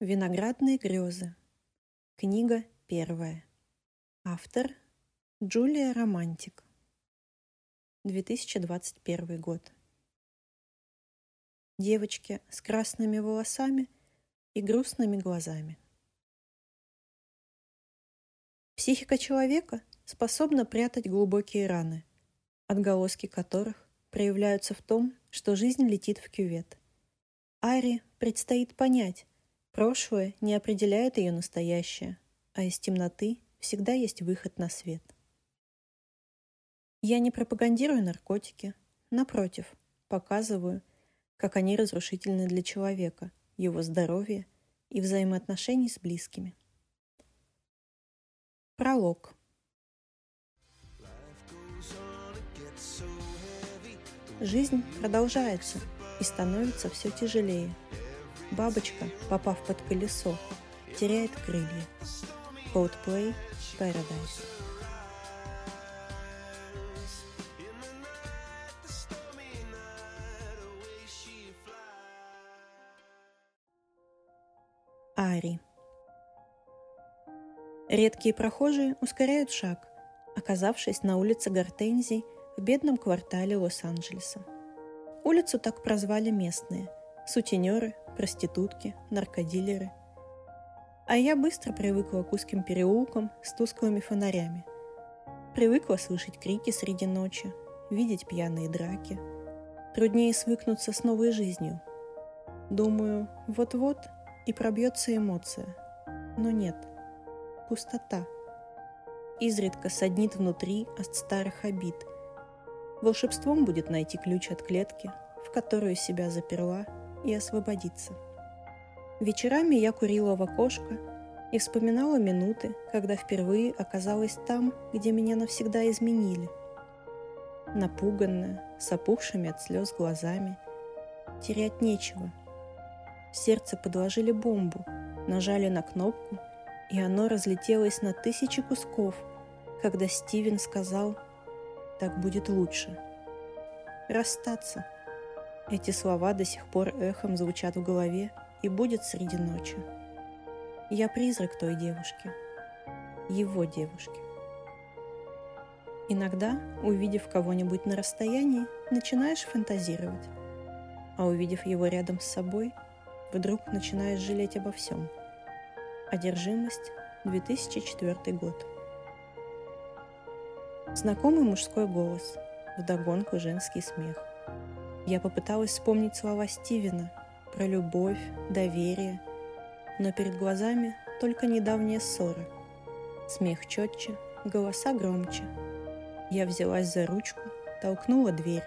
Виноградные грезы. Книга первая. Автор Джулия Романтик. 2021 год. Девочки с красными волосами и грустными глазами. Психика человека способна прятать глубокие раны, отголоски которых проявляются в том, что жизнь летит в кювет. Ари предстоит понять, Прошлое не определяет ее настоящее, а из темноты всегда есть выход на свет. Я не пропагандирую наркотики, напротив, показываю, как они разрушительны для человека, его здоровья и взаимоотношений с близкими. Пролог. Жизнь продолжается и становится все тяжелее – Бабочка, попав под колесо, теряет крылья. Coldplay Paradise. Ари. Редкие прохожие ускоряют шаг, оказавшись на улице Гортензий в бедном квартале Лос-Анджелеса. Улицу так прозвали местные – сутенеры, проститутки, наркодилеры. А я быстро привыкла к узким переулкам с тусклыми фонарями. Привыкла слышать крики среди ночи, видеть пьяные драки. Труднее свыкнуться с новой жизнью. Думаю, вот-вот и пробьется эмоция. Но нет. Пустота. Изредка саднит внутри от старых обид. Волшебством будет найти ключ от клетки, в которую себя заперла и освободиться. Вечерами я курила в окошко и вспоминала минуты, когда впервые оказалась там, где меня навсегда изменили. Напуганная, с опухшими от слез глазами. Терять нечего. В сердце подложили бомбу, нажали на кнопку, и оно разлетелось на тысячи кусков, когда Стивен сказал «Так будет лучше». Расстаться – эти слова до сих пор эхом звучат в голове и будет среди ночи. Я призрак той девушки, его девушки. Иногда, увидев кого-нибудь на расстоянии, начинаешь фантазировать, а увидев его рядом с собой, вдруг начинаешь жалеть обо всем. Одержимость, 2004 год. Знакомый мужской голос, вдогонку женский смех – я попыталась вспомнить слова Стивена про любовь, доверие, но перед глазами только недавняя ссора. Смех четче, голоса громче. Я взялась за ручку, толкнула дверь.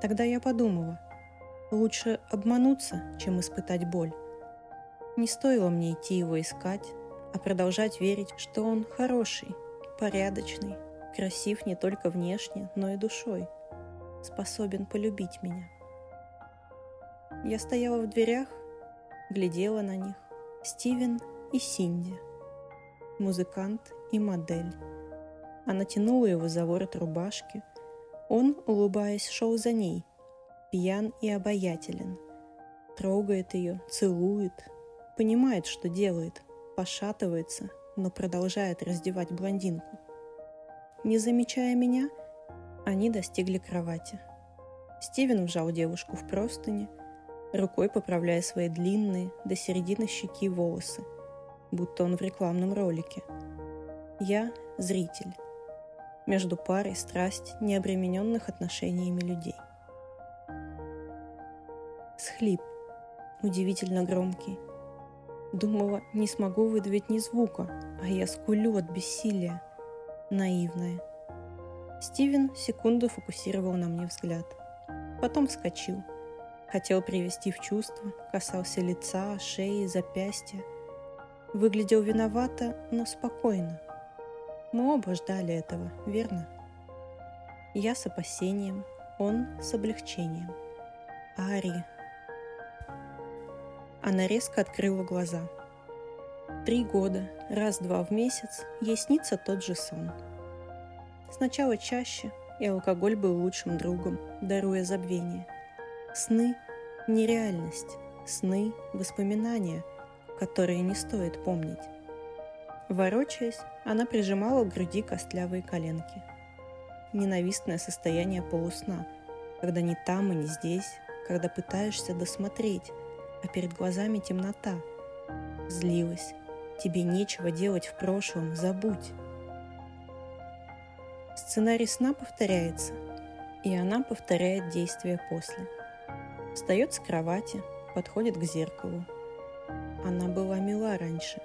Тогда я подумала, лучше обмануться, чем испытать боль. Не стоило мне идти его искать, а продолжать верить, что он хороший, порядочный, красив не только внешне, но и душой – способен полюбить меня. Я стояла в дверях, глядела на них. Стивен и Синди. Музыкант и модель. Она тянула его за ворот рубашки. Он, улыбаясь, шел за ней, пьян и обаятелен. Трогает ее, целует, понимает, что делает, пошатывается, но продолжает раздевать блондинку. Не замечая меня, они достигли кровати. Стивен вжал девушку в простыни, рукой поправляя свои длинные до середины щеки волосы, будто он в рекламном ролике. Я – зритель. Между парой страсть необремененных отношениями людей. Схлип, удивительно громкий. Думала, не смогу выдавить ни звука, а я скулю от бессилия. Наивная – Стивен секунду фокусировал на мне взгляд. Потом вскочил. Хотел привести в чувство, касался лица, шеи, запястья. Выглядел виновато, но спокойно. Мы оба ждали этого, верно? Я с опасением, он с облегчением. Ари. Она резко открыла глаза. Три года, раз-два в месяц, ей снится тот же сон – Сначала чаще, и алкоголь был лучшим другом, даруя забвение. Сны – нереальность, сны – воспоминания, которые не стоит помнить. Ворочаясь, она прижимала к груди костлявые коленки. Ненавистное состояние полусна, когда ни там и ни здесь, когда пытаешься досмотреть, а перед глазами темнота. Злилась. Тебе нечего делать в прошлом, забудь. Сценарий сна повторяется, и она повторяет действия после. Встает с кровати, подходит к зеркалу. Она была мила раньше.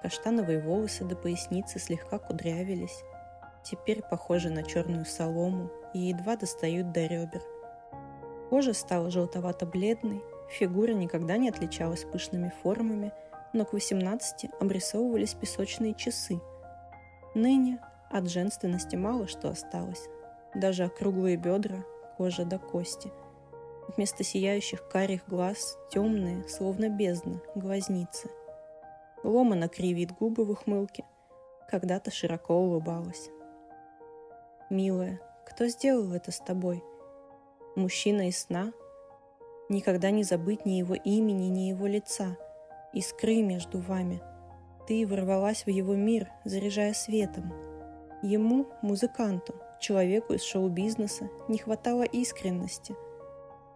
Каштановые волосы до поясницы слегка кудрявились, теперь похожи на черную солому и едва достают до ребер. Кожа стала желтовато-бледной, фигура никогда не отличалась пышными формами, но к 18 обрисовывались песочные часы. Ныне от женственности мало что осталось. Даже округлые бедра, кожа до кости. Вместо сияющих карих глаз темные, словно бездна, глазницы. Ломано кривит губы в ухмылке. Когда-то широко улыбалась. «Милая, кто сделал это с тобой?» Мужчина из сна? Никогда не забыть ни его имени, ни его лица. Искры между вами. Ты ворвалась в его мир, заряжая светом, Ему, музыканту, человеку из шоу-бизнеса, не хватало искренности.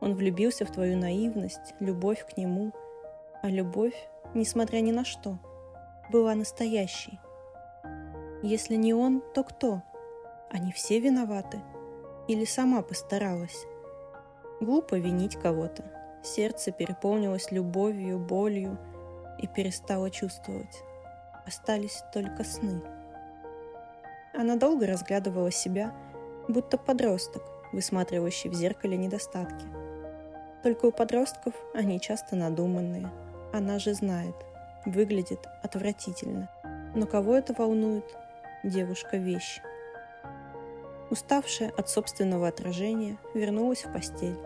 Он влюбился в твою наивность, любовь к нему, а любовь, несмотря ни на что, была настоящей. Если не он, то кто? Они все виноваты? Или сама постаралась? Глупо винить кого-то. Сердце переполнилось любовью, болью и перестало чувствовать. Остались только сны. Она долго разглядывала себя, будто подросток, высматривающий в зеркале недостатки. Только у подростков они часто надуманные. Она же знает, выглядит отвратительно. Но кого это волнует? Девушка-вещь. Уставшая от собственного отражения, вернулась в постель.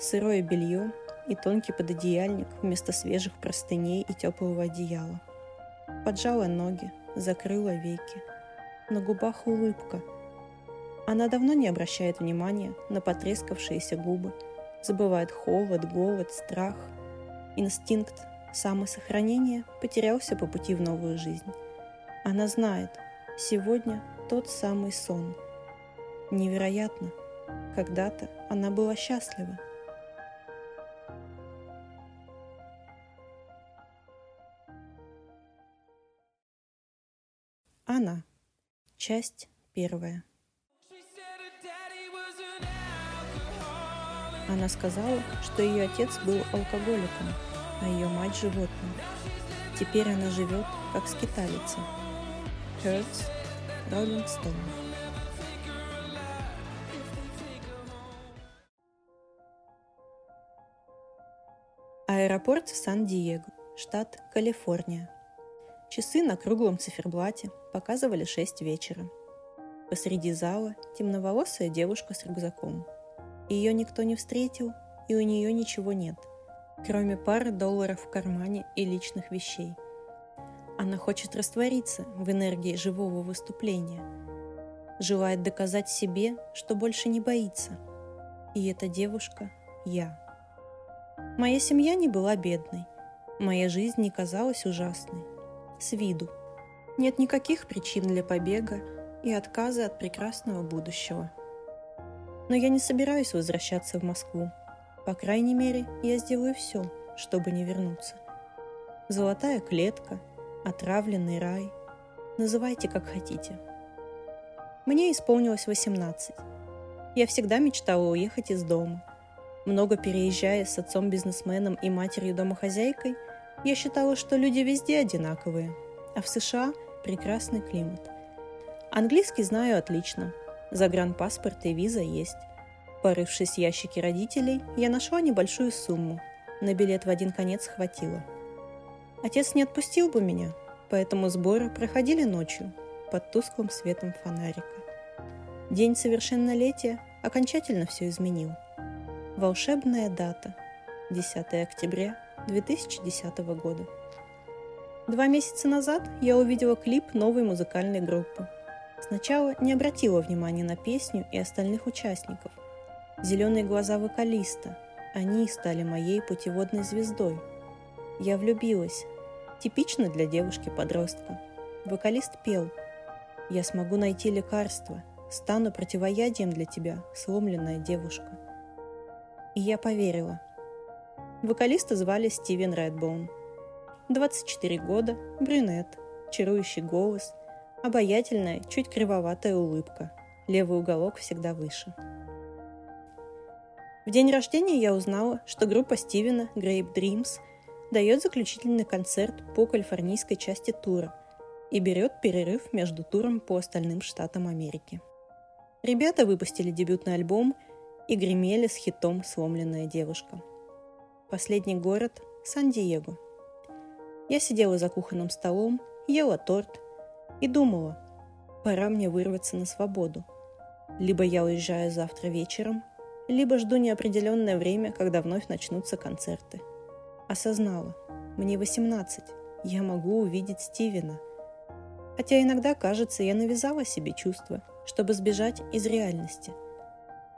Сырое белье и тонкий пододеяльник вместо свежих простыней и теплого одеяла. Поджала ноги, закрыла веки – на губах улыбка. Она давно не обращает внимания на потрескавшиеся губы, забывает холод, голод, страх. Инстинкт самосохранения потерялся по пути в новую жизнь. Она знает, сегодня тот самый сон. Невероятно, когда-то она была счастлива. Она. Часть первая. Она сказала, что ее отец был алкоголиком, а ее мать – животным. Теперь она живет, как скиталица. Хёртс, Роллинг Стоун. Аэропорт Сан-Диего, штат Калифорния. Часы на круглом циферблате показывали шесть вечера. Посреди зала темноволосая девушка с рюкзаком. Ее никто не встретил, и у нее ничего нет, кроме пары долларов в кармане и личных вещей. Она хочет раствориться в энергии живого выступления. Желает доказать себе, что больше не боится. И эта девушка – я. Моя семья не была бедной. Моя жизнь не казалась ужасной с виду. Нет никаких причин для побега и отказа от прекрасного будущего. Но я не собираюсь возвращаться в Москву. По крайней мере, я сделаю все, чтобы не вернуться. Золотая клетка, отравленный рай. Называйте как хотите. Мне исполнилось 18. Я всегда мечтала уехать из дома. Много переезжая с отцом-бизнесменом и матерью-домохозяйкой – я считала, что люди везде одинаковые, а в США прекрасный климат. Английский знаю отлично. Загранпаспорт и виза есть. Порывшись в ящике родителей, я нашла небольшую сумму. На билет в один конец хватило. Отец не отпустил бы меня, поэтому сборы проходили ночью, под тусклым светом фонарика. День совершеннолетия окончательно все изменил. Волшебная дата – 10 октября 2010 года. Два месяца назад я увидела клип новой музыкальной группы. Сначала не обратила внимания на песню и остальных участников. Зеленые глаза вокалиста. Они стали моей путеводной звездой. Я влюбилась. Типично для девушки-подростка. Вокалист пел «Я смогу найти лекарство, стану противоядием для тебя, сломленная девушка». И я поверила. Вокалиста звали Стивен Редбоун. 24 года, брюнет, чарующий голос, обаятельная, чуть кривоватая улыбка. Левый уголок всегда выше. В день рождения я узнала, что группа Стивена Grape Dreams дает заключительный концерт по калифорнийской части тура и берет перерыв между туром по остальным штатам Америки. Ребята выпустили дебютный альбом и гремели с хитом «Сломленная девушка». Последний город – Сан-Диего. Я сидела за кухонным столом, ела торт и думала, пора мне вырваться на свободу. Либо я уезжаю завтра вечером, либо жду неопределенное время, когда вновь начнутся концерты. Осознала, мне 18, я могу увидеть Стивена. Хотя иногда, кажется, я навязала себе чувство, чтобы сбежать из реальности.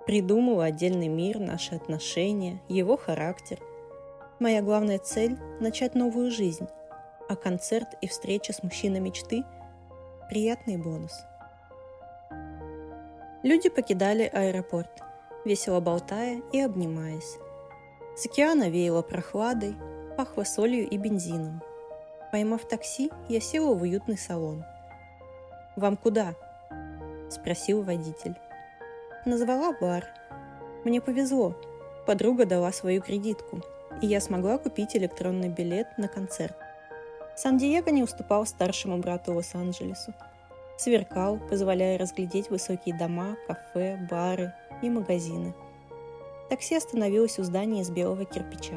Придумала отдельный мир, наши отношения, его характер. Моя главная цель – начать новую жизнь, а концерт и встреча с мужчиной мечты – приятный бонус. Люди покидали аэропорт – весело болтая и обнимаясь. С океана веяло прохладой, пахло солью и бензином. Поймав такси, я села в уютный салон. «Вам куда?» – спросил водитель. Назвала бар. Мне повезло. Подруга дала свою кредитку, и я смогла купить электронный билет на концерт. Сан-Диего не уступал старшему брату Лос-Анджелесу. Сверкал, позволяя разглядеть высокие дома, кафе, бары – и магазины. Такси остановилось у здания из белого кирпича.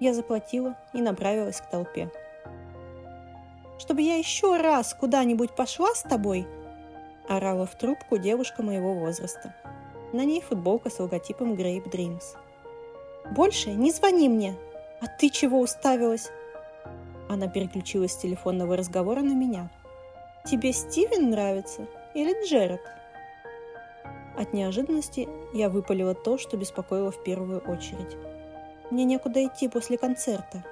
Я заплатила и направилась к толпе. «Чтобы я еще раз куда-нибудь пошла с тобой?» орала в трубку девушка моего возраста. На ней футболка с логотипом Grape Dreams. «Больше не звони мне! А ты чего уставилась?» Она переключилась с телефонного разговора на меня. «Тебе Стивен нравится или Джеред?» От неожиданности я выпалила то, что беспокоило в первую очередь. «Мне некуда идти после концерта».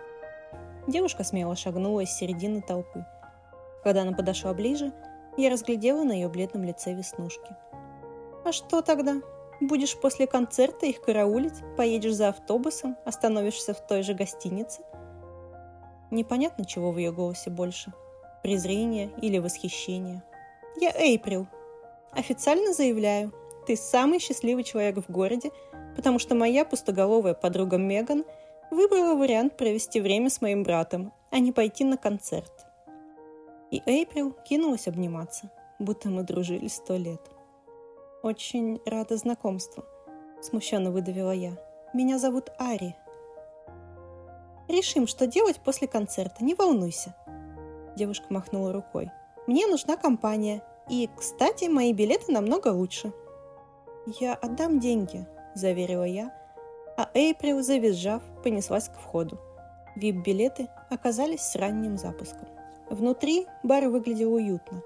Девушка смело шагнула из середины толпы. Когда она подошла ближе, я разглядела на ее бледном лице веснушки. «А что тогда? Будешь после концерта их караулить, поедешь за автобусом, остановишься в той же гостинице?» Непонятно, чего в ее голосе больше – презрение или восхищение. «Я Эйприл. Официально заявляю, ты самый счастливый человек в городе, потому что моя пустоголовая подруга Меган выбрала вариант провести время с моим братом, а не пойти на концерт. И Эйприл кинулась обниматься, будто мы дружили сто лет. «Очень рада знакомству», – смущенно выдавила я. «Меня зовут Ари». «Решим, что делать после концерта, не волнуйся», – девушка махнула рукой. «Мне нужна компания, и, кстати, мои билеты намного лучше». «Я отдам деньги», – заверила я, а Эйприл, завизжав, понеслась к входу. Вип-билеты оказались с ранним запуском. Внутри бар выглядел уютно.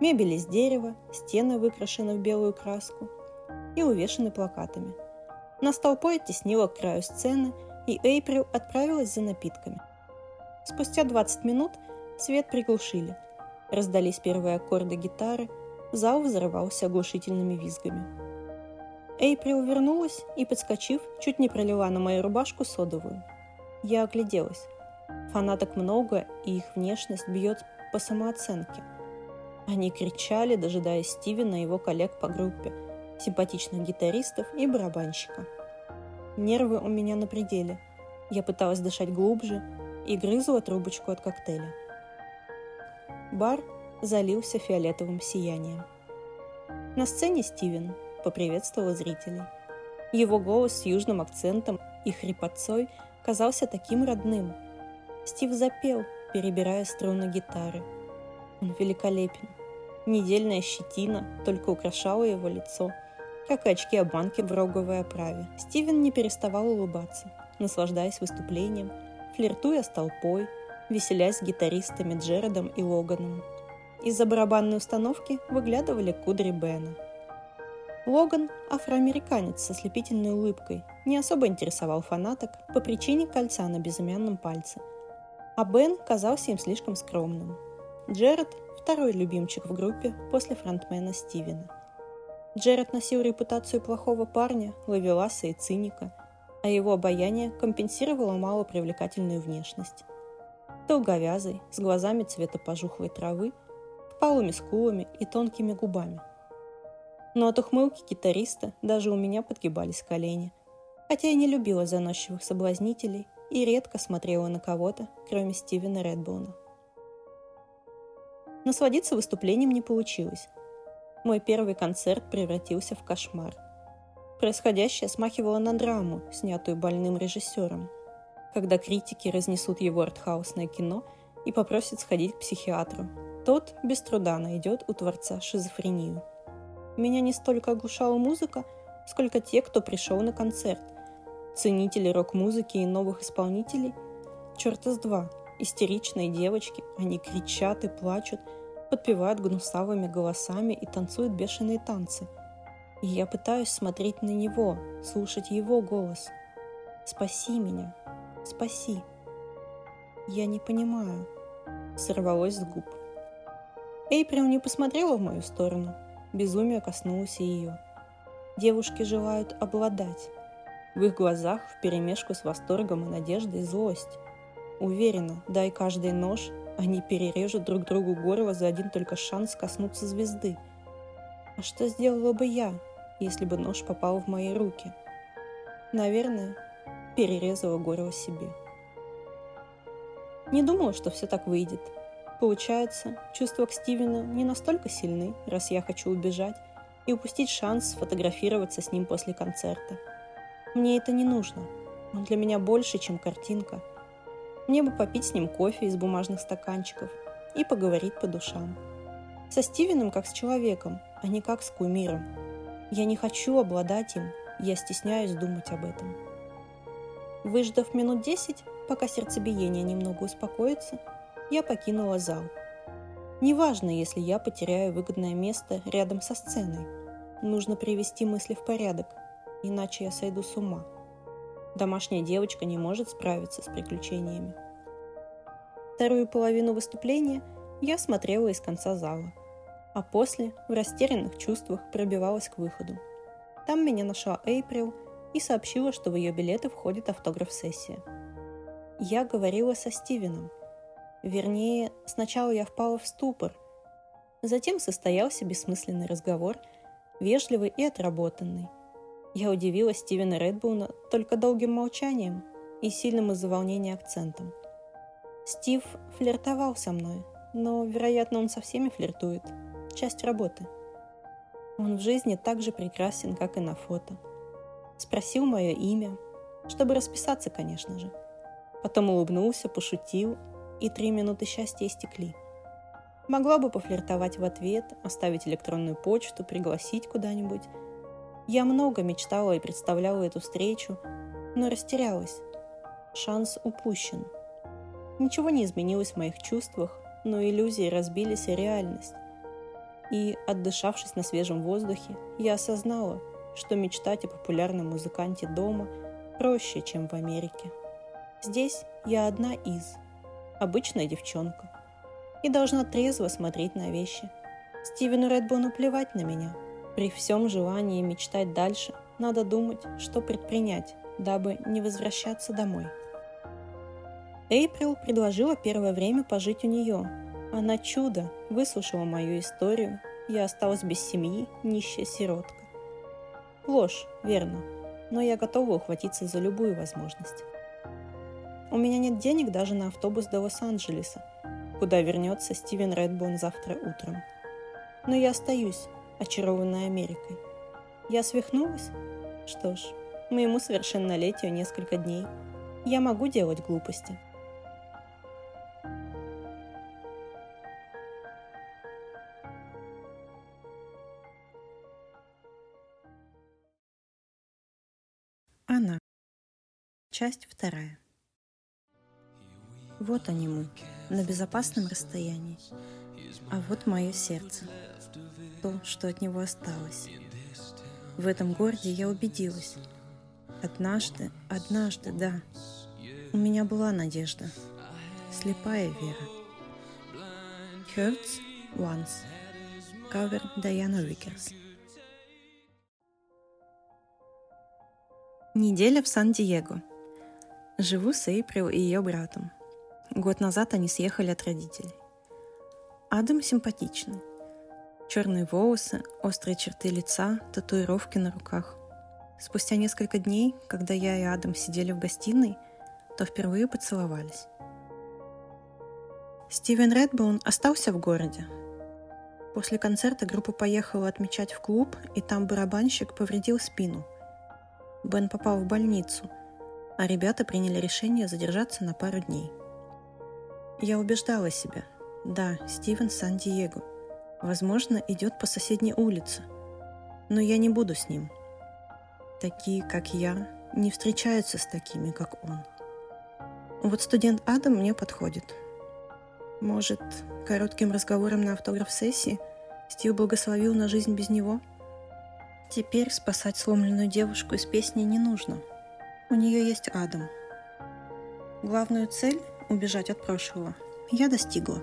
Мебель из дерева, стены выкрашены в белую краску и увешаны плакатами. Нас толпой оттеснила к краю сцены, и Эйприл отправилась за напитками. Спустя 20 минут свет приглушили. Раздались первые аккорды гитары, зал взорвался оглушительными визгами. Эйприл вернулась и, подскочив, чуть не пролила на мою рубашку содовую. Я огляделась. Фанаток много, и их внешность бьет по самооценке. Они кричали, дожидаясь Стивена и его коллег по группе, симпатичных гитаристов и барабанщика. Нервы у меня на пределе. Я пыталась дышать глубже и грызла трубочку от коктейля. Бар залился фиолетовым сиянием. На сцене Стивен – поприветствовал зрителей. Его голос с южным акцентом и хрипотцой казался таким родным. Стив запел, перебирая струны гитары. Он великолепен. Недельная щетина только украшала его лицо, как и очки обманки в роговой оправе. Стивен не переставал улыбаться, наслаждаясь выступлением, флиртуя с толпой, веселясь с гитаристами Джередом и Логаном. Из-за барабанной установки выглядывали кудри Бена – Логан, афроамериканец со слепительной улыбкой, не особо интересовал фанаток по причине кольца на безымянном пальце, А Бен казался им слишком скромным. Джеред – второй любимчик в группе после фронтмена Стивена. Джеред носил репутацию плохого парня, ловеласа и циника, а его обаяние компенсировало малопривлекательную внешность. Долговязый, с глазами цвета пожухлой травы, впалыми скулами и тонкими губами. Но от ухмылки гитариста даже у меня подгибались колени, хотя я не любила заносчивых соблазнителей и редко смотрела на кого-то, кроме Стивена Редбоуна. Насладиться выступлением не получилось, мой первый концерт превратился в кошмар. Происходящее смахивало на драму, снятую больным режиссером. Когда критики разнесут его артхаусное кино и попросят сходить к психиатру, тот без труда найдет у творца шизофрению. Меня не столько оглушала музыка, сколько те, кто пришел на концерт. Ценители рок-музыки и новых исполнителей. Черта с два. Истеричные девочки, они кричат и плачут – подпевают гнусавыми голосами и танцуют бешеные танцы. И я пытаюсь смотреть на него, слушать его голос. «Спаси меня! Спаси!» «Я не понимаю», — сорвалось с губ. Эйприл не посмотрела в мою сторону. Безумие коснулось ее. Девушки желают обладать. В их глазах вперемешку с восторгом и надеждой злость. Уверена, дай каждый нож, они перережут друг другу горло за один только шанс коснуться звезды. А что сделала бы я, если бы нож попал в мои руки? Наверное, перерезала горло себе. Не думала, что все так выйдет. Получается, чувства к Стивену не настолько сильны, раз я хочу убежать и упустить шанс сфотографироваться с ним после концерта. Мне это не нужно. Он для меня больше, чем картинка – мне бы попить с ним кофе из бумажных стаканчиков и поговорить по душам. Со Стивеном как с человеком, а не как с кумиром. Я не хочу обладать им, я стесняюсь думать об этом. Выждав минут десять, пока сердцебиение немного успокоится, я покинула зал. Неважно, если я потеряю выгодное место рядом со сценой. Нужно привести мысли в порядок, иначе я сойду с ума. Домашняя девочка не может справиться с приключениями. Вторую половину выступления я смотрела из конца зала, а после в растерянных чувствах пробивалась к выходу. Там меня нашла Эйприл и сообщила, что в ее билеты входит автограф-сессия. Я говорила со Стивеном. Вернее, сначала я впала в ступор. Затем состоялся бессмысленный разговор, вежливый и отработанный. Я удивила Стивена Редбуна только долгим молчанием и сильным из-за волнения акцентом. Стив флиртовал со мной, но, вероятно, он со всеми флиртует. Часть работы. Он в жизни так же прекрасен, как и на фото. Спросил мое имя, чтобы расписаться, конечно же. Потом улыбнулся, пошутил, и три минуты счастья истекли. Могла бы пофлиртовать в ответ, оставить электронную почту, пригласить куда-нибудь – я много мечтала и представляла эту встречу, но растерялась. Шанс упущен. Ничего не изменилось в моих чувствах, но иллюзии разбились о реальность. И, отдышавшись на свежем воздухе, я осознала, что мечтать о популярном музыканте дома проще, чем в Америке. Здесь я одна из, обычная девчонка, и должна трезво смотреть на вещи. Стивену Редбону плевать на меня – при всем желании мечтать дальше, надо думать, что предпринять, дабы не возвращаться домой. Эйприл предложила первое время пожить у нее. Она чудо, выслушала мою историю, я осталась без семьи, нищая сиротка. Ложь, верно, но я готова ухватиться за любую возможность. У меня нет денег даже на автобус до Лос-Анджелеса, куда вернется Стивен Редбон завтра утром. Но я остаюсь, очарованная Америкой. Я свихнулась? Что ж, моему совершеннолетию несколько дней. Я могу делать глупости. Часть вторая. Вот они мы, на безопасном расстоянии. А вот мое сердце – то, что от него осталось. В этом городе я убедилась. Однажды, однажды, да, у меня была надежда. Слепая вера. Hurts Once. Кавер Дайана Викерс. Неделя в Сан-Диего. Живу с Эйприл и ее братом. Год назад они съехали от родителей. Адам симпатичный. Черные волосы, острые черты лица, татуировки на руках. Спустя несколько дней, когда я и Адам сидели в гостиной, то впервые поцеловались. Стивен Редбоун остался в городе. После концерта группа поехала отмечать в клуб, и там барабанщик повредил спину. Бен попал в больницу, а ребята приняли решение задержаться на пару дней. Я убеждала себя. Да, Стивен Сан-Диего. Возможно, идет по соседней улице. Но я не буду с ним – Такие, как я, не встречаются с такими, как он. Вот студент Адам мне подходит. Может, коротким разговором на автограф-сессии Стив благословил на жизнь без него? Теперь спасать сломленную девушку из песни не нужно. У нее есть Адам. Главную цель – убежать от прошлого – я достигла.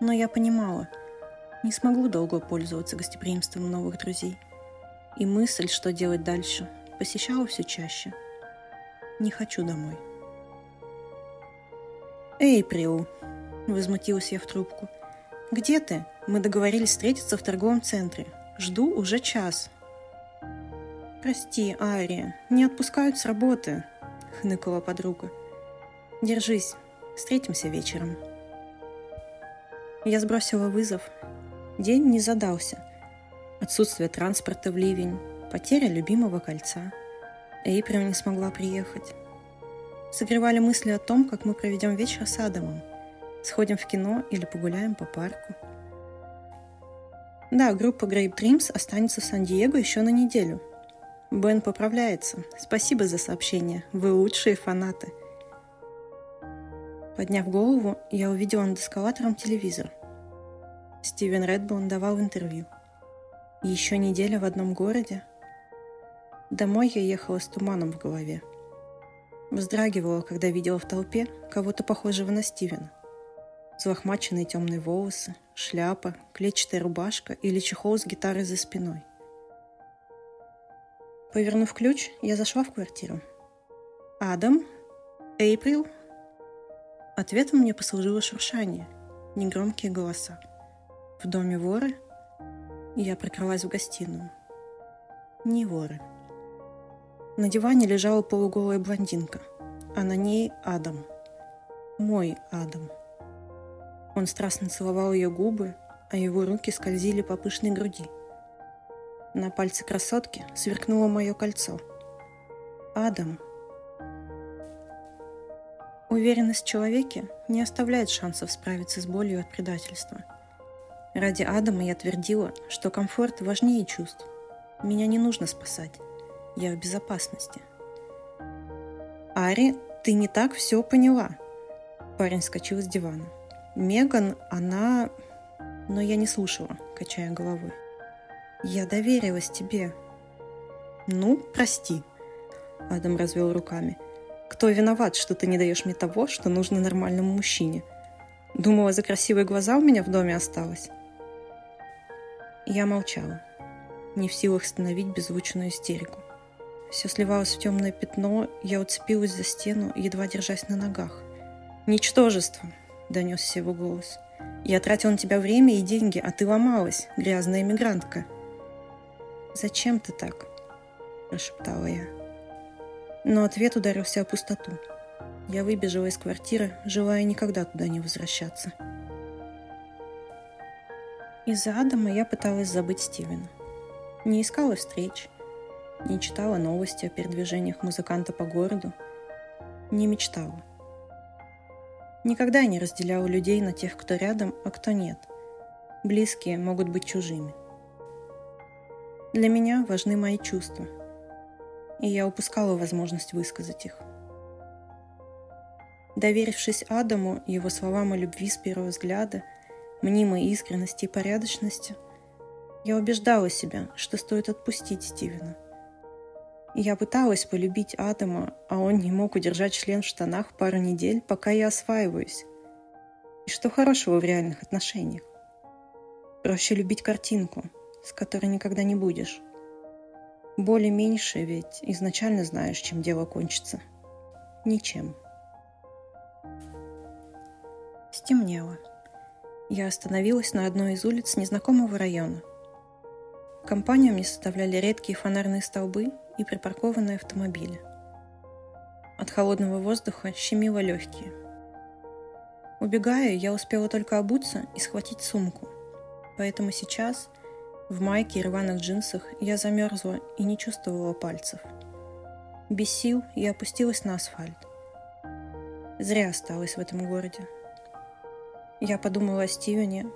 Но я понимала, не смогу долго пользоваться гостеприимством новых друзей – и мысль, что делать дальше, посещала все чаще. Не хочу домой. «Эй, Приу!» – возмутилась я в трубку. «Где ты? Мы договорились встретиться в торговом центре. Жду уже час». «Прости, Ария, не отпускают с работы», – хныкала подруга. «Держись, встретимся вечером». Я сбросила вызов. День не задался – отсутствие транспорта в ливень, потеря любимого кольца. Эйприм не смогла приехать. Согревали мысли о том, как мы проведем вечер с Адамом. Сходим в кино или погуляем по парку. Да, группа Grape Dreams останется в Сан-Диего еще на неделю. Бен поправляется. Спасибо за сообщение. Вы лучшие фанаты. Подняв голову, я увидела над эскалатором телевизор. Стивен Редбоун давал интервью – еще неделя в одном городе. Домой я ехала с туманом в голове. Вздрагивала, когда видела в толпе кого-то похожего на Стивена. Взлохмаченные темные волосы, шляпа, клетчатая рубашка или чехол с гитарой за спиной. Повернув ключ, я зашла в квартиру. «Адам? Эйприл?» Ответом мне послужило шуршание, негромкие голоса. В доме воры – я прокралась в гостиную. Не воры. На диване лежала полуголая блондинка, а на ней Адам. Мой Адам. Он страстно целовал ее губы, а его руки скользили по пышной груди. На пальце красотки сверкнуло мое кольцо. Адам. Уверенность в человеке не оставляет шансов справиться с болью от предательства – Ради Адама я твердила, что комфорт важнее чувств. Меня не нужно спасать. Я в безопасности. «Ари, ты не так все поняла!» Парень скочил с дивана. «Меган, она...» Но я не слушала, качая головой. «Я доверилась тебе». «Ну, прости», — Адам развел руками. «Кто виноват, что ты не даешь мне того, что нужно нормальному мужчине? Думала, за красивые глаза у меня в доме осталось?» Я молчала, не в силах остановить беззвучную истерику. Все сливалось в темное пятно, я уцепилась за стену, едва держась на ногах. «Ничтожество!» — донесся его голос. «Я тратил на тебя время и деньги, а ты ломалась, грязная эмигрантка!» «Зачем ты так?» – прошептала я. Но ответ ударился о пустоту. Я выбежала из квартиры, желая никогда туда не возвращаться. Из-за Адама я пыталась забыть Стивена. Не искала встреч, не читала новости о передвижениях музыканта по городу, не мечтала. Никогда не разделяла людей на тех, кто рядом, а кто нет. Близкие могут быть чужими. Для меня важны мои чувства, и я упускала возможность высказать их. Доверившись Адаму, его словам о любви с первого взгляда – мнимой искренности и порядочности, я убеждала себя, что стоит отпустить Стивена. Я пыталась полюбить Адама, а он не мог удержать член в штанах пару недель, пока я осваиваюсь. И что хорошего в реальных отношениях? Проще любить картинку, с которой никогда не будешь. Боли меньше, ведь изначально знаешь, чем дело кончится. Ничем. Стемнело. Я остановилась на одной из улиц незнакомого района. Компанию мне составляли редкие фонарные столбы и припаркованные автомобили. От холодного воздуха щемило легкие. Убегая, я успела только обуться и схватить сумку. Поэтому сейчас, в майке и рваных джинсах, я замерзла и не чувствовала пальцев. Без сил я опустилась на асфальт. Зря осталась в этом городе. Я подумала о Стивене.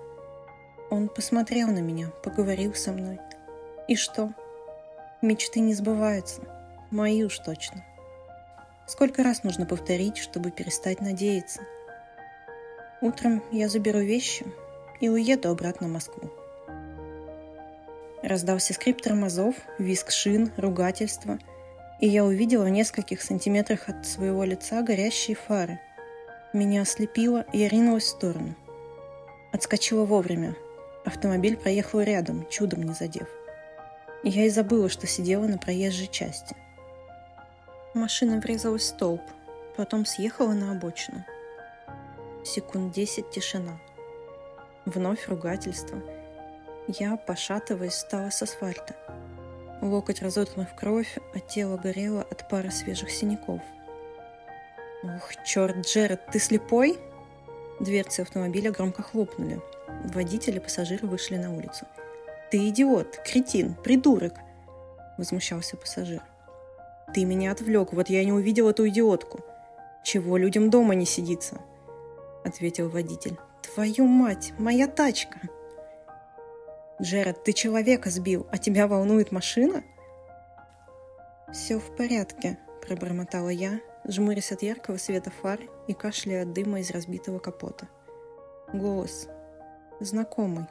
Он посмотрел на меня, поговорил со мной. И что? Мечты не сбываются. Мои уж точно. Сколько раз нужно повторить, чтобы перестать надеяться? Утром я заберу вещи и уеду обратно в Москву. Раздался скрип тормозов, визг шин, ругательство, и я увидела в нескольких сантиметрах от своего лица горящие фары. Меня ослепило, и я ринулась в сторону. Отскочила вовремя. Автомобиль проехал рядом, чудом не задев. Я и забыла, что сидела на проезжей части. Машина врезалась в столб, потом съехала на обочину. Секунд десять тишина. Вновь ругательство. Я, пошатываясь, встала с асфальта. Локоть разоткнув в кровь, а тело горело от пары свежих синяков. «Ох, черт, Джеред, ты слепой?» Дверцы автомобиля громко хлопнули. Водитель и пассажиры вышли на улицу. «Ты идиот, кретин, придурок!» Возмущался пассажир. «Ты меня отвлек, вот я не увидел эту идиотку. Чего людям дома не сидится?» Ответил водитель. «Твою мать, моя тачка!» «Джеред, ты человека сбил, а тебя волнует машина?» «Все в порядке», – пробормотала я, жмурясь от яркого света фар и кашляя от дыма из разбитого капота. Голос. Знакомый.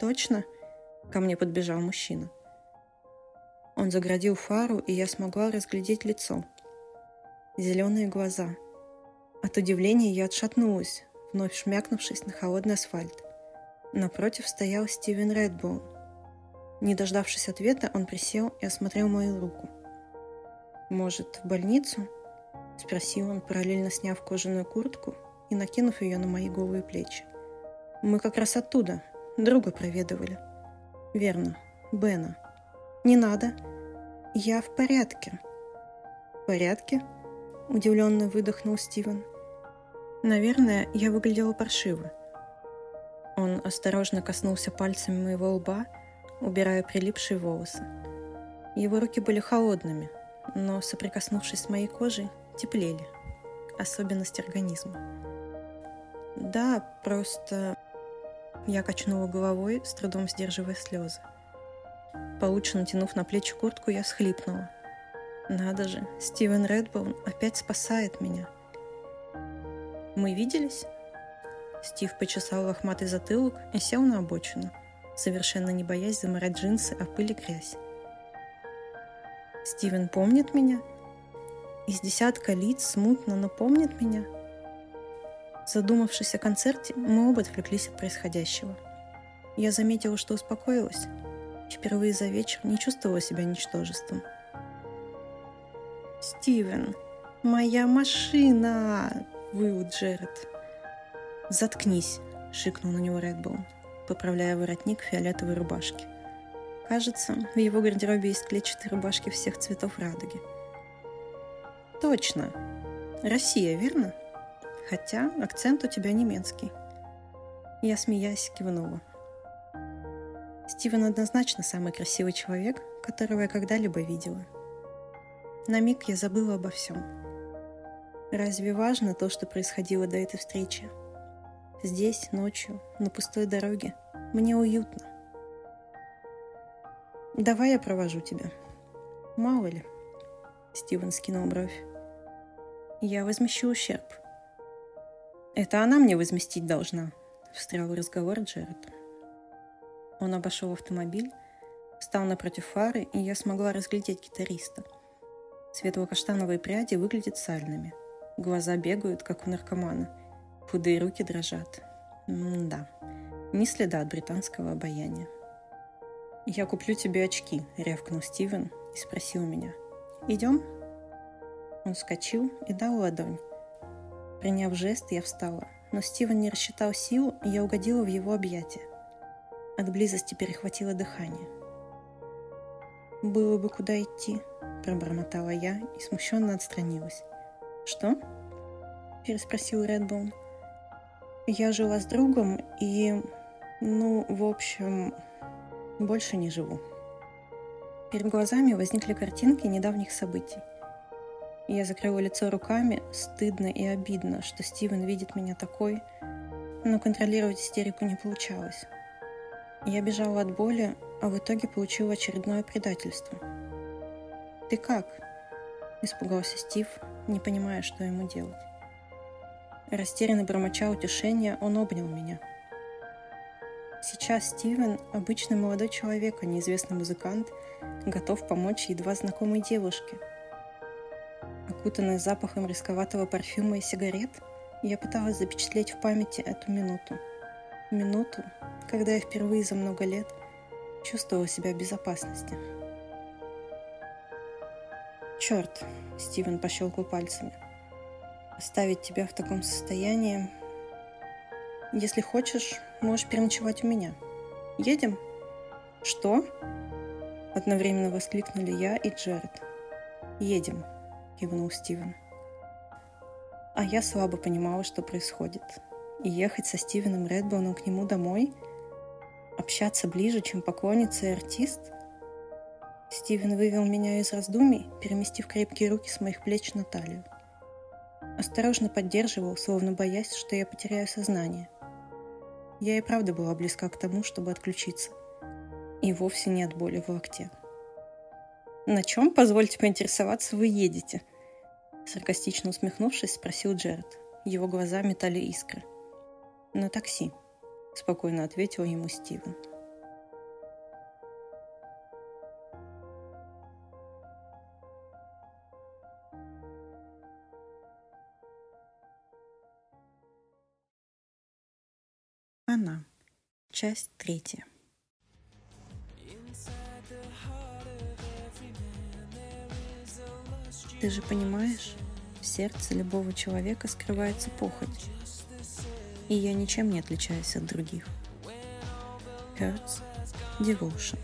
«Точно?» – ко мне подбежал мужчина. Он заградил фару, и я смогла разглядеть лицо. Зеленые глаза. От удивления я отшатнулась, вновь шмякнувшись на холодный асфальт. Напротив стоял Стивен Редбоун. Не дождавшись ответа, он присел и осмотрел мою руку. «Может, в больницу?» – спросил он, параллельно сняв кожаную куртку и накинув ее на мои голые плечи. «Мы как раз оттуда, друга проведывали». «Верно, Бена». «Не надо. Я в порядке». «В порядке?» – удивленно выдохнул Стивен. «Наверное, я выглядела паршиво». Он осторожно коснулся пальцами моего лба, убирая прилипшие волосы. Его руки были холодными, но, соприкоснувшись с моей кожей, теплели. Особенность организма. Да, просто... Я качнула головой, с трудом сдерживая слезы. Получше натянув на плечи куртку, я всхлипнула. Надо же, Стивен Редбоун опять спасает меня. Мы виделись? Стив почесал лохматый затылок и сел на обочину, совершенно не боясь заморать джинсы, а пыль и грязь. Стивен помнит меня? Из десятка лиц смутно, но помнит меня? Задумавшись о концерте, мы оба отвлеклись от происходящего. Я заметила, что успокоилась. Впервые за вечер не чувствовала себя ничтожеством. «Стивен, моя машина!» – выл Джеред. «Заткнись!» – шикнул на него Редбоун, поправляя воротник фиолетовой рубашки. Кажется, в его гардеробе есть клетчатые рубашки всех цветов радуги – Точно. Россия, верно? Хотя акцент у тебя немецкий. Я, смеясь, кивнула. Стивен однозначно самый красивый человек, которого я когда-либо видела. На миг я забыла обо всем. Разве важно то, что происходило до этой встречи? Здесь, ночью, на пустой дороге. Мне уютно. Давай я провожу тебя. Мало ли. Стивен скинул бровь. «Я возмещу ущерб». «Это она мне возместить должна», — встрял в разговор Джеред. Он обошел автомобиль, встал напротив фары, и я смогла разглядеть гитариста. Светло-каштановые пряди выглядят сальными. Глаза бегают, как у наркомана. Худые руки дрожат. М да, ни следа от британского обаяния. «Я куплю тебе очки», — рявкнул Стивен и спросил меня. «Идем?» Он вскочил и дал ладонь. Приняв жест, я встала, но Стивен не рассчитал сил, и я угодила в его объятия. От близости перехватило дыхание. «Было бы куда идти», — пробормотала я и смущенно отстранилась. «Что?» — переспросил Редбоун. «Я жила с другом и, ну, в общем, больше не живу». Перед глазами возникли картинки недавних событий. Я закрыла лицо руками, стыдно и обидно, что Стивен видит меня такой, но контролировать истерику не получалось. Я бежала от боли, а в итоге получила очередное предательство. «Ты как?» – испугался Стив, не понимая, что ему делать. Растерянно бормоча утешения, он обнял меня. Сейчас Стивен – обычный молодой человек, а неизвестный музыкант, готов помочь едва знакомой девушке. Окутанный запахом рисковатого парфюма и сигарет, я пыталась запечатлеть в памяти эту минуту. Минуту, когда я впервые за много лет чувствовала себя в безопасности. «Черт!» – Стивен пощелкал пальцами. «Оставить тебя в таком состоянии... Если хочешь, можешь переночевать у меня. Едем?» «Что?» – одновременно воскликнули я и Джеред. «Едем», – кивнул Стивен. А я слабо понимала, что происходит. И ехать со Стивеном Редбоуном к нему домой – общаться ближе, чем поклонница и артист? Стивен вывел меня из раздумий, переместив крепкие руки с моих плеч на талию. Осторожно поддерживал, словно боясь, что я потеряю сознание. Я и правда была близка к тому, чтобы отключиться. И вовсе не от боли в локте. «На чем, позвольте поинтересоваться, вы едете?» Саркастично усмехнувшись, спросил Джеред. Его глаза метали искры. «На такси», спокойно ответил ему Стивен. Часть третья. Ты же понимаешь, в сердце любого человека скрывается похоть и я ничем не отличаюсь от других. Hertz Devotion.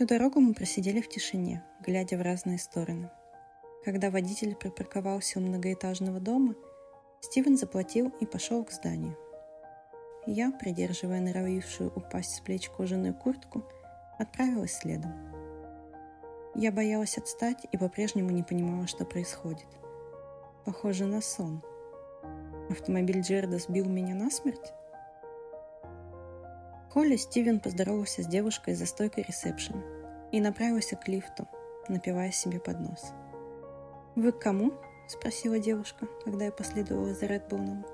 Всю дорогу мы просидели в тишине, глядя в разные стороны. Когда водитель припарковался у многоэтажного дома, Стивен заплатил и пошел к зданию – я, придерживая норовившую упасть с плеч кожаную куртку, отправилась следом. Я боялась отстать и по-прежнему не понимала, что происходит. Похоже на сон. Автомобиль Джерда сбил меня насмерть? Коля Стивен поздоровался с девушкой за стойкой ресепшн и направился к лифту, напивая себе под нос. «Вы к кому?» – спросила девушка, когда я последовала за Редбоуном.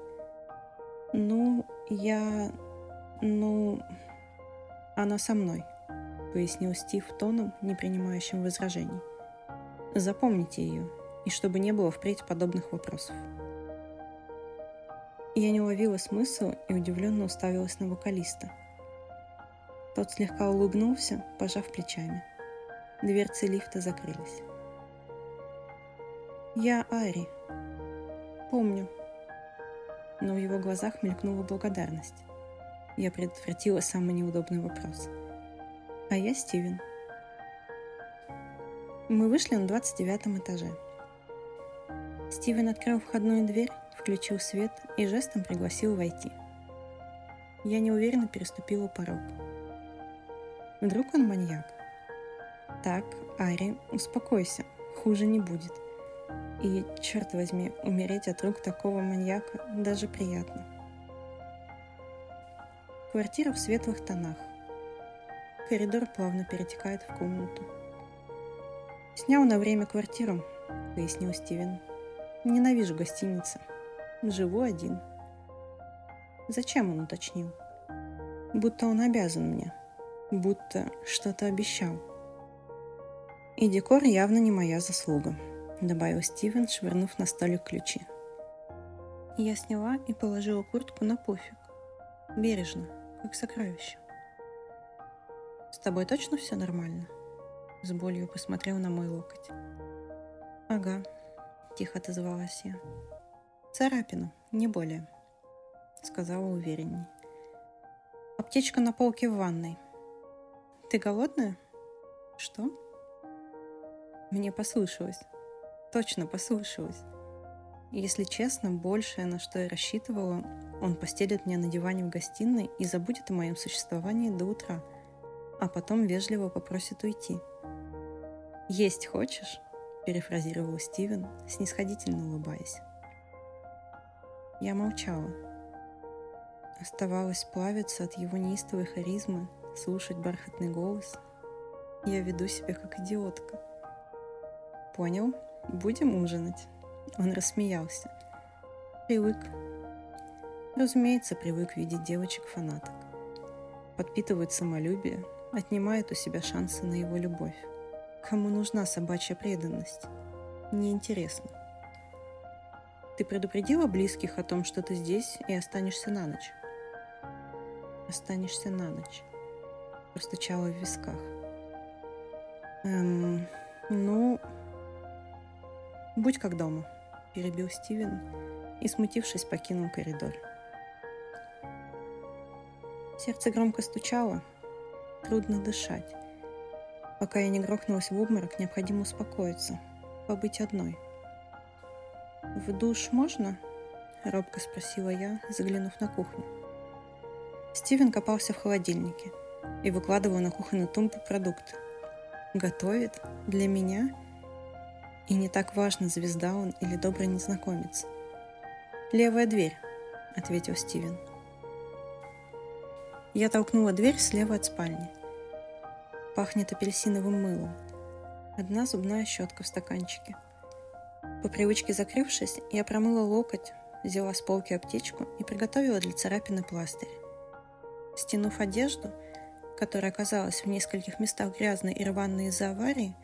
«Ну, я... ну... Она со мной», — пояснил Стив тоном, не принимающим возражений. «Запомните ее, и чтобы не было впредь подобных вопросов». Я не уловила смысл и удивленно уставилась на вокалиста. Тот слегка улыбнулся, пожав плечами. Дверцы лифта закрылись. «Я Ари. Помню», но в его глазах мелькнула благодарность. Я предотвратила самый неудобный вопрос. А я Стивен. Мы вышли на 29 этаже. Стивен открыл входную дверь, включил свет и жестом пригласил войти. Я неуверенно переступила порог. Вдруг он маньяк? Так, Ари, успокойся, хуже не будет. И, черт возьми, умереть от рук такого маньяка даже приятно. Квартира в светлых тонах. Коридор плавно перетекает в комнату. «Снял на время квартиру», — пояснил Стивен. «Ненавижу гостиницы. Живу один». Зачем он уточнил? Будто он обязан мне. Будто что-то обещал. И декор явно не моя заслуга, добавил Стивен, швырнув на столик ключи. Я сняла и положила куртку на пофиг. Бережно, как сокровище. «С тобой точно все нормально?» С болью посмотрел на мой локоть. «Ага», — тихо отозвалась я. «Царапину, не более», — сказала уверенней. «Аптечка на полке в ванной. Ты голодная?» «Что?» Мне послышалось. Точно послышалось. Если честно, большее, на что я рассчитывала, он постелит меня на диване в гостиной и забудет о моем существовании до утра, а потом вежливо попросит уйти. «Есть хочешь?» – перефразировал Стивен, снисходительно улыбаясь. Я молчала. Оставалось плавиться от его неистовой харизмы, слушать бархатный голос. Я веду себя как идиотка. Понял? Будем ужинать. Он рассмеялся. Привык. Разумеется, привык видеть девочек-фанаток. Подпитывает самолюбие, отнимает у себя шансы на его любовь. Кому нужна собачья преданность? Неинтересно. Ты предупредила близких о том, что ты здесь и останешься на ночь? Останешься на ночь. Простучала в висках. Эм, ну, будь как дома перебил Стивен и, смутившись, покинул коридор. Сердце громко стучало, трудно дышать. Пока я не грохнулась в обморок, необходимо успокоиться, побыть одной. «В душ можно?» – робко спросила я, заглянув на кухню. Стивен копался в холодильнике и выкладывал на кухонную тумбу продукты. «Готовит? Для меня?» И не так важно, звезда он или добрый незнакомец. «Левая дверь», — ответил Стивен. Я толкнула дверь слева от спальни. Пахнет апельсиновым мылом. Одна зубная щетка в стаканчике. По привычке закрывшись, я промыла локоть, взяла с полки аптечку и приготовила для царапины пластырь. Стянув одежду, которая оказалась в нескольких местах грязной и рваной из-за аварии,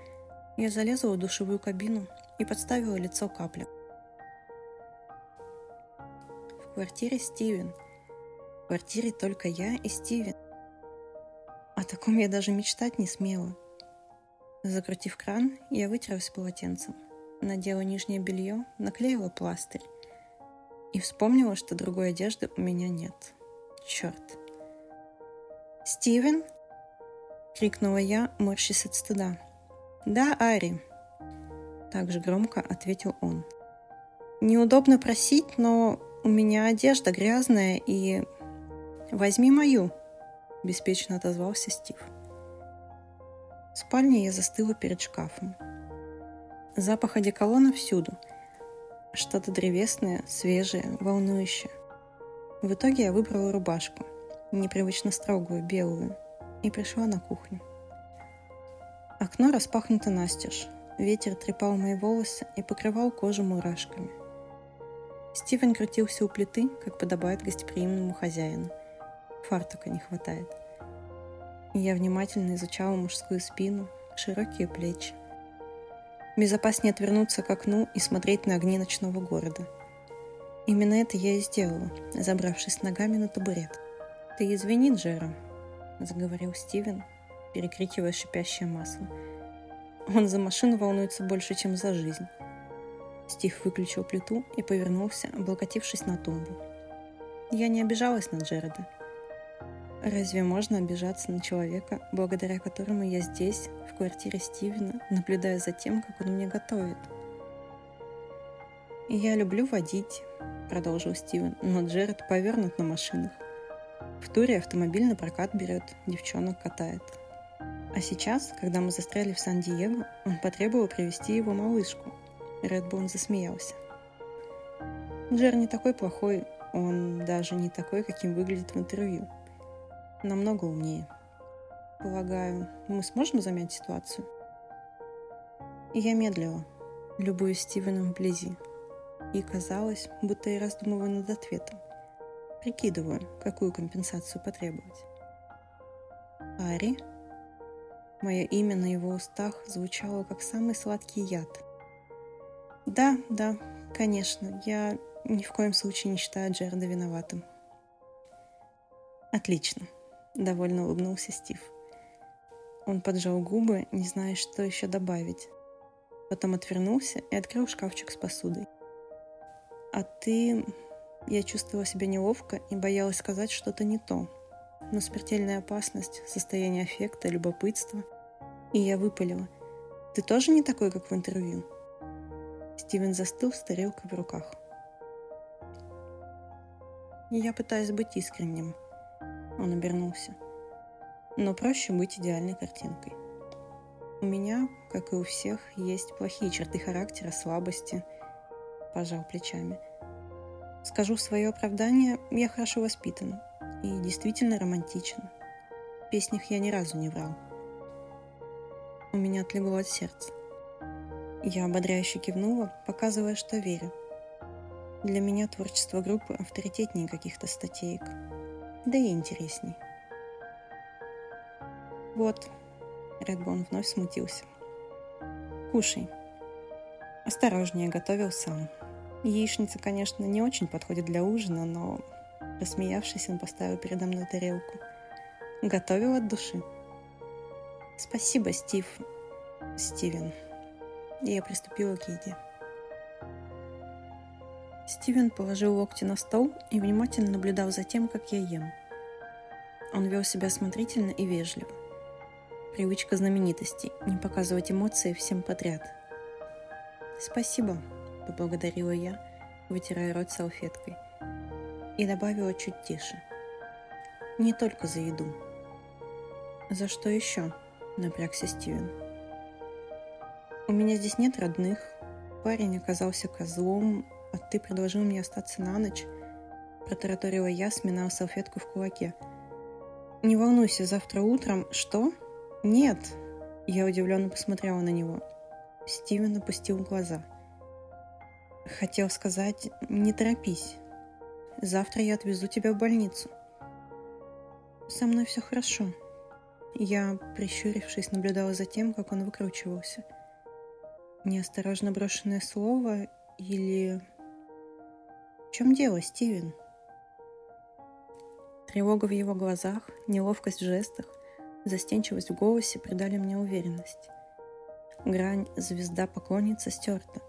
я залезла в душевую кабину и подставила лицо каплям. В квартире Стивен. В квартире только я и Стивен. О таком я даже мечтать не смела. Закрутив кран, я вытерлась полотенцем, надела нижнее белье, наклеила пластырь и вспомнила, что другой одежды у меня нет. Черт. «Стивен!» — крикнула я, морщась от стыда. «Да, Ари», — также громко ответил он. «Неудобно просить, но у меня одежда грязная и...» «Возьми мою», — беспечно отозвался Стив. В спальне я застыла перед шкафом. Запах одеколона всюду. Что-то древесное, свежее, волнующее. В итоге я выбрала рубашку, непривычно строгую, белую, и пришла на кухню. Окно распахнуто настежь. Ветер трепал мои волосы и покрывал кожу мурашками. Стивен крутился у плиты, как подобает гостеприимному хозяину. Фартука не хватает. Я внимательно изучала мужскую спину, широкие плечи. Безопаснее отвернуться к окну и смотреть на огни ночного города. Именно это я и сделала, забравшись ногами на табурет. «Ты извини, Джера», — заговорил Стивен, перекрикивая шипящее масло. Он за машину волнуется больше, чем за жизнь. Стив выключил плиту и повернулся, облокотившись на тумбу. Я не обижалась на Джереда. Разве можно обижаться на человека, благодаря которому я здесь, в квартире Стивена, наблюдая за тем, как он мне готовит? «Я люблю водить», — продолжил Стивен, но Джеред повернут на машинах. В туре автомобиль на прокат берет, девчонок катает. А сейчас, когда мы застряли в Сан-Диего, он потребовал привести его малышку. Редбоун засмеялся. Джер не такой плохой, он даже не такой, каким выглядит в интервью. Намного умнее. Полагаю, мы сможем замять ситуацию? И я медлила, любуясь Стивеном вблизи. И казалось, будто я раздумываю над ответом. Прикидываю, какую компенсацию потребовать. Ари?» Мое имя на его устах звучало как самый сладкий яд. «Да, да, конечно, я ни в коем случае не считаю Джерда виноватым». «Отлично», — довольно улыбнулся Стив. Он поджал губы, не зная, что еще добавить. Потом отвернулся и открыл шкафчик с посудой. «А ты...» Я чувствовала себя неловко и боялась сказать что-то не то. Но смертельная опасность, состояние аффекта, любопытство. И я выпалила. «Ты тоже не такой, как в интервью?» Стивен застыл с тарелкой в руках. Я пытаюсь быть искренним. Он обернулся. Но проще быть идеальной картинкой. У меня, как и у всех, есть плохие черты характера, слабости. Пожал плечами. Скажу свое оправдание, я хорошо воспитан и действительно романтичен. В песнях я ни разу не врал. У меня отлегло от сердца. Я ободряюще кивнула, показывая, что верю. Для меня творчество группы авторитетнее каких-то статейк. Да и интересней. Вот, Редбон вновь смутился. Кушай. Осторожнее, готовил сам. Яичница, конечно, не очень подходит для ужина, но, рассмеявшись, он поставил передо мной тарелку. Готовил от души. Спасибо, Стив. Стивен. И я приступила к еде. Стивен положил локти на стол и внимательно наблюдал за тем, как я ем. Он вел себя осмотрительно и вежливо. Привычка знаменитостей – не показывать эмоции всем подряд. «Спасибо», – поблагодарила я, вытирая рот салфеткой. И добавила чуть тише. «Не только за еду». «За что еще?» – напрягся Стивен. «У меня здесь нет родных. Парень оказался козлом, а ты предложил мне остаться на ночь», – протараторила я, сминая салфетку в кулаке. «Не волнуйся, завтра утром...» «Что?» «Нет!» Я удивленно посмотрела на него. Стивен опустил глаза. Хотел сказать, не торопись. Завтра я отвезу тебя в больницу. Со мной все хорошо. Я, прищурившись, наблюдала за тем, как он выкручивался. Неосторожно брошенное слово или в чем дело, Стивен? Тревога в его глазах, неловкость в жестах, застенчивость в голосе придали мне уверенность. Грань звезда-поклонница стерта.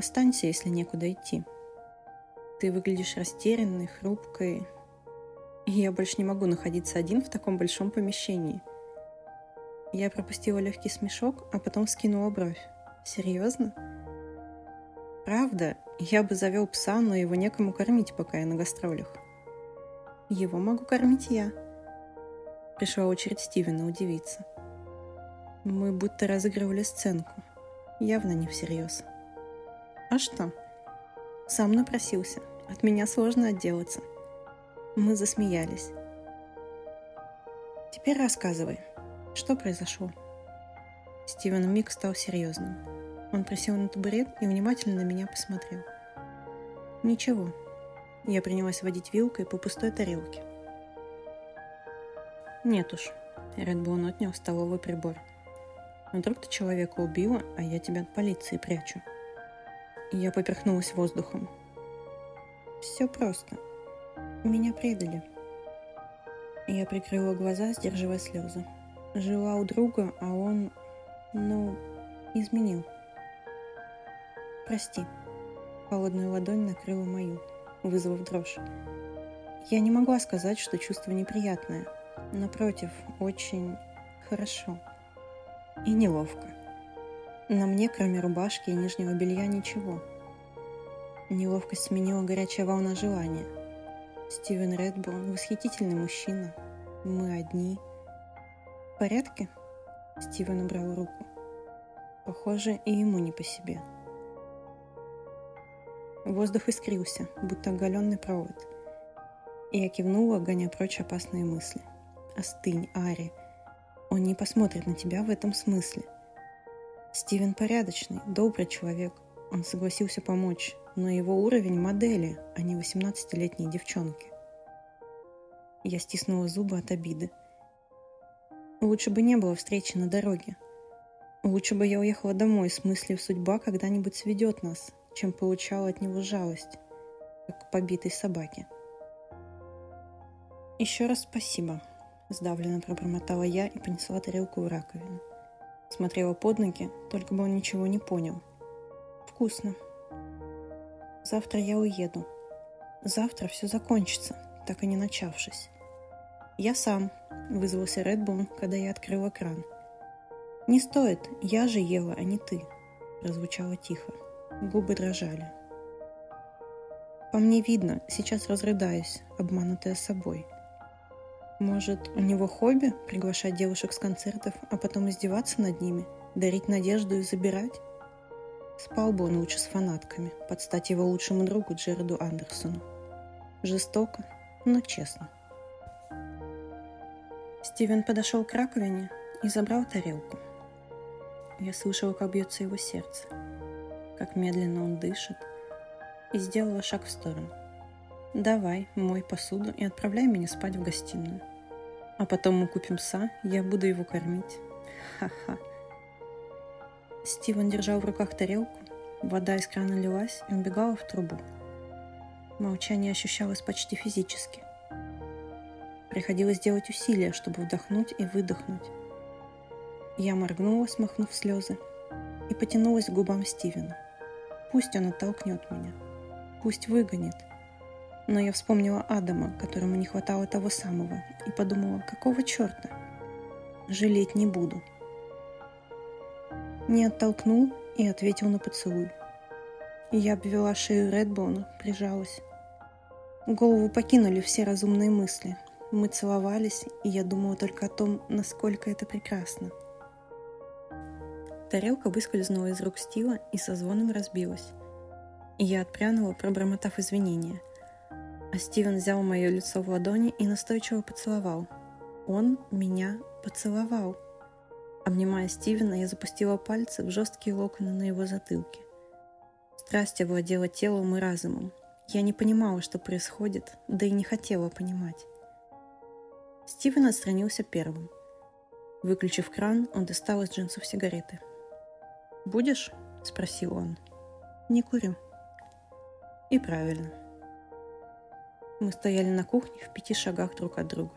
Останься, если некуда идти. Ты выглядишь растерянной, хрупкой, и я больше не могу находиться один в таком большом помещении. Я пропустила легкий смешок, а потом скинула бровь. Серьезно? Правда, я бы завел пса, но его некому кормить, пока я на гастролях. Его могу кормить я. Пришла очередь Стивена удивиться. Мы будто разыгрывали сценку. Явно не всерьез. А что? Сам напросился. От меня сложно отделаться. Мы засмеялись. Теперь рассказывай, что произошло? Стивен миг стал серьезным. Он присел на табурет и внимательно на меня посмотрел. Ничего. Я принялась водить вилкой по пустой тарелке. Нет уж. Редбоун отнял столовый прибор. Вдруг ты человека убила, а я тебя от полиции прячу. Я поперхнулась воздухом. Все просто. Меня предали. Я прикрыла глаза, сдерживая слезы. Жила у друга, а он, ну, изменил. Прости. Холодная ладонь накрыла мою, вызвав дрожь. Я не могла сказать, что чувство неприятное. Напротив, очень хорошо. И неловко. На мне, кроме рубашки и нижнего белья, ничего. Неловкость сменила горячая волна желания. Стивен Редбурн – восхитительный мужчина. Мы одни. В порядке? Стивен убрал руку. Похоже, и ему не по себе. Воздух искрился, будто оголенный провод. И я кивнула, гоня прочь опасные мысли. «Остынь, Ари. Он не посмотрит на тебя в этом смысле. Стивен порядочный, добрый человек. Он согласился помочь, но его уровень модели, а не 18-летней девчонки. Я стиснула зубы от обиды. Лучше бы не было встречи на дороге. Лучше бы я уехала домой с мыслью «судьба когда-нибудь сведет нас», чем получала от него жалость, как побитой собаке. «Еще раз спасибо», – сдавленно пробормотала я и понесла тарелку в раковину. Смотрела под ноги, только бы он ничего не понял. «Вкусно. Завтра я уеду. Завтра все закончится, так и не начавшись. Я сам», – вызвался Редбун, когда я открыла кран. «Не стоит, я же ела, а не ты», – прозвучало тихо. Губы дрожали. По мне видно, сейчас разрыдаюсь, обманутая собой – может, у него хобби – приглашать девушек с концертов, а потом издеваться над ними, дарить надежду и забирать? Спал бы он лучше с фанатками, под стать его лучшему другу Джереду Андерсону. Жестоко, но честно. Стивен подошел к раковине и забрал тарелку. Я слышала, как бьется его сердце, как медленно он дышит, и сделала шаг в сторону. «Давай, мой посуду и отправляй меня спать в гостиную. А потом мы купим са, я буду его кормить. Ха-ха. Стивен держал в руках тарелку, вода из крана лилась и убегала в трубу. Молчание ощущалось почти физически. Приходилось делать усилия, чтобы вдохнуть и выдохнуть. Я моргнула, смахнув слезы, и потянулась к губам Стивена. Пусть он оттолкнет меня. Пусть выгонит – но я вспомнила Адама, которому не хватало того самого, и подумала, какого черта? Жалеть не буду. Не оттолкнул и ответил на поцелуй. Я обвела шею Редбоуна, прижалась. Голову покинули все разумные мысли. Мы целовались, и я думала только о том, насколько это прекрасно. Тарелка выскользнула из рук Стива и со звоном разбилась. Я отпрянула, пробормотав извинения – а Стивен взял мое лицо в ладони и настойчиво поцеловал. Он меня поцеловал. Обнимая Стивена, я запустила пальцы в жесткие локоны на его затылке. Страсть овладела телом и разумом. Я не понимала, что происходит, да и не хотела понимать. Стивен отстранился первым. Выключив кран, он достал из джинсов сигареты. «Будешь?» – спросил он. «Не курю». «И правильно. Мы стояли на кухне в пяти шагах друг от друга.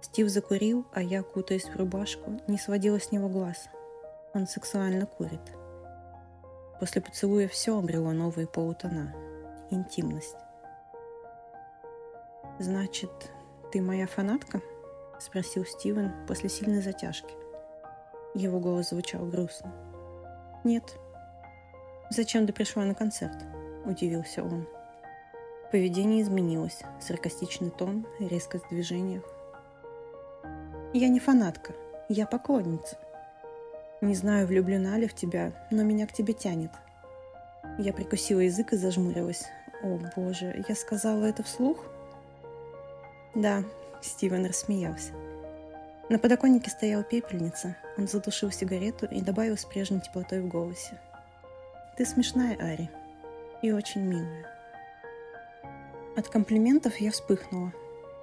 Стив закурил, а я, кутаясь в рубашку, не сводила с него глаз. Он сексуально курит. После поцелуя все обрело новые полутона. Интимность. «Значит, ты моя фанатка?» – спросил Стивен после сильной затяжки. Его голос звучал грустно. «Нет». «Зачем ты пришла на концерт?» – удивился он. Поведение изменилось, саркастичный тон, резкость в движениях. Я не фанатка, я поклонница. Не знаю, влюблена ли в тебя, но меня к тебе тянет. Я прикусила язык и зажмурилась. О, боже, я сказала это вслух? Да, Стивен рассмеялся. На подоконнике стояла пепельница. Он затушил сигарету и добавил с прежней теплотой в голосе. Ты смешная, Ари, и очень милая. От комплиментов я вспыхнула.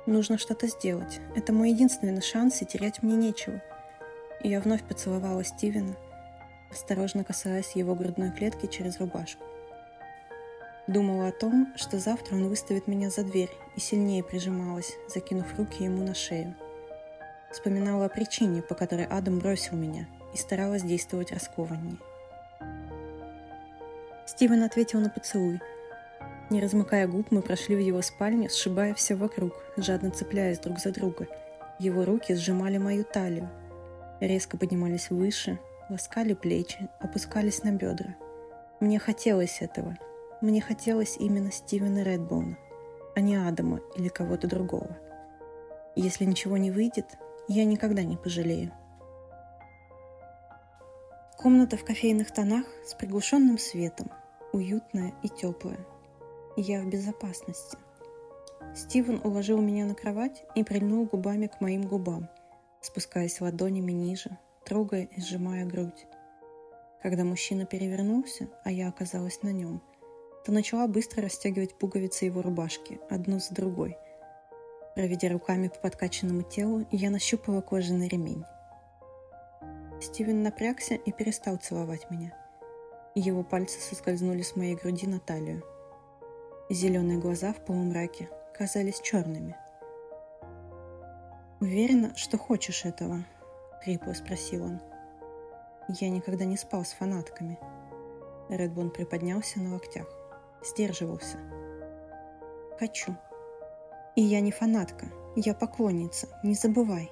Нужно что-то сделать. Это мой единственный шанс, и терять мне нечего. И я вновь поцеловала Стивена, осторожно касаясь его грудной клетки через рубашку. Думала о том, что завтра он выставит меня за дверь, и сильнее прижималась, закинув руки ему на шею. Вспоминала о причине, по которой Адам бросил меня, и старалась действовать раскованнее. Стивен ответил на поцелуй – не размыкая губ, мы прошли в его спальню, сшибая все вокруг, жадно цепляясь друг за друга. Его руки сжимали мою талию, резко поднимались выше, ласкали плечи, опускались на бедра. Мне хотелось этого. Мне хотелось именно Стивена Редбоуна, а не Адама или кого-то другого. Если ничего не выйдет, я никогда не пожалею. Комната в кофейных тонах с приглушенным светом, уютная и теплая – я в безопасности. Стивен уложил меня на кровать и прильнул губами к моим губам, спускаясь ладонями ниже, трогая и сжимая грудь. Когда мужчина перевернулся, а я оказалась на нем, то начала быстро расстегивать пуговицы его рубашки, одну за другой. Проведя руками по подкачанному телу, я нащупала кожаный ремень. Стивен напрягся и перестал целовать меня. Его пальцы соскользнули с моей груди на талию. Зеленые глаза в полумраке казались черными. «Уверена, что хочешь этого?» — хрипло спросил он. «Я никогда не спал с фанатками». Редбон приподнялся на локтях. Сдерживался. «Хочу», и я не фанатка, я поклонница, не забывай.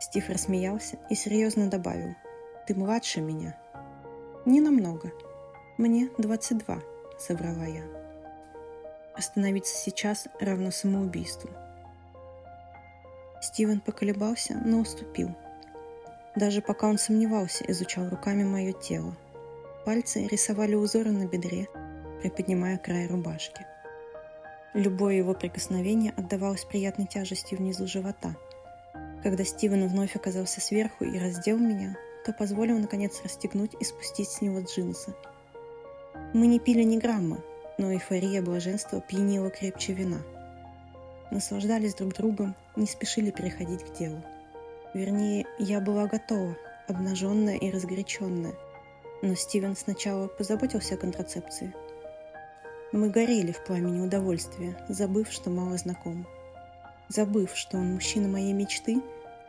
Стив рассмеялся и серьезно добавил. Ты младше меня. Не намного. Мне 22, соврала я. Остановиться сейчас равно самоубийству. Стивен поколебался, но уступил. Даже пока он сомневался, изучал руками мое тело. Пальцы рисовали узоры на бедре, приподнимая край рубашки. Любое его прикосновение отдавалось приятной тяжестью внизу живота. Когда Стивен вновь оказался сверху и раздел меня, то позволил наконец расстегнуть и спустить с него джинсы. Мы не пили ни грамма, но эйфория блаженства пьянила крепче вина. Наслаждались друг другом, не спешили переходить к делу. Вернее, я была готова, обнаженная и разгоряченная. Но Стивен сначала позаботился о контрацепции – мы горели в пламени удовольствия, забыв, что мало знаком. Забыв, что он мужчина моей мечты,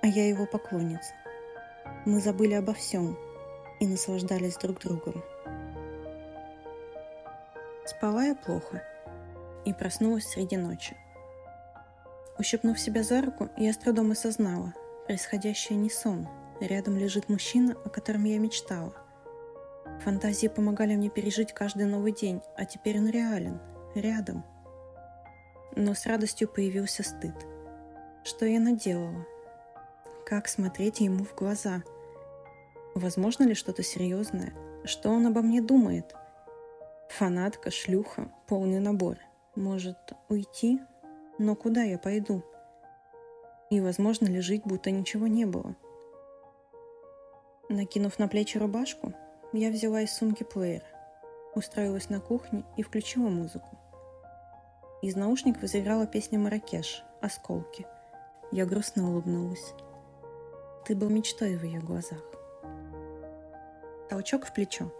а я его поклонница. Мы забыли обо всем и наслаждались друг другом. Спала я плохо и проснулась среди ночи. Ущипнув себя за руку, я с трудом осознала, происходящее не сон. Рядом лежит мужчина, о котором я мечтала. Фантазии помогали мне пережить каждый новый день, а теперь он реален, рядом. Но с радостью появился стыд. Что я наделала? Как смотреть ему в глаза? Возможно ли что-то серьезное? Что он обо мне думает? Фанатка, шлюха, полный набор. Может, уйти? Но куда я пойду? И возможно ли жить, будто ничего не было? Накинув на плечи рубашку, я взяла из сумки плеер, устроилась на кухне и включила музыку. Из наушников заиграла песня «Маракеш» «Осколки». Я грустно улыбнулась. Ты был мечтой в ее глазах. Толчок в плечо.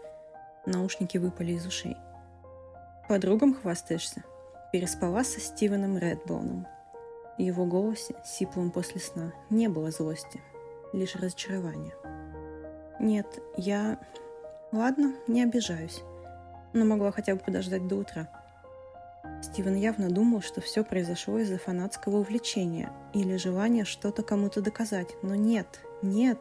Наушники выпали из ушей. Подругам хвастаешься? Переспала со Стивеном Редбоуном. В его голосе, сиплым после сна, не было злости, лишь разочарование. Нет, я... Ладно, не обижаюсь. Но могла хотя бы подождать до утра. Стивен явно думал, что все произошло из-за фанатского увлечения или желания что-то кому-то доказать. Но нет, нет.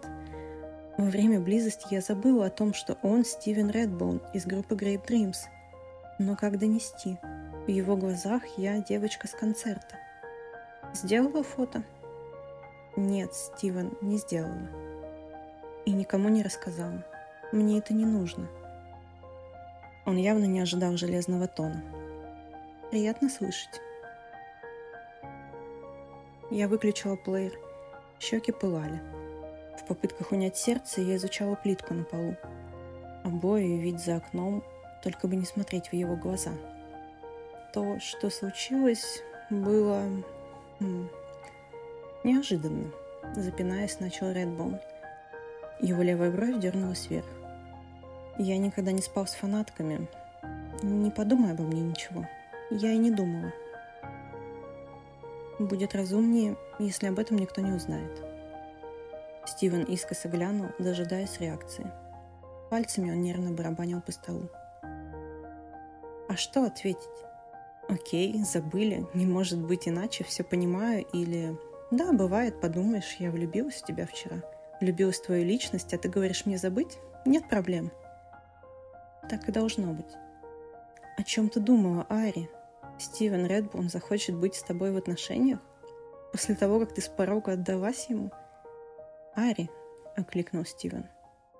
Во время близости я забыла о том, что он Стивен Редбоун из группы Grape Dreams. Но как донести? В его глазах я девочка с концерта. Сделала фото? Нет, Стивен, не сделала. И никому не рассказала. Мне это не нужно. Он явно не ожидал железного тона. Приятно слышать. Я выключила плеер. Щеки пылали. В попытках унять сердце я изучала плитку на полу. Обои и вид за окном, только бы не смотреть в его глаза. То, что случилось, было... М- неожиданно. Запинаясь, начал Редбоун. Его левая бровь дернулась вверх. Я никогда не спал с фанатками. Не подумай обо мне ничего. Я и не думала. Будет разумнее, если об этом никто не узнает. Стивен искоса глянул, дожидаясь реакции. Пальцами он нервно барабанил по столу. А что ответить? Окей, забыли, не может быть иначе, все понимаю, или... Да, бывает, подумаешь, я влюбилась в тебя вчера. Влюбилась в твою личность, а ты говоришь мне забыть? Нет проблем. Так и должно быть. О чем ты думала, Ари? Стивен Редбурн захочет быть с тобой в отношениях? После того, как ты с порога отдалась ему? Ари, окликнул Стивен.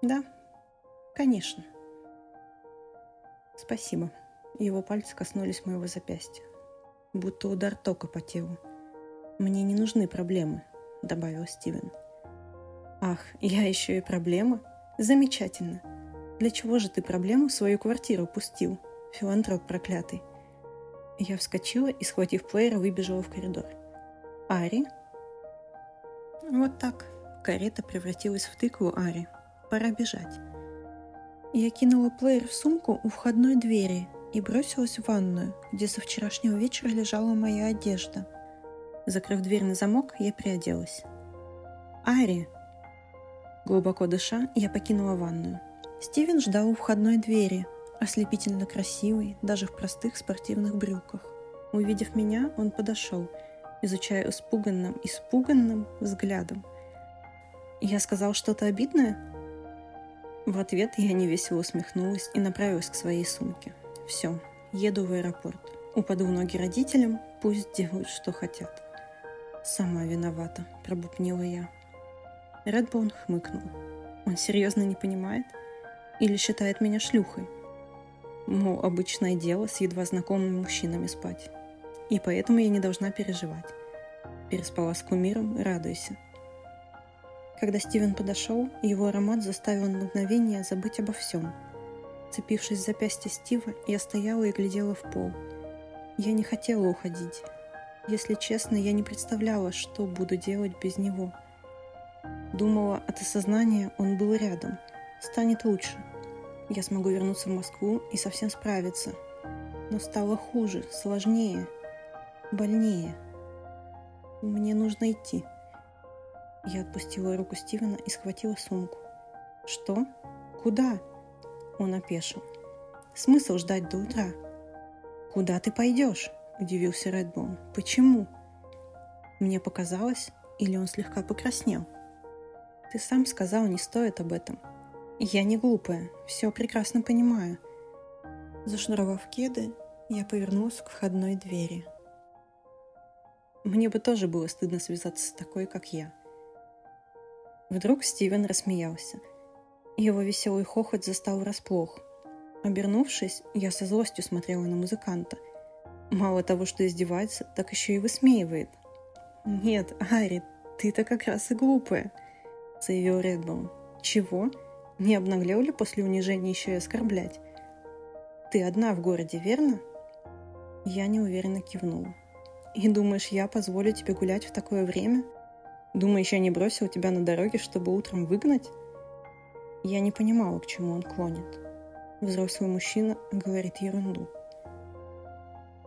Да, конечно. Спасибо. Его пальцы коснулись моего запястья. Будто удар тока по телу. Мне не нужны проблемы, добавил Стивен. Ах, я еще и проблема? Замечательно. Для чего же ты проблему в свою квартиру пустил, филантроп проклятый? Я вскочила и, схватив плеер, выбежала в коридор. Ари? Вот так. Карета превратилась в тыкву Ари. Пора бежать. Я кинула плеер в сумку у входной двери и бросилась в ванную, где со вчерашнего вечера лежала моя одежда. Закрыв дверь на замок, я приоделась. «Ари!» Глубоко дыша, я покинула ванную. Стивен ждал у входной двери, ослепительно красивый, даже в простых спортивных брюках. Увидев меня, он подошел, изучая испуганным, испуганным взглядом. «Я сказал что-то обидное?» В ответ я невесело усмехнулась и направилась к своей сумке. Все, еду в аэропорт. Упаду в ноги родителям, пусть делают, что хотят. Сама виновата, пробупнила я. Редбоун хмыкнул. Он серьезно не понимает? Или считает меня шлюхой? Мол, обычное дело с едва знакомыми мужчинами спать. И поэтому я не должна переживать. Переспала с кумиром, радуйся. Когда Стивен подошел, его аромат заставил на мгновение забыть обо всем. Цепившись в запястье Стива, я стояла и глядела в пол. Я не хотела уходить. Если честно, я не представляла, что буду делать без него. Думала, от осознания он был рядом. Станет лучше. Я смогу вернуться в Москву и совсем справиться. Но стало хуже, сложнее, больнее. Мне нужно идти. Я отпустила руку Стивена и схватила сумку. «Что? Куда?» Он опешил. «Смысл ждать до утра?» «Куда ты пойдешь?» – удивился Редбоун. «Почему?» Мне показалось, или он слегка покраснел. «Ты сам сказал, не стоит об этом. Я не глупая, все прекрасно понимаю». Зашнуровав кеды, я повернулась к входной двери. Мне бы тоже было стыдно связаться с такой, как я – Вдруг Стивен рассмеялся. Его веселый хохот застал врасплох. Обернувшись, я со злостью смотрела на музыканта. Мало того, что издевается, так еще и высмеивает. «Нет, Ари, ты-то как раз и глупая», — заявил Редбоун. «Чего? Не обнаглел ли после унижения еще и оскорблять? Ты одна в городе, верно?» Я неуверенно кивнула. «И думаешь, я позволю тебе гулять в такое время?» Думаешь, я не бросил тебя на дороге, чтобы утром выгнать? Я не понимала, к чему он клонит. Взрослый мужчина говорит ерунду.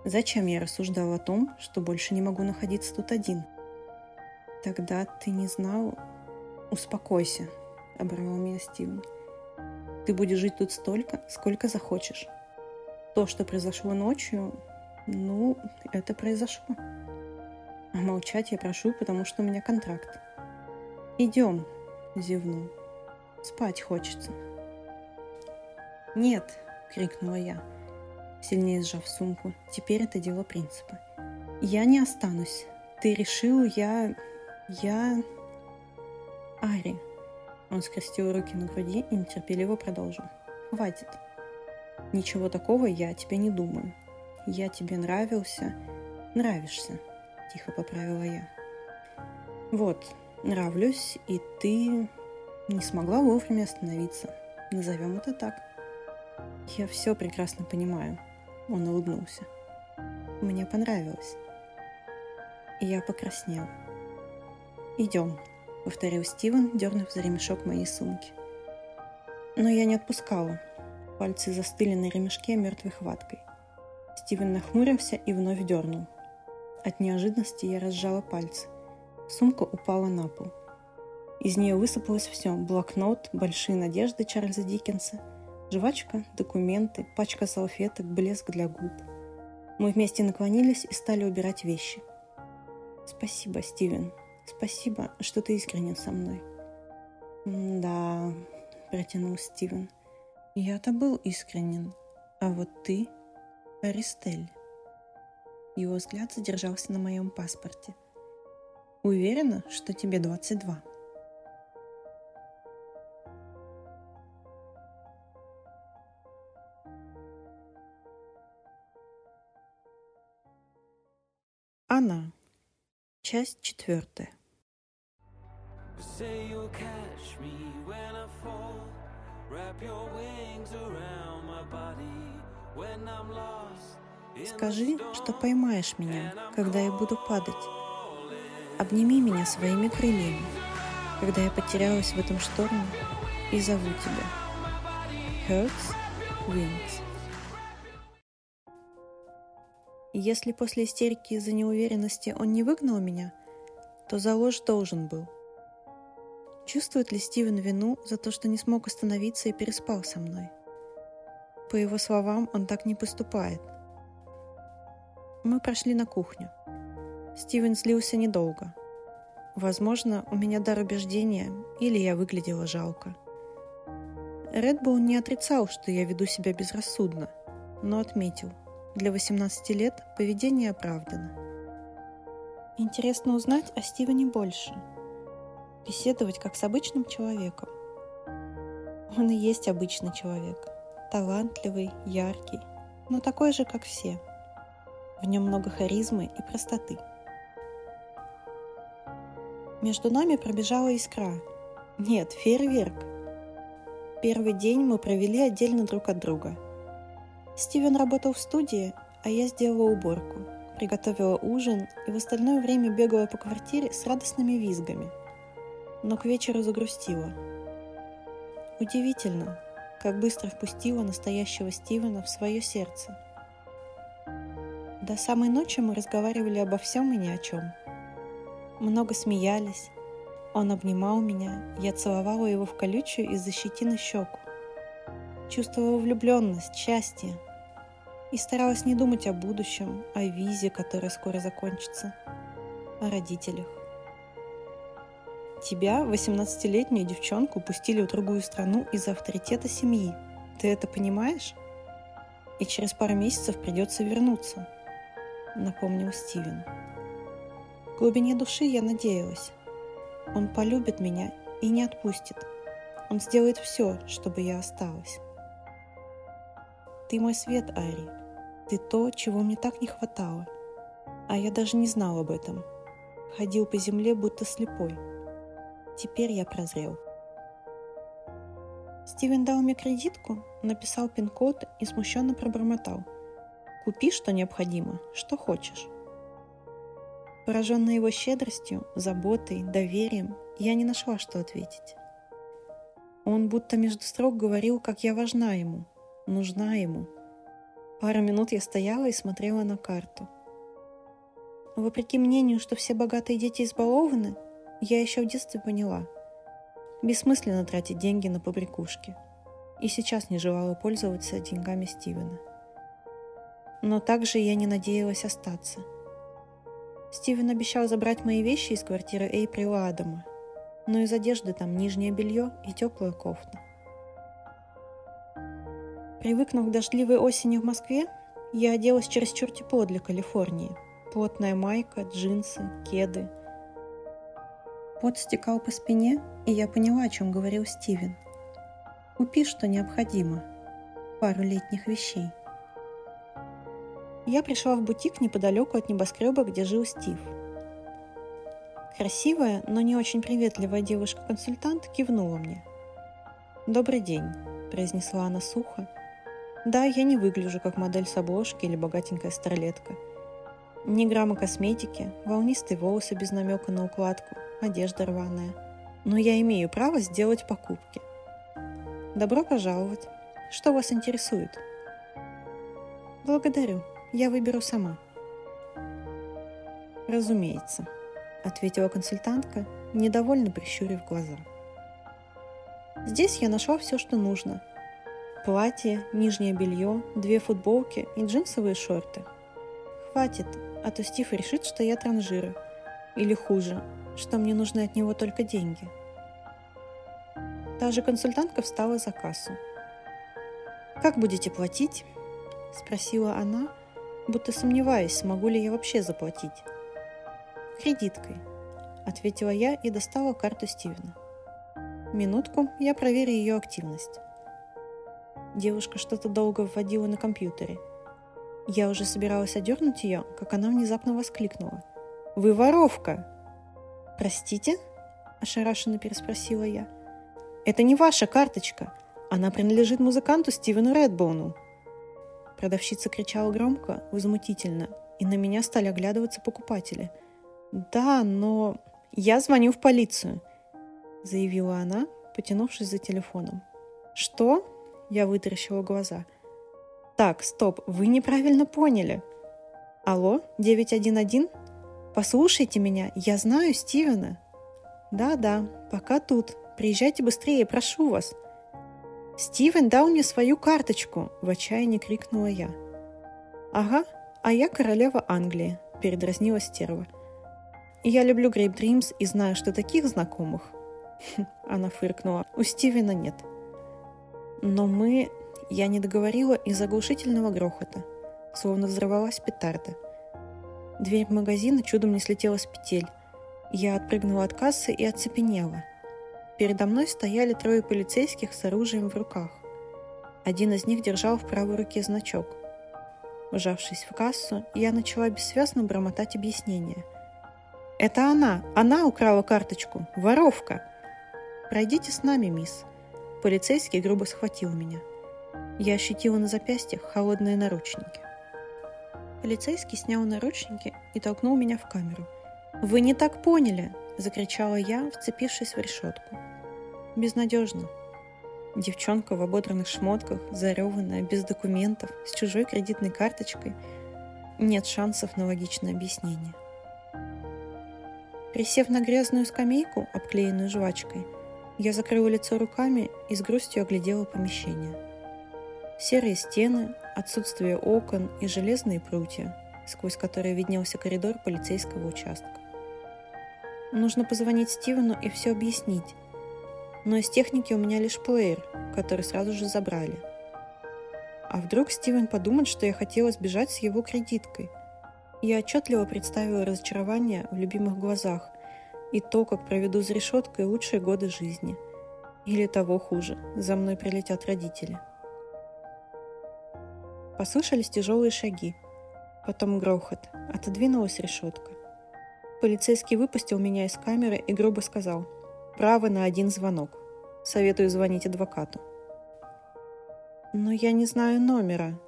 Зачем я рассуждал о том, что больше не могу находиться тут один? Тогда ты не знал... Успокойся, оборвал меня Стивен. Ты будешь жить тут столько, сколько захочешь. То, что произошло ночью, ну, это произошло. А молчать я прошу, потому что у меня контракт. «Идем», — зевнул. «Спать хочется». «Нет», — крикнула я, сильнее сжав сумку. «Теперь это дело принципа. Я не останусь. Ты решил, я... я...» «Ари», — он скрестил руки на груди и нетерпеливо продолжил. «Хватит. Ничего такого я тебе не думаю. Я тебе нравился, нравишься тихо поправила я. Вот, нравлюсь, и ты не смогла вовремя остановиться. Назовем это так. Я все прекрасно понимаю. Он улыбнулся. Мне понравилось. И я покраснела. «Идем», — повторил Стивен, дернув за ремешок моей сумки. Но я не отпускала. Пальцы застыли на ремешке мертвой хваткой. Стивен нахмурился и вновь дернул. От неожиданности я разжала пальцы. Сумка упала на пол. Из нее высыпалось все. Блокнот, большие надежды Чарльза Диккенса, жвачка, документы, пачка салфеток, блеск для губ. Мы вместе наклонились и стали убирать вещи. «Спасибо, Стивен. Спасибо, что ты искренен со мной». «Да», — протянул Стивен. «Я-то был искренен. А вот ты — Аристель». Его взгляд задержался на моем паспорте. Уверена, что тебе 22. Часть четвертая. Say you'll catch me when I fall. Wrap your wings around my body when I'm lost. Скажи, что поймаешь меня, когда я буду падать. обними меня своими крыльями, когда я потерялась в этом шторме и зову тебя. Hurts Wings. Если после истерики из-за неуверенности он не выгнал меня, то за ложь должен был. Чувствует ли Стивен вину за то, что не смог остановиться и переспал со мной? По его словам, он так не поступает. Мы прошли на кухню. Стивен злился недолго. Возможно, у меня дар убеждения, или я выглядела жалко. Редбул не отрицал, что я веду себя безрассудно, но отметил, для 18 лет поведение оправдано. Интересно узнать о Стивене больше. Беседовать как с обычным человеком. Он и есть обычный человек. Талантливый, яркий, но такой же, как все. В нем много харизмы и простоты – между нами пробежала искра. Нет, фейерверк. Первый день мы провели отдельно друг от друга. Стивен работал в студии, а я сделала уборку, приготовила ужин и в остальное время бегала по квартире с радостными визгами. Но к вечеру загрустила. Удивительно, как быстро впустила настоящего Стивена в свое сердце. До самой ночи мы разговаривали обо всем и ни о чем – много смеялись. Он обнимал меня, я целовала его в колючую из-за щетины щеку. Чувствовала влюбленность, счастье. И старалась не думать о будущем, о визе, которая скоро закончится, о родителях. Тебя, 18-летнюю девчонку, пустили в другую страну из-за авторитета семьи. Ты это понимаешь? И через пару месяцев придется вернуться, напомнил Стивен. В глубине души я надеялась. Он полюбит меня и не отпустит. Он сделает все, чтобы я осталась. Ты мой свет, Ари. Ты то, чего мне так не хватало. А я даже не знал об этом. Ходил по земле, будто слепой. Теперь я прозрел. Стивен дал мне кредитку, написал пин-код и смущенно пробормотал. «Купи, что необходимо, что хочешь». Пораженная его щедростью, заботой, доверием, я не нашла, что ответить. Он будто между строк говорил, как я важна ему, нужна ему. Пару минут я стояла и смотрела на карту. Вопреки мнению, что все богатые дети избалованы, я еще в детстве поняла. Бессмысленно тратить деньги на побрякушки. И сейчас не желала пользоваться деньгами Стивена. Но также я не надеялась остаться – Стивен обещал забрать мои вещи из квартиры Эйприла Адама, но из одежды там нижнее белье и теплая кофта. Привыкнув к дождливой осени в Москве, я оделась чересчур тепло для Калифорнии. Плотная майка, джинсы, кеды. Пот стекал по спине, и я поняла, о чем говорил Стивен. Купи, что необходимо. Пару летних вещей – я пришла в бутик неподалеку от небоскреба, где жил Стив. Красивая, но не очень приветливая девушка-консультант кивнула мне. «Добрый день», – произнесла она сухо. «Да, я не выгляжу как модель с обложки или богатенькая старлетка. Ни грамма косметики, волнистые волосы без намека на укладку, одежда рваная. Но я имею право сделать покупки. Добро пожаловать. Что вас интересует?» «Благодарю», я выберу сама. Разумеется, ответила консультантка, недовольно прищурив глаза. Здесь я нашла все, что нужно. Платье, нижнее белье, две футболки и джинсовые шорты. Хватит, а то Стив решит, что я транжира. Или хуже, что мне нужны от него только деньги. Та же консультантка встала за кассу. «Как будете платить?» – спросила она, будто сомневаясь, смогу ли я вообще заплатить. «Кредиткой», — ответила я и достала карту Стивена. Минутку, я проверю ее активность. Девушка что-то долго вводила на компьютере. Я уже собиралась одернуть ее, как она внезапно воскликнула. «Вы воровка!» «Простите?» – ошарашенно переспросила я. «Это не ваша карточка. Она принадлежит музыканту Стивену Редбоуну», Продавщица кричала громко, возмутительно, и на меня стали оглядываться покупатели. «Да, но я звоню в полицию», — заявила она, потянувшись за телефоном. «Что?» — я вытаращила глаза. «Так, стоп, вы неправильно поняли». «Алло, 911? Послушайте меня, я знаю Стивена». «Да-да, пока тут. Приезжайте быстрее, прошу вас». «Стивен дал мне свою карточку!» – в отчаянии крикнула я. «Ага, а я королева Англии», – передразнила стерва. «Я люблю Грейп Дримс и знаю, что таких знакомых...» Она фыркнула. «У Стивена нет». Но мы... Я не договорила из оглушительного грохота, словно взорвалась петарда. Дверь магазина чудом не слетела с петель. Я отпрыгнула от кассы и оцепенела – Передо мной стояли трое полицейских с оружием в руках. Один из них держал в правой руке значок. Ужавшись в кассу, я начала бессвязно бормотать объяснение. «Это она! Она украла карточку! Воровка!» «Пройдите с нами, мисс!» Полицейский грубо схватил меня. Я ощутила на запястьях холодные наручники. Полицейский снял наручники и толкнул меня в камеру. «Вы не так поняли!» – закричала я, вцепившись в решетку. Безнадежно. Девчонка в ободранных шмотках, зареванная, без документов, с чужой кредитной карточкой. Нет шансов на логичное объяснение. Присев на грязную скамейку, обклеенную жвачкой, я закрыла лицо руками и с грустью оглядела помещение. Серые стены, отсутствие окон и железные прутья, сквозь которые виднелся коридор полицейского участка. Нужно позвонить Стивену и все объяснить. Но из техники у меня лишь плеер, который сразу же забрали. А вдруг Стивен подумает, что я хотела сбежать с его кредиткой? Я отчетливо представила разочарование в любимых глазах и то, как проведу за решеткой лучшие годы жизни. Или того хуже, за мной прилетят родители. Послышались тяжелые шаги. Потом грохот. Отодвинулась решетка. Полицейский выпустил меня из камеры и грубо сказал «Право на один звонок. Советую звонить адвокату». «Но я не знаю номера».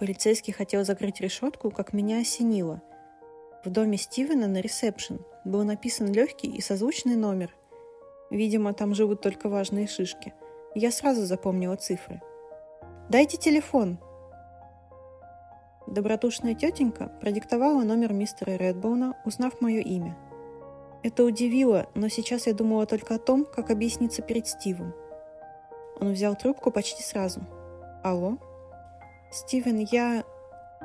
Полицейский хотел закрыть решетку, как меня осенило. В доме Стивена на ресепшн был написан легкий и созвучный номер. Видимо, там живут только важные шишки. Я сразу запомнила цифры. «Дайте телефон», Добротушная тетенька продиктовала номер мистера Редбоуна, узнав мое имя. Это удивило, но сейчас я думала только о том, как объясниться перед Стивом. Он взял трубку почти сразу. «Алло?» «Стивен, я...»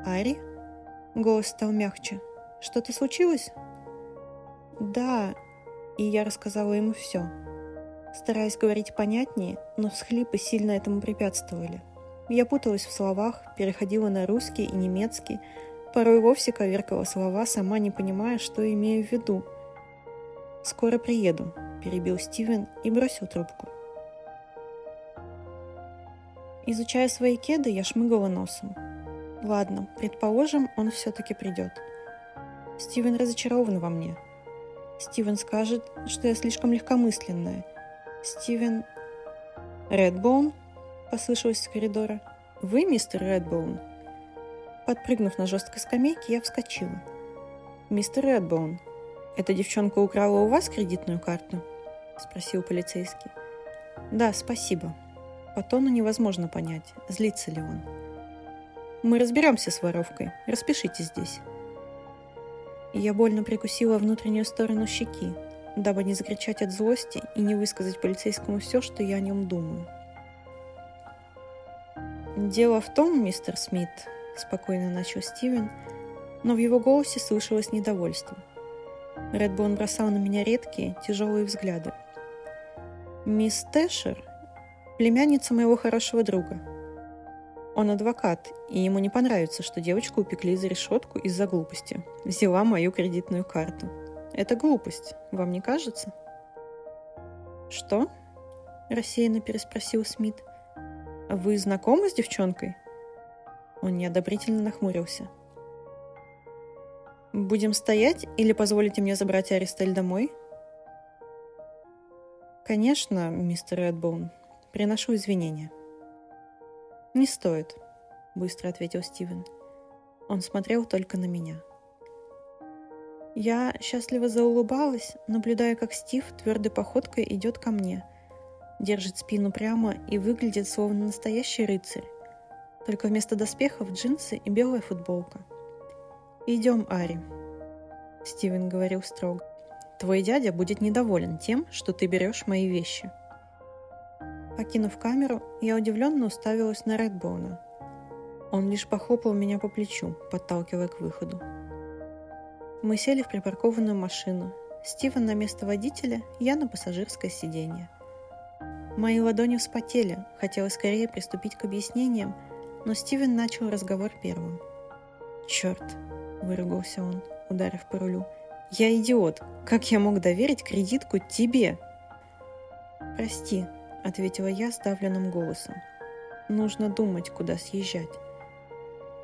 «Ари?» Голос стал мягче. «Что-то случилось?» «Да...» И я рассказала ему все. Стараясь говорить понятнее, но всхлипы сильно этому препятствовали. Я путалась в словах, переходила на русский и немецкий, порой вовсе коверкала слова, сама не понимая, что имею в виду. «Скоро приеду», – перебил Стивен и бросил трубку. Изучая свои кеды, я шмыгала носом. Ладно, предположим, он все-таки придет. Стивен разочарован во мне. Стивен скажет, что я слишком легкомысленная. Стивен... Редбоун послышалось из коридора. «Вы, мистер Редбоун?» Подпрыгнув на жесткой скамейке, я вскочила. «Мистер Редбоун, эта девчонка украла у вас кредитную карту?» Спросил полицейский. «Да, спасибо. По тону невозможно понять, злится ли он. Мы разберемся с воровкой. Распишите здесь». Я больно прикусила внутреннюю сторону щеки, дабы не закричать от злости и не высказать полицейскому все, что я о нем думаю. «Дело в том, мистер Смит», – спокойно начал Стивен, но в его голосе слышалось недовольство. Редбоун бросал на меня редкие, тяжелые взгляды. «Мисс Тэшер – племянница моего хорошего друга. Он адвокат, и ему не понравится, что девочку упекли за решетку из-за глупости. Взяла мою кредитную карту. Это глупость, вам не кажется?» «Что?» – рассеянно переспросил Смит – «Вы знакомы с девчонкой?» Он неодобрительно нахмурился. «Будем стоять или позволите мне забрать Аристель домой?» «Конечно, мистер Редбоун. Приношу извинения». «Не стоит», — быстро ответил Стивен. Он смотрел только на меня. Я счастливо заулыбалась, наблюдая, как Стив твердой походкой идет ко мне. Держит спину прямо и выглядит словно настоящий рыцарь. Только вместо доспехов джинсы и белая футболка. «Идем, Ари», — Стивен говорил строго. «Твой дядя будет недоволен тем, что ты берешь мои вещи». Покинув камеру, я удивленно уставилась на Редбоуна. Он лишь похлопал меня по плечу, подталкивая к выходу. Мы сели в припаркованную машину. Стивен на место водителя, я на пассажирское сиденье. Мои ладони вспотели, хотелось скорее приступить к объяснениям, но Стивен начал разговор первым. «Черт!» – выругался он, ударив по рулю. «Я идиот! Как я мог доверить кредитку тебе?» «Прости», – ответила я сдавленным голосом. «Нужно думать, куда съезжать».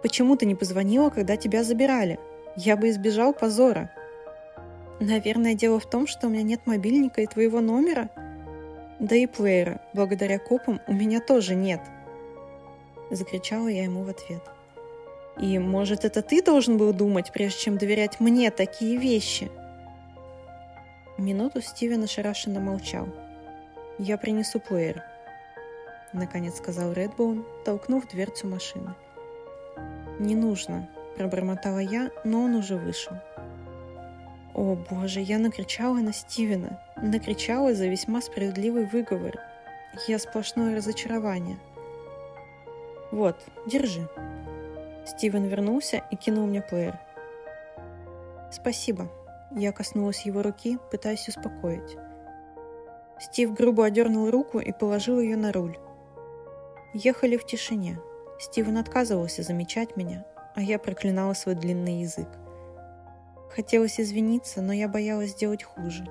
«Почему ты не позвонила, когда тебя забирали?» Я бы избежал позора. Наверное, дело в том, что у меня нет мобильника и твоего номера. Да и плеера, благодаря копам, у меня тоже нет. Закричала я ему в ответ. И, может, это ты должен был думать, прежде чем доверять мне такие вещи? Минуту Стивен ошарашенно молчал. «Я принесу плеер», — наконец сказал Редбоун, толкнув дверцу машины. «Не нужно», пробормотала я, но он уже вышел. О боже, я накричала на Стивена, накричала за весьма справедливый выговор. Я сплошное разочарование. Вот, держи. Стивен вернулся и кинул мне плеер. Спасибо. Я коснулась его руки, пытаясь успокоить. Стив грубо одернул руку и положил ее на руль. Ехали в тишине. Стивен отказывался замечать меня, а я проклинала свой длинный язык. Хотелось извиниться, но я боялась сделать хуже.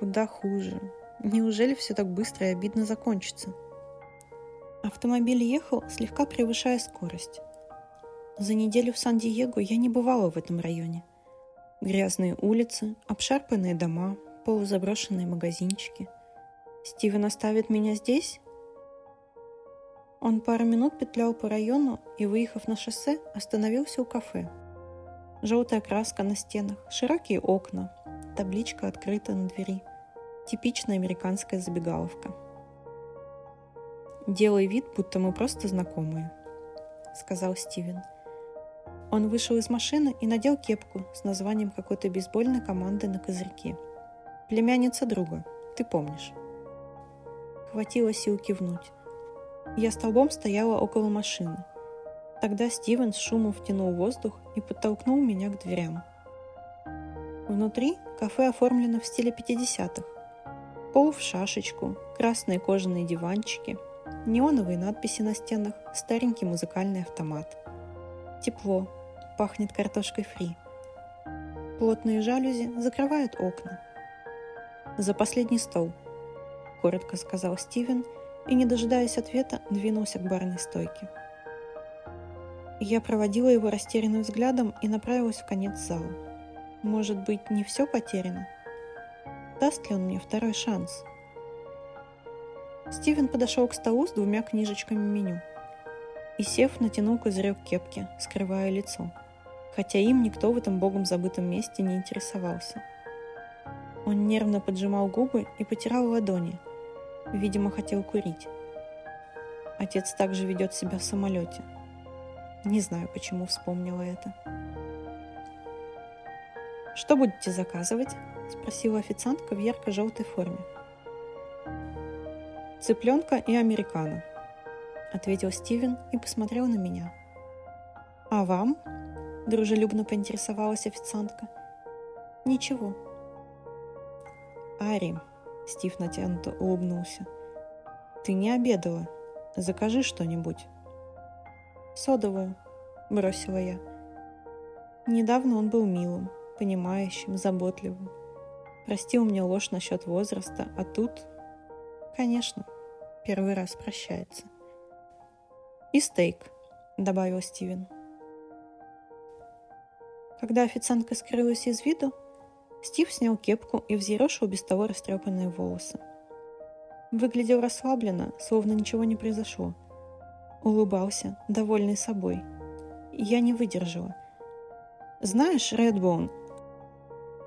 Куда хуже? Неужели все так быстро и обидно закончится? Автомобиль ехал, слегка превышая скорость. За неделю в Сан-Диего я не бывала в этом районе. Грязные улицы, обшарпанные дома, полузаброшенные магазинчики. Стивен оставит меня здесь? Он пару минут петлял по району и, выехав на шоссе, остановился у кафе. Желтая краска на стенах, широкие окна, табличка открыта на двери. Типичная американская забегаловка. «Делай вид, будто мы просто знакомые», — сказал Стивен. Он вышел из машины и надел кепку с названием какой-то бейсбольной команды на козырьке. «Племянница друга, ты помнишь». Хватило сил кивнуть. Я столбом стояла около машины. Тогда Стивен с шумом втянул воздух и подтолкнул меня к дверям. Внутри кафе оформлено в стиле 50-х. Пол в шашечку, красные кожаные диванчики, неоновые надписи на стенах, старенький музыкальный автомат. Тепло, пахнет картошкой фри. Плотные жалюзи закрывают окна. «За последний стол», — коротко сказал Стивен — и, не дожидаясь ответа, двинулся к барной стойке. Я проводила его растерянным взглядом и направилась в конец зала. Может быть, не все потеряно? Даст ли он мне второй шанс? Стивен подошел к столу с двумя книжечками меню и, сев, натянул козырек кепки, скрывая лицо, хотя им никто в этом богом забытом месте не интересовался. Он нервно поджимал губы и потирал ладони – Видимо, хотел курить. Отец также ведет себя в самолете. Не знаю, почему вспомнила это. «Что будете заказывать?» – спросила официантка в ярко-желтой форме. «Цыпленка и американо», – ответил Стивен и посмотрел на меня. «А вам?» – дружелюбно поинтересовалась официантка. «Ничего». «Ари», Стив натянуто улыбнулся. «Ты не обедала. Закажи что-нибудь». «Содовую», — бросила я. Недавно он был милым, понимающим, заботливым. Простил мне ложь насчет возраста, а тут... Конечно, первый раз прощается. «И стейк», — добавил Стивен. Когда официантка скрылась из виду, Стив снял кепку и взъерошил без того растрепанные волосы. Выглядел расслабленно, словно ничего не произошло. Улыбался, довольный собой. Я не выдержала. «Знаешь, Редбоун,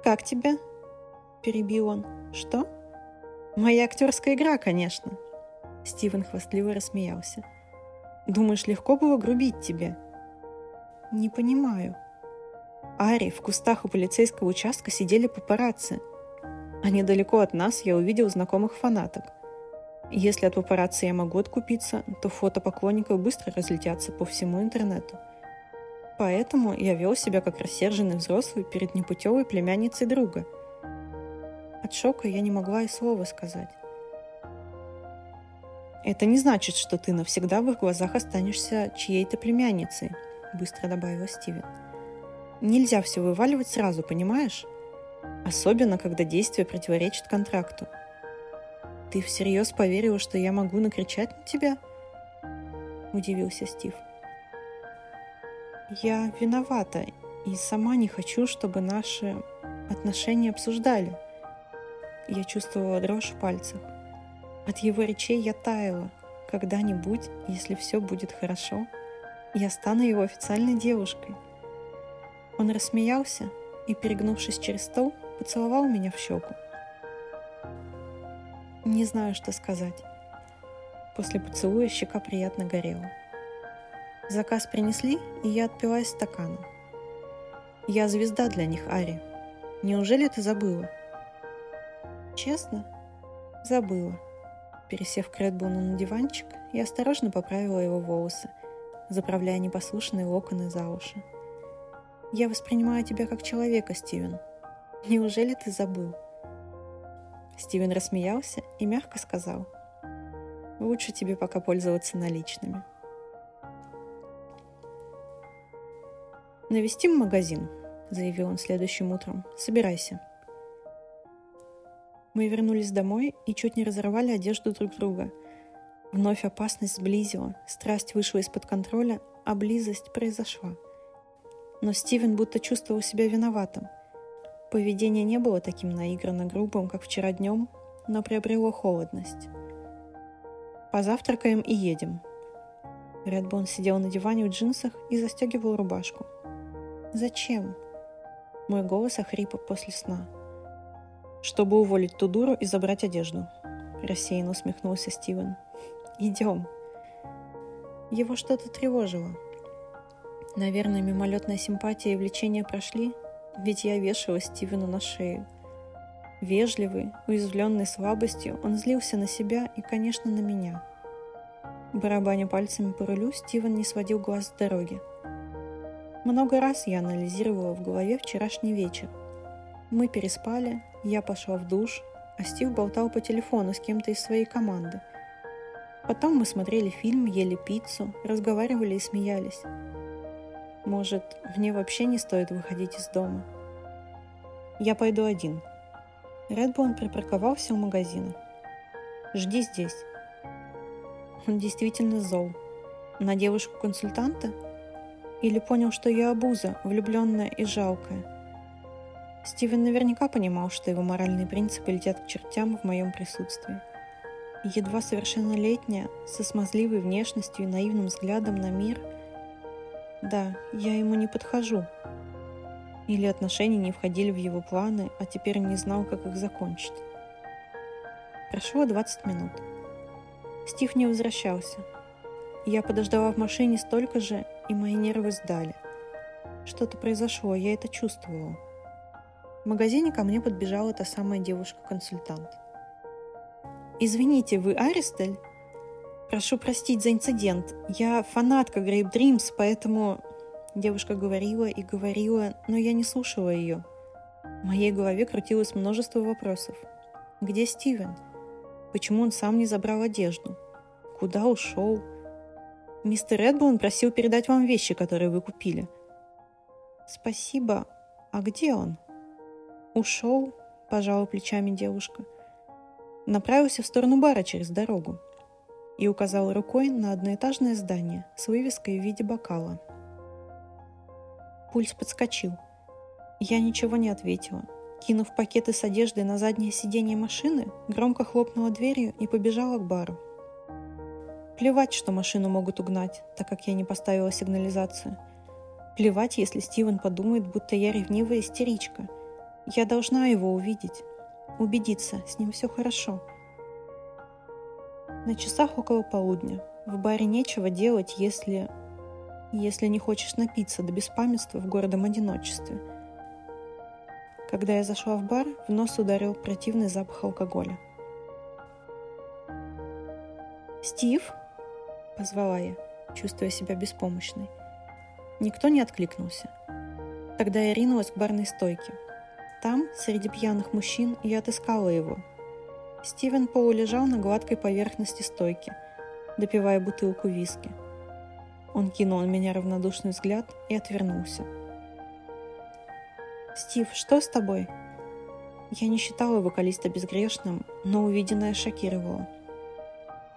«Как тебе?» – перебил он. «Что?» «Моя актерская игра, конечно». Стивен хвастливо рассмеялся. «Думаешь, легко было грубить тебе?» «Не понимаю». Ари, в кустах у полицейского участка сидели папарацци. А недалеко от нас я увидел знакомых фанаток. Если от папарацци я могу откупиться, то фото поклонников быстро разлетятся по всему интернету. Поэтому я вел себя как рассерженный взрослый перед непутевой племянницей друга. От шока я не могла и слова сказать. «Это не значит, что ты навсегда в их глазах останешься чьей-то племянницей», — быстро добавила Стивен. «Нельзя все вываливать сразу, понимаешь? Особенно, когда действие противоречит контракту. Ты всерьез поверила, что я могу накричать на тебя?» — удивился Стив. Я виновата и сама не хочу, чтобы наши отношения обсуждали. Я чувствовала дрожь в пальцах. От его речей я таяла. Когда-нибудь, если все будет хорошо, я стану его официальной девушкой. Он рассмеялся и, перегнувшись через стол, поцеловал меня в щеку. Не знаю, что сказать. После поцелуя щека приятно горела. Заказ принесли, и я отпила из стакана. Я звезда для них, Ари. Неужели ты забыла? Честно? Забыла. Пересев к Редбуну на диванчик, я осторожно поправила его волосы, заправляя непослушные локоны за уши. Я воспринимаю тебя как человека, Стивен. Неужели ты забыл? Стивен рассмеялся и мягко сказал. Лучше тебе пока пользоваться наличными. «Навестим магазин», — заявил он следующим утром. «Собирайся». Мы вернулись домой и чуть не разорвали одежду друг друга. Вновь опасность сблизила, страсть вышла из-под контроля, а близость произошла. Но Стивен будто чувствовал себя виноватым. Поведение не было таким наигранно грубым, как вчера днем, но приобрело холодность. «Позавтракаем и едем». Редбон сидел на диване в джинсах и застегивал рубашку. Зачем? Мой голос охрип после сна. Чтобы уволить ту дуру и забрать одежду. Рассеянно усмехнулся Стивен. Идем. Его что-то тревожило. Наверное, мимолетная симпатия и влечение прошли, ведь я вешала Стивену на шею. Вежливый, уязвленный слабостью, он злился на себя и, конечно, на меня. Барабаня пальцами по рулю, Стивен не сводил глаз с дороги – много раз я анализировала в голове вчерашний вечер. Мы переспали, я пошла в душ, а Стив болтал по телефону с кем-то из своей команды. Потом мы смотрели фильм, ели пиццу, разговаривали и смеялись. Может, мне вообще не стоит выходить из дома? Я пойду один. Редбоун припарковался у магазина. Жди здесь. Он действительно зол. На девушку-консультанта – или понял, что я обуза, влюбленная и жалкая. Стивен наверняка понимал, что его моральные принципы летят к чертям в моем присутствии. Едва совершеннолетняя, со смазливой внешностью и наивным взглядом на мир. Да, я ему не подхожу. Или отношения не входили в его планы, а теперь не знал, как их закончить. Прошло 20 минут. Стив не возвращался. Я подождала в машине столько же и мои нервы сдали. Что-то произошло, я это чувствовала. В магазине ко мне подбежала та самая девушка-консультант. «Извините, вы Аристель?» «Прошу простить за инцидент. Я фанатка Grape Dreams, поэтому...» Девушка говорила и говорила, но я не слушала ее. В моей голове крутилось множество вопросов. Где Стивен? Почему он сам не забрал одежду? Куда ушел? Мистер Редбоун просил передать вам вещи, которые вы купили. Спасибо. А где он? Ушел, пожала плечами девушка. Направился в сторону бара через дорогу и указал рукой на одноэтажное здание с вывеской в виде бокала. Пульс подскочил. Я ничего не ответила. Кинув пакеты с одеждой на заднее сиденье машины, громко хлопнула дверью и побежала к бару. Плевать, что машину могут угнать, так как я не поставила сигнализацию. Плевать, если Стивен подумает, будто я ревнивая истеричка. Я должна его увидеть, убедиться, с ним все хорошо. На часах около полудня. В баре нечего делать, если... если не хочешь напиться до беспамятства в городом одиночестве. Когда я зашла в бар, в нос ударил противный запах алкоголя. «Стив?» – позвала я, чувствуя себя беспомощной. Никто не откликнулся. Тогда я ринулась к барной стойке. Там, среди пьяных мужчин, я отыскала его. Стивен Поу лежал на гладкой поверхности стойки, допивая бутылку виски. Он кинул на меня равнодушный взгляд и отвернулся. «Стив, что с тобой?» Я не считала вокалиста безгрешным, но увиденное шокировало.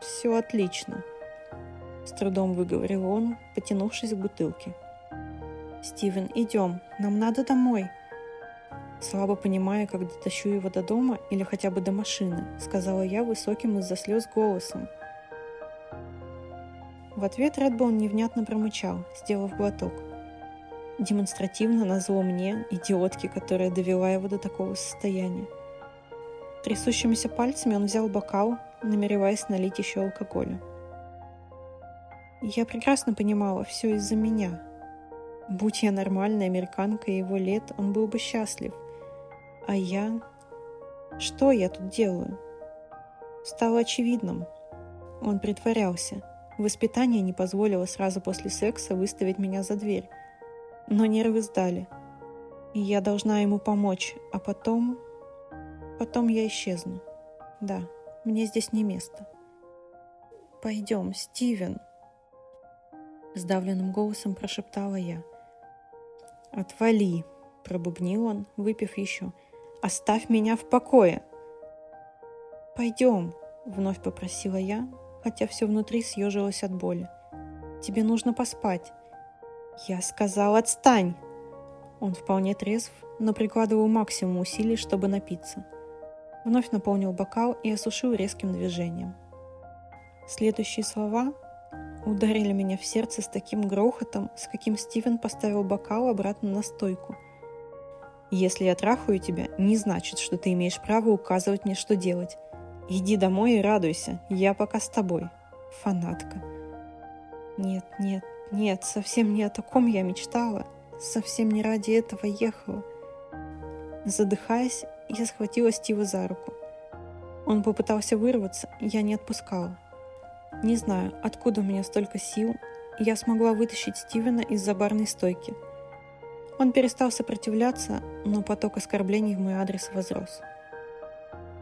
«Все отлично», — с трудом выговорил он, потянувшись к бутылке. «Стивен, идем, нам надо домой», слабо понимая, как дотащу его до дома или хотя бы до машины, сказала я высоким из-за слез голосом. В ответ Редбоун невнятно промычал, сделав глоток. Демонстративно назло мне, идиотке, которая довела его до такого состояния. Трясущимися пальцами он взял бокал, намереваясь налить еще алкоголя. Я прекрасно понимала, все из-за меня. Будь я нормальной американкой его лет, он был бы счастлив – а я... Что я тут делаю? Стало очевидным. Он притворялся. Воспитание не позволило сразу после секса выставить меня за дверь. Но нервы сдали. И я должна ему помочь, а потом... Потом я исчезну. Да, мне здесь не место. «Пойдем, Стивен!» Сдавленным голосом прошептала я. «Отвали!» – пробубнил он, выпив еще – Оставь меня в покое!» «Пойдем», — вновь попросила я, хотя все внутри съежилось от боли. «Тебе нужно поспать». «Я сказал, отстань!» Он вполне трезв, но прикладывал максимум усилий, чтобы напиться. Вновь наполнил бокал и осушил резким движением. Следующие слова ударили меня в сердце с таким грохотом, с каким Стивен поставил бокал обратно на стойку — если я трахаю тебя, не значит, что ты имеешь право указывать мне, что делать. Иди домой и радуйся, я пока с тобой. Фанатка. Нет, нет, нет, совсем не о таком я мечтала. Совсем не ради этого ехала. Задыхаясь, я схватила Стива за руку. Он попытался вырваться, я не отпускала. Не знаю, откуда у меня столько сил, я смогла вытащить Стивена из-за барной стойки – он перестал сопротивляться, но поток оскорблений в мой адрес возрос.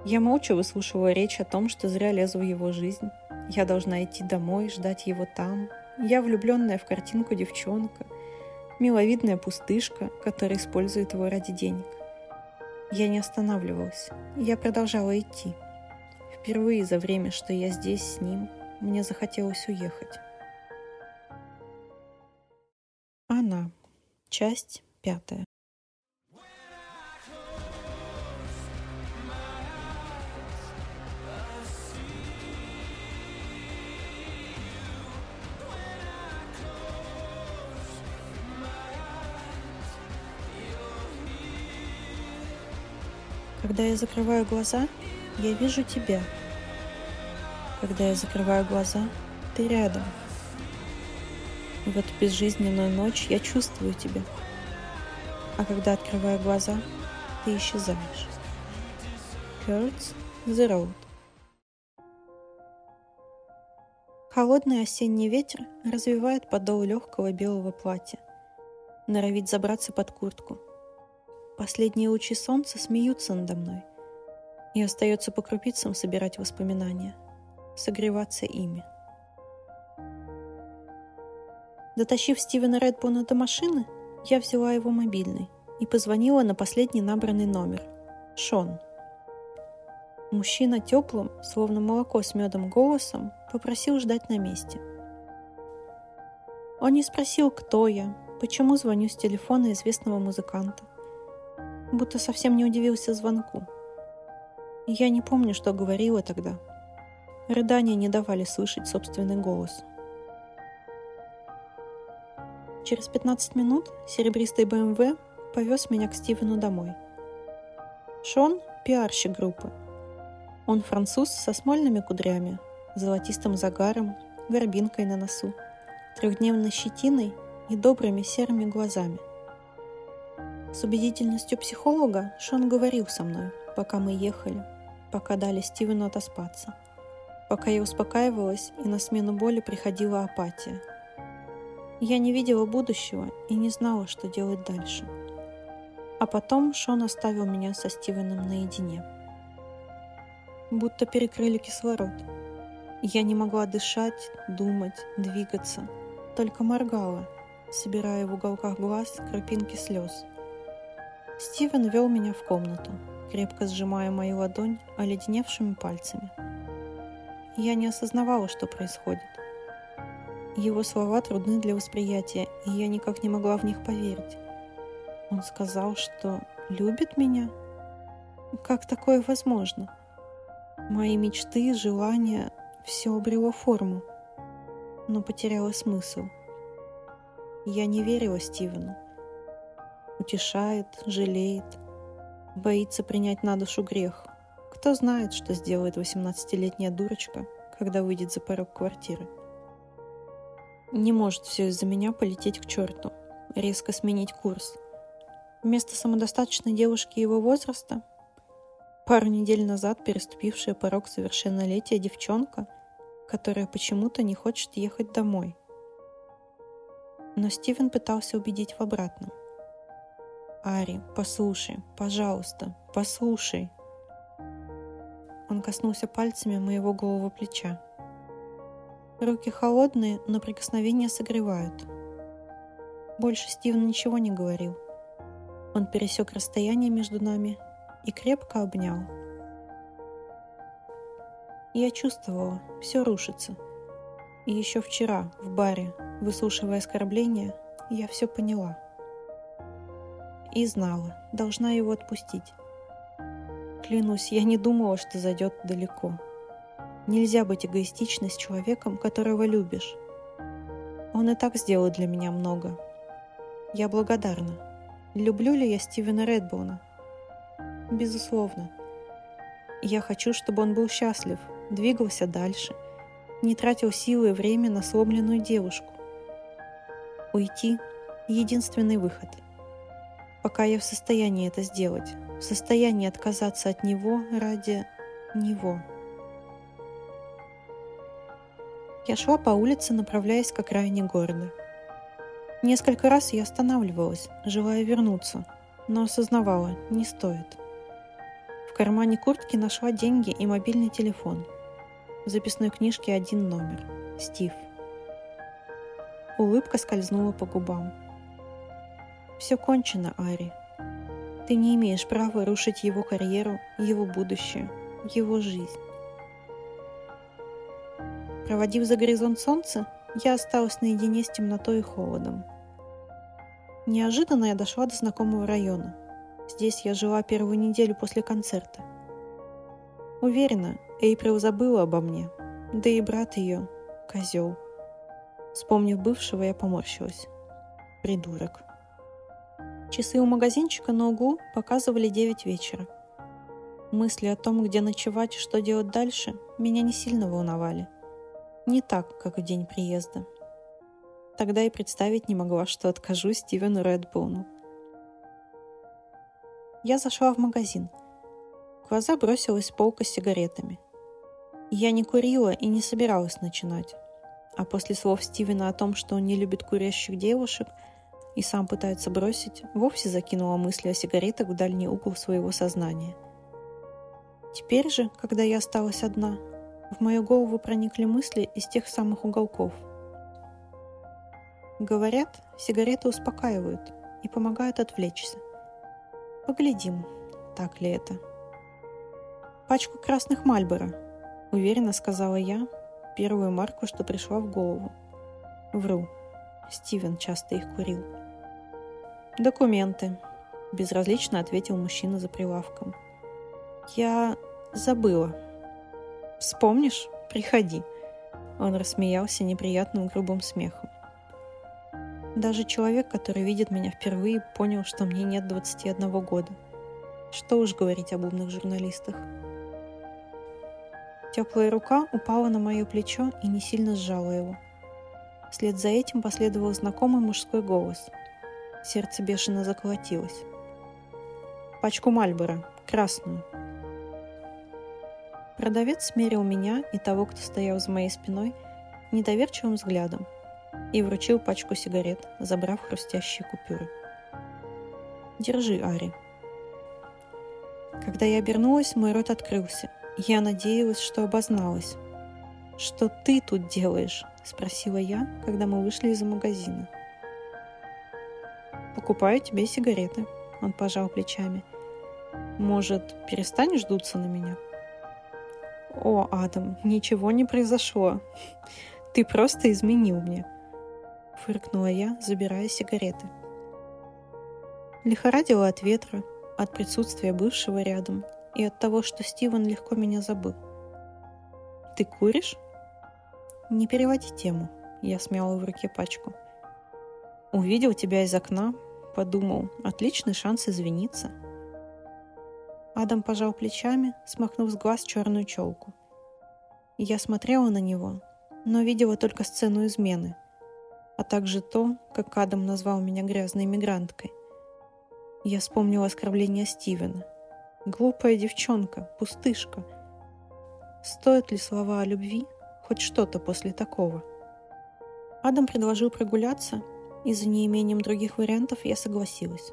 Я молча выслушивала речь о том, что зря лезу в его жизнь. Я должна идти домой, ждать его там. Я влюбленная в картинку девчонка, миловидная пустышка, которая использует его ради денег. Я не останавливалась. Я продолжала идти. Впервые за время, что я здесь с ним, мне захотелось уехать. Она. Часть пятое. Когда я закрываю глаза, я вижу тебя. Когда я закрываю глаза, ты рядом. В эту безжизненную ночь я чувствую тебя а когда открываю глаза, ты исчезаешь. Kurt's The Road Холодный осенний ветер развивает подол легкого белого платья, норовит забраться под куртку. Последние лучи солнца смеются надо мной, и остается по крупицам собирать воспоминания, согреваться ими. Дотащив Стивена Редбуна до машины, я взяла его мобильный и позвонила на последний набранный номер. Шон. Мужчина теплым, словно молоко с медом голосом, попросил ждать на месте. Он не спросил, кто я, почему звоню с телефона известного музыканта. Будто совсем не удивился звонку. Я не помню, что говорила тогда. Рыдания не давали слышать собственный голос. Через 15 минут серебристый БМВ повез меня к Стивену домой. Шон – пиарщик группы. Он француз со смольными кудрями, золотистым загаром, горбинкой на носу, трехдневной щетиной и добрыми серыми глазами. С убедительностью психолога Шон говорил со мной, пока мы ехали, пока дали Стивену отоспаться, пока я успокаивалась и на смену боли приходила апатия. Я не видела будущего и не знала, что делать дальше. А потом Шон оставил меня со Стивеном наедине. Будто перекрыли кислород – я не могла дышать, думать, двигаться, только моргала, собирая в уголках глаз крупинки слез. Стивен вел меня в комнату, крепко сжимая мою ладонь оледеневшими пальцами. Я не осознавала, что происходит. Его слова трудны для восприятия, и я никак не могла в них поверить. Он сказал, что любит меня? Как такое возможно? Мои мечты, желания, все обрело форму, но потеряло смысл. Я не верила Стивену. Утешает, жалеет, боится принять на душу грех. Кто знает, что сделает 18-летняя дурочка, когда выйдет за порог квартиры. Не может все из-за меня полететь к черту, резко сменить курс. Вместо самодостаточной девушки его возраста пару недель назад переступившая порог совершеннолетия девчонка которая почему-то не хочет ехать домой. Но Стивен пытался убедить в обратном. «Ари, послушай, пожалуйста, послушай!» Он коснулся пальцами моего голого плеча. Руки холодные, но прикосновения согревают. Больше Стивен ничего не говорил. Он пересек расстояние между нами и крепко обнял. Я чувствовала, все рушится. И еще вчера, в баре, выслушивая оскорбления, я все поняла. И знала, должна его отпустить. Клянусь, я не думала, что зайдет далеко. Нельзя быть эгоистичной с человеком, которого любишь. Он и так сделал для меня много. Я благодарна. Люблю ли я Стивена Редбоуна? Безусловно. Я хочу, чтобы он был счастлив – двигался дальше, не тратил силы и время на сломленную девушку. Уйти – единственный выход. Пока я в состоянии это сделать, в состоянии отказаться от него ради него. Я шла по улице, направляясь к окраине города. Несколько раз я останавливалась, желая вернуться, но осознавала – не стоит. В кармане куртки нашла деньги и мобильный телефон – в записной книжке один номер. Стив. Улыбка скользнула по губам. Все кончено, Ари. Ты не имеешь права рушить его карьеру, его будущее, его жизнь. Проводив за горизонт солнца, я осталась наедине с темнотой и холодом. Неожиданно я дошла до знакомого района. Здесь я жила первую неделю после концерта. Уверена, Эйприл забыла обо мне, да и брат ее – козел. Вспомнив бывшего, я поморщилась. Придурок. Часы у магазинчика на углу показывали девять вечера. Мысли о том, где ночевать и что делать дальше, меня не сильно волновали. Не так, как в день приезда. Тогда и представить не могла, что откажу Стивену Редбоуну. Я зашла в магазин. В глаза бросилась полка с сигаретами – я не курила и не собиралась начинать. А после слов Стивена о том, что он не любит курящих девушек и сам пытается бросить, вовсе закинула мысли о сигаретах в дальний угол своего сознания. Теперь же, когда я осталась одна, в мою голову проникли мысли из тех самых уголков. Говорят, сигареты успокаивают и помогают отвлечься. Поглядим, так ли это. Пачку красных Мальборо – Уверенно сказала я первую марку, что пришла в голову. Вру. Стивен часто их курил. «Документы», – безразлично ответил мужчина за прилавком. «Я забыла. Вспомнишь? Приходи». Он рассмеялся неприятным грубым смехом. Даже человек, который видит меня впервые, понял, что мне нет 21 года. Что уж говорить об умных журналистах. Теплая рука упала на мое плечо и не сильно сжала его. Вслед за этим последовал знакомый мужской голос. Сердце бешено заколотилось. «Пачку Мальбора, красную». Продавец смерил меня и того, кто стоял за моей спиной, недоверчивым взглядом и вручил пачку сигарет, забрав хрустящие купюры. «Держи, Ари». Когда я обернулась, мой рот открылся, я надеялась, что обозналась. «Что ты тут делаешь?» – спросила я, когда мы вышли из магазина. «Покупаю тебе сигареты», – он пожал плечами. «Может, перестанешь дуться на меня?» «О, Адам, ничего не произошло. Ты просто изменил мне», – фыркнула я, забирая сигареты. Лихорадила от ветра, от присутствия бывшего рядом – и от того, что Стивен легко меня забыл. «Ты куришь?» «Не переводи тему», — я смяла в руке пачку. «Увидел тебя из окна, подумал, отличный шанс извиниться». Адам пожал плечами, смахнув с глаз черную челку. Я смотрела на него, но видела только сцену измены, а также то, как Адам назвал меня грязной мигранткой. Я вспомнила оскорбление Стивена — Глупая девчонка, пустышка. Стоят ли слова о любви хоть что-то после такого? Адам предложил прогуляться, и за неимением других вариантов я согласилась.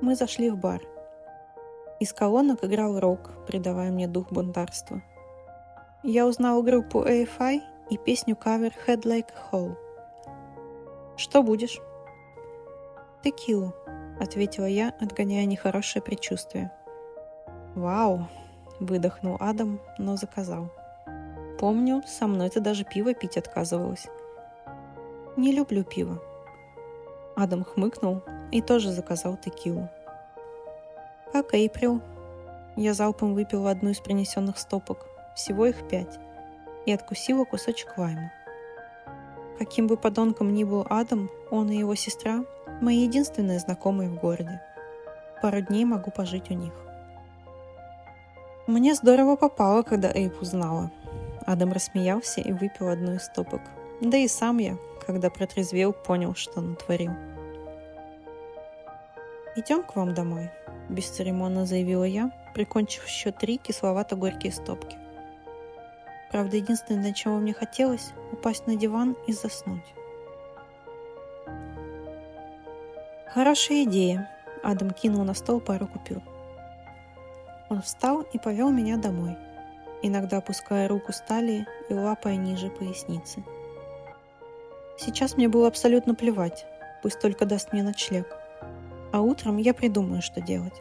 Мы зашли в бар. Из колонок играл рок, придавая мне дух бунтарства. Я узнала группу AFI и песню кавер Head Like Hole. «Что будешь?» «Текилу», — ответила я, отгоняя нехорошее предчувствие. «Вау!» – выдохнул Адам, но заказал. «Помню, со мной ты даже пиво пить отказывалась». «Не люблю пиво». Адам хмыкнул и тоже заказал текилу. «Как Эйприл?» Я залпом выпила одну из принесенных стопок, всего их пять, и откусила кусочек лайма. Каким бы подонком ни был Адам, он и его сестра – мои единственные знакомые в городе. Пару дней могу пожить у них. Мне здорово попало, когда Эйп узнала. Адам рассмеялся и выпил одну из стопок. Да и сам я, когда протрезвел, понял, что натворил. «Идем к вам домой», – бесцеремонно заявила я, прикончив еще три кисловато-горькие стопки. Правда, единственное, для чего мне хотелось – упасть на диван и заснуть. «Хорошая идея», – Адам кинул на стол пару купюр. Он встал и повел меня домой, иногда опуская руку с талии и лапая ниже поясницы. Сейчас мне было абсолютно плевать, пусть только даст мне ночлег. А утром я придумаю, что делать.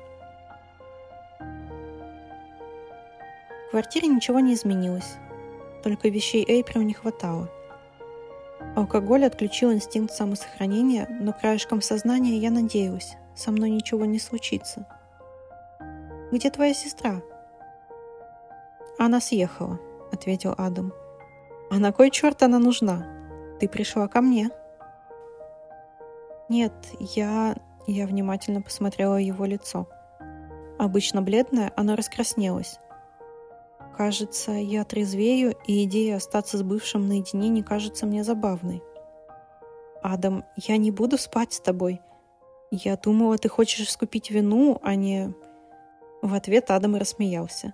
В квартире ничего не изменилось, только вещей Эйприл не хватало. Алкоголь отключил инстинкт самосохранения, но краешком сознания я надеялась, со мной ничего не случится – где твоя сестра?» «Она съехала», — ответил Адам. «А на кой черт она нужна? Ты пришла ко мне?» «Нет, я...» Я внимательно посмотрела его лицо. Обычно бледное, оно раскраснелось. Кажется, я трезвею, и идея остаться с бывшим наедине не кажется мне забавной. «Адам, я не буду спать с тобой. Я думала, ты хочешь искупить вину, а не...» В ответ Адам рассмеялся.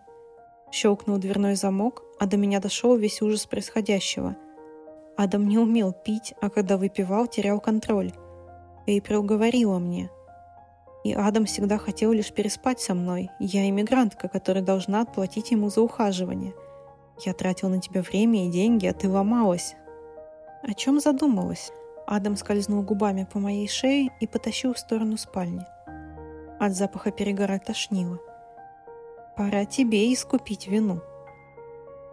Щелкнул дверной замок, а до меня дошел весь ужас происходящего. Адам не умел пить, а когда выпивал, терял контроль. Эйприл говорила мне. И Адам всегда хотел лишь переспать со мной. Я иммигрантка, которая должна отплатить ему за ухаживание. Я тратил на тебя время и деньги, а ты ломалась. О чем задумалась? Адам скользнул губами по моей шее и потащил в сторону спальни. От запаха перегора тошнило. Пора тебе искупить вину.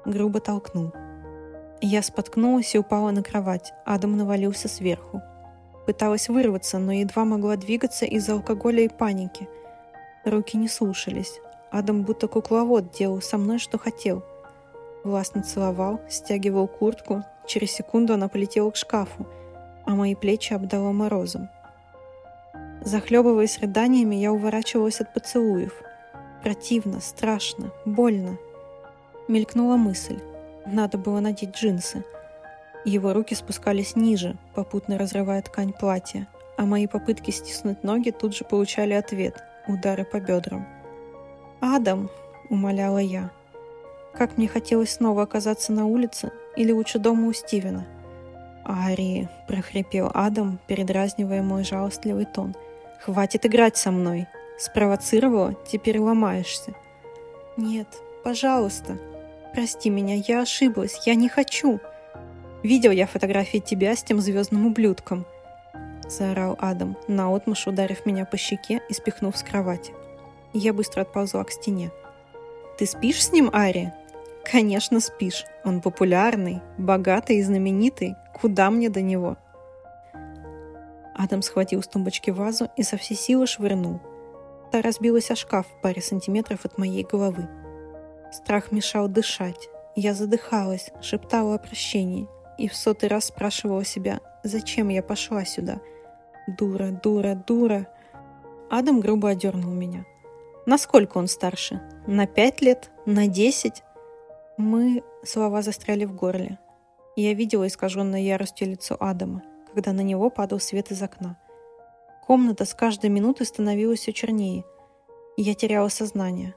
Грубо толкнул. Я споткнулась и упала на кровать. Адам навалился сверху. Пыталась вырваться, но едва могла двигаться из-за алкоголя и паники. Руки не слушались. Адам будто кукловод делал со мной, что хотел. Властно целовал, стягивал куртку. Через секунду она полетела к шкафу, а мои плечи обдало морозом. Захлебываясь рыданиями, я уворачивалась от поцелуев – Противно, страшно, больно. Мелькнула мысль. Надо было надеть джинсы. Его руки спускались ниже, попутно разрывая ткань платья, а мои попытки стиснуть ноги тут же получали ответ – удары по бедрам. «Адам!» – умоляла я. Как мне хотелось снова оказаться на улице или лучше дома у Стивена. «Ари!» – прохрипел Адам, передразнивая мой жалостливый тон. «Хватит играть со мной! Спровоцировала, теперь ломаешься!» «Нет, пожалуйста! Прости меня, я ошиблась, я не хочу!» «Видел я фотографии тебя с тем звездным ублюдком!» – заорал Адам, наотмашь ударив меня по щеке и спихнув с кровати. Я быстро отползла к стене. «Ты спишь с ним, Ари?» «Конечно, спишь. Он популярный, богатый и знаменитый. Куда мне до него?» Адам схватил с тумбочки вазу и со всей силы швырнул. Та разбилась о шкаф в паре сантиметров от моей головы. Страх мешал дышать. Я задыхалась, шептала о прощении и в сотый раз спрашивала себя, зачем я пошла сюда. Дура, дура, дура. Адам грубо одернул меня. Насколько он старше? На пять лет? На десять? Мы... Слова застряли в горле. Я видела искаженное яростью лицо Адама, когда на него падал свет из окна. Комната с каждой минутой становилась все чернее. Я теряла сознание.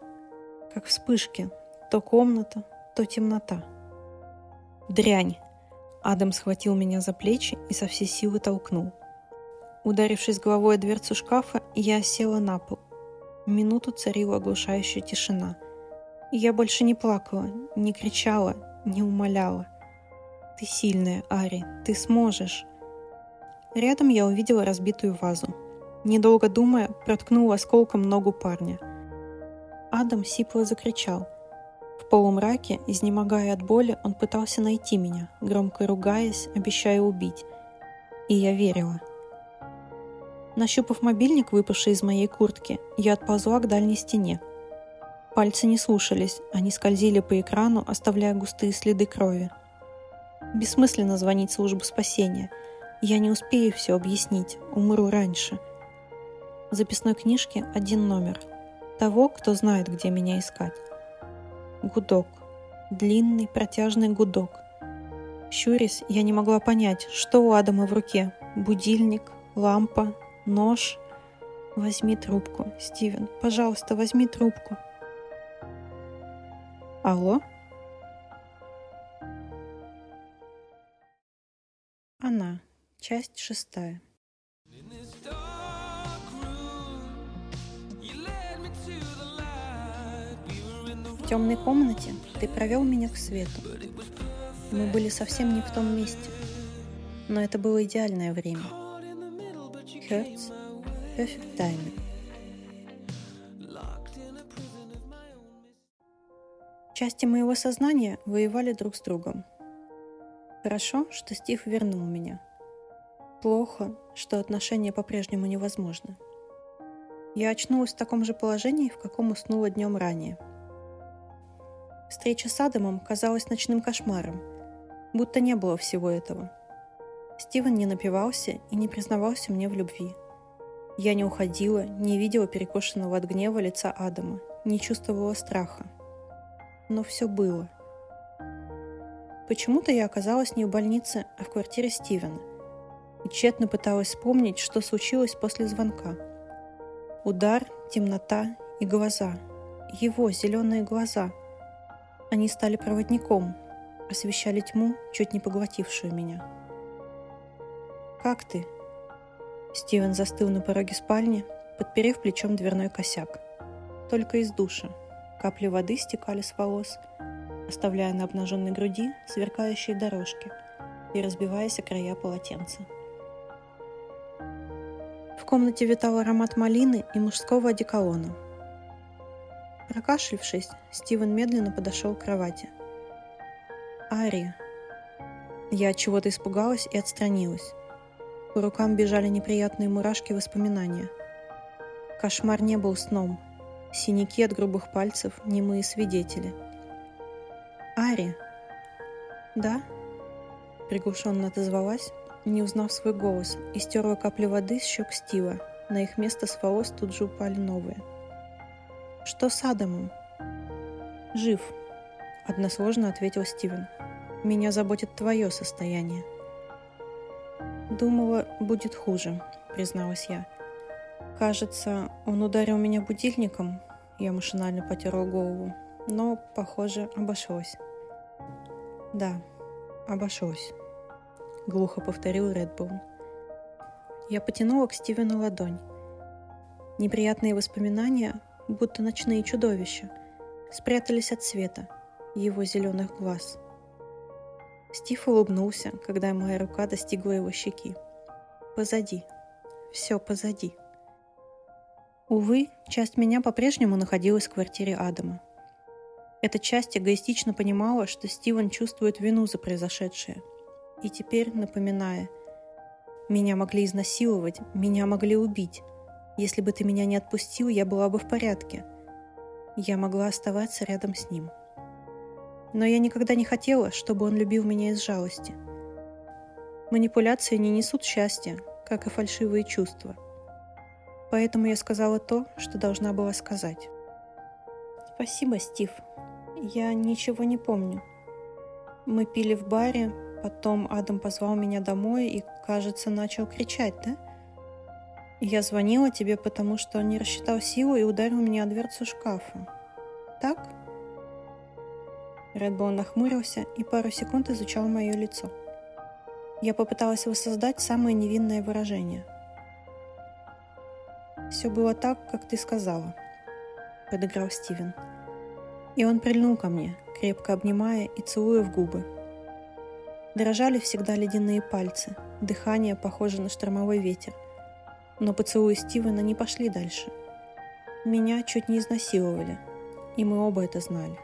Как вспышки. То комната, то темнота. Дрянь. Адам схватил меня за плечи и со всей силы толкнул. Ударившись головой о дверцу шкафа, я села на пол. Минуту царила оглушающая тишина. Я больше не плакала, не кричала, не умоляла. «Ты сильная, Ари, ты сможешь!» Рядом я увидела разбитую вазу. Недолго думая, проткнула осколком ногу парня. Адам сипло закричал – в полумраке, изнемогая от боли, он пытался найти меня, громко ругаясь, обещая убить. И я верила. Нащупав мобильник, выпавший из моей куртки, я отползла к дальней стене. Пальцы не слушались, они скользили по экрану, оставляя густые следы крови. Бессмысленно звонить в службу спасения. Я не успею все объяснить, умру раньше. В записной книжке один номер. Того, кто знает, где меня искать. Гудок. Длинный протяжный гудок. Щурясь, я не могла понять, что у Адама в руке. Будильник, лампа, нож. Возьми трубку, Стивен. Пожалуйста, возьми трубку. Алло? Она. Часть шестая. В темной комнате ты провел меня к свету. Мы были совсем не в том месте, но это было идеальное время. Hertz, Perfect Timing. Части моего сознания воевали друг с другом. Хорошо, что Стив вернул меня. Плохо, что отношения по-прежнему невозможны. Я очнулась в таком же положении, в каком уснула днем ранее – Встреча с Адамом казалась ночным кошмаром, будто не было всего этого. Стивен не напивался и не признавался мне в любви. Я не уходила, не видела перекошенного от гнева лица Адама, не чувствовала страха. Но все было. Почему-то я оказалась не в больнице, а в квартире Стивена. И тщетно пыталась вспомнить, что случилось после звонка. Удар, темнота и глаза. Его зеленые глаза – они стали проводником, освещали тьму, чуть не поглотившую меня. «Как ты?» Стивен застыл на пороге спальни, подперев плечом дверной косяк. Только из душа. Капли воды стекали с волос, оставляя на обнаженной груди сверкающие дорожки и разбиваясь о края полотенца. В комнате витал аромат малины и мужского одеколона – Прокашлившись, Стивен медленно подошел к кровати. «Ари!» Я от чего-то испугалась и отстранилась. По рукам бежали неприятные мурашки воспоминания. Кошмар не был сном. Синяки от грубых пальцев – немые свидетели. «Ари!» «Да?» Приглушенно отозвалась, не узнав свой голос, и стерла капли воды с щек Стива. На их место с волос тут же упали новые – Что с Адамом?» «Жив», — односложно ответил Стивен. «Меня заботит твое состояние». «Думала, будет хуже», — призналась я. «Кажется, он ударил меня будильником», — я машинально потерла голову, но, похоже, обошлось. «Да, обошлось», — глухо повторил Редбоун. Я потянула к Стивену ладонь. Неприятные воспоминания, будто ночные чудовища, спрятались от света, его зеленых глаз. Стив улыбнулся, когда моя рука достигла его щеки. Позади. Все позади. Увы, часть меня по-прежнему находилась в квартире Адама. Эта часть эгоистично понимала, что Стивен чувствует вину за произошедшее. И теперь, напоминая, «Меня могли изнасиловать, меня могли убить, если бы ты меня не отпустил, я была бы в порядке. Я могла оставаться рядом с ним. Но я никогда не хотела, чтобы он любил меня из жалости. Манипуляции не несут счастья, как и фальшивые чувства. Поэтому я сказала то, что должна была сказать. Спасибо, Стив. Я ничего не помню. Мы пили в баре, потом Адам позвал меня домой и, кажется, начал кричать, да? Я звонила тебе, потому что не рассчитал силу и ударил меня о дверцу шкафа. Так? Редбоун нахмурился и пару секунд изучал мое лицо. Я попыталась воссоздать самое невинное выражение. «Все было так, как ты сказала», — подыграл Стивен. И он прильнул ко мне, крепко обнимая и целуя в губы. Дрожали всегда ледяные пальцы, дыхание похоже на штормовой ветер — но поцелуи Стивена не пошли дальше. Меня чуть не изнасиловали, и мы оба это знали.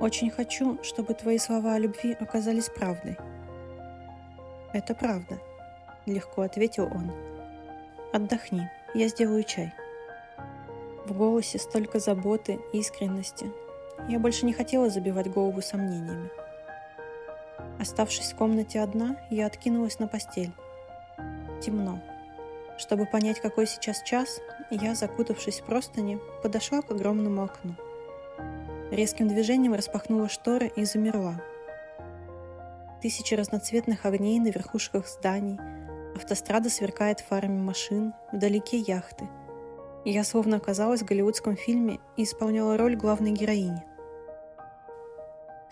Очень хочу, чтобы твои слова о любви оказались правдой. Это правда, легко ответил он. Отдохни, я сделаю чай. В голосе столько заботы, искренности. Я больше не хотела забивать голову сомнениями. Оставшись в комнате одна, я откинулась на постель темно. Чтобы понять, какой сейчас час, я, закутавшись в простыни, подошла к огромному окну. Резким движением распахнула шторы и замерла. Тысячи разноцветных огней на верхушках зданий, автострада сверкает фарами машин, вдалеке яхты. Я словно оказалась в голливудском фильме и исполняла роль главной героини.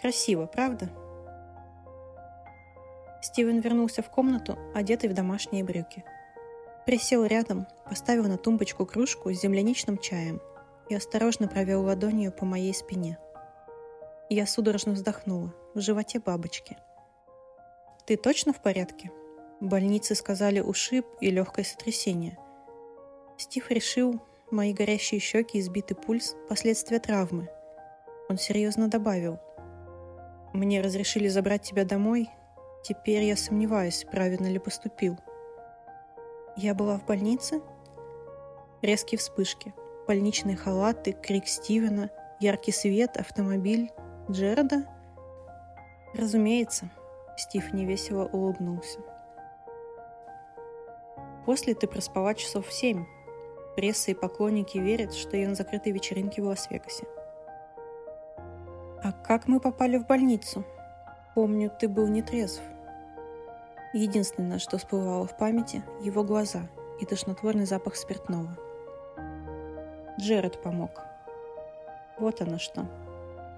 Красиво, правда? Стивен вернулся в комнату, одетый в домашние брюки. Присел рядом, поставил на тумбочку кружку с земляничным чаем и осторожно провел ладонью по моей спине. Я судорожно вздохнула, в животе бабочки. «Ты точно в порядке?» Больницы сказали ушиб и легкое сотрясение. Стив решил, мои горящие щеки и сбитый пульс – последствия травмы. Он серьезно добавил. «Мне разрешили забрать тебя домой, Теперь я сомневаюсь, правильно ли поступил. Я была в больнице? Резкие вспышки, больничные халаты, крик Стивена, яркий свет, автомобиль Джерода? Разумеется, Стив невесело улыбнулся. После ты проспала часов в семь. Пресса и поклонники верят, что я на закрытой вечеринке в Лас-Вегасе. А как мы попали в больницу? Помню, ты был нетрезв. Единственное, что всплывало в памяти – его глаза и тошнотворный запах спиртного. Джеред помог. Вот оно что.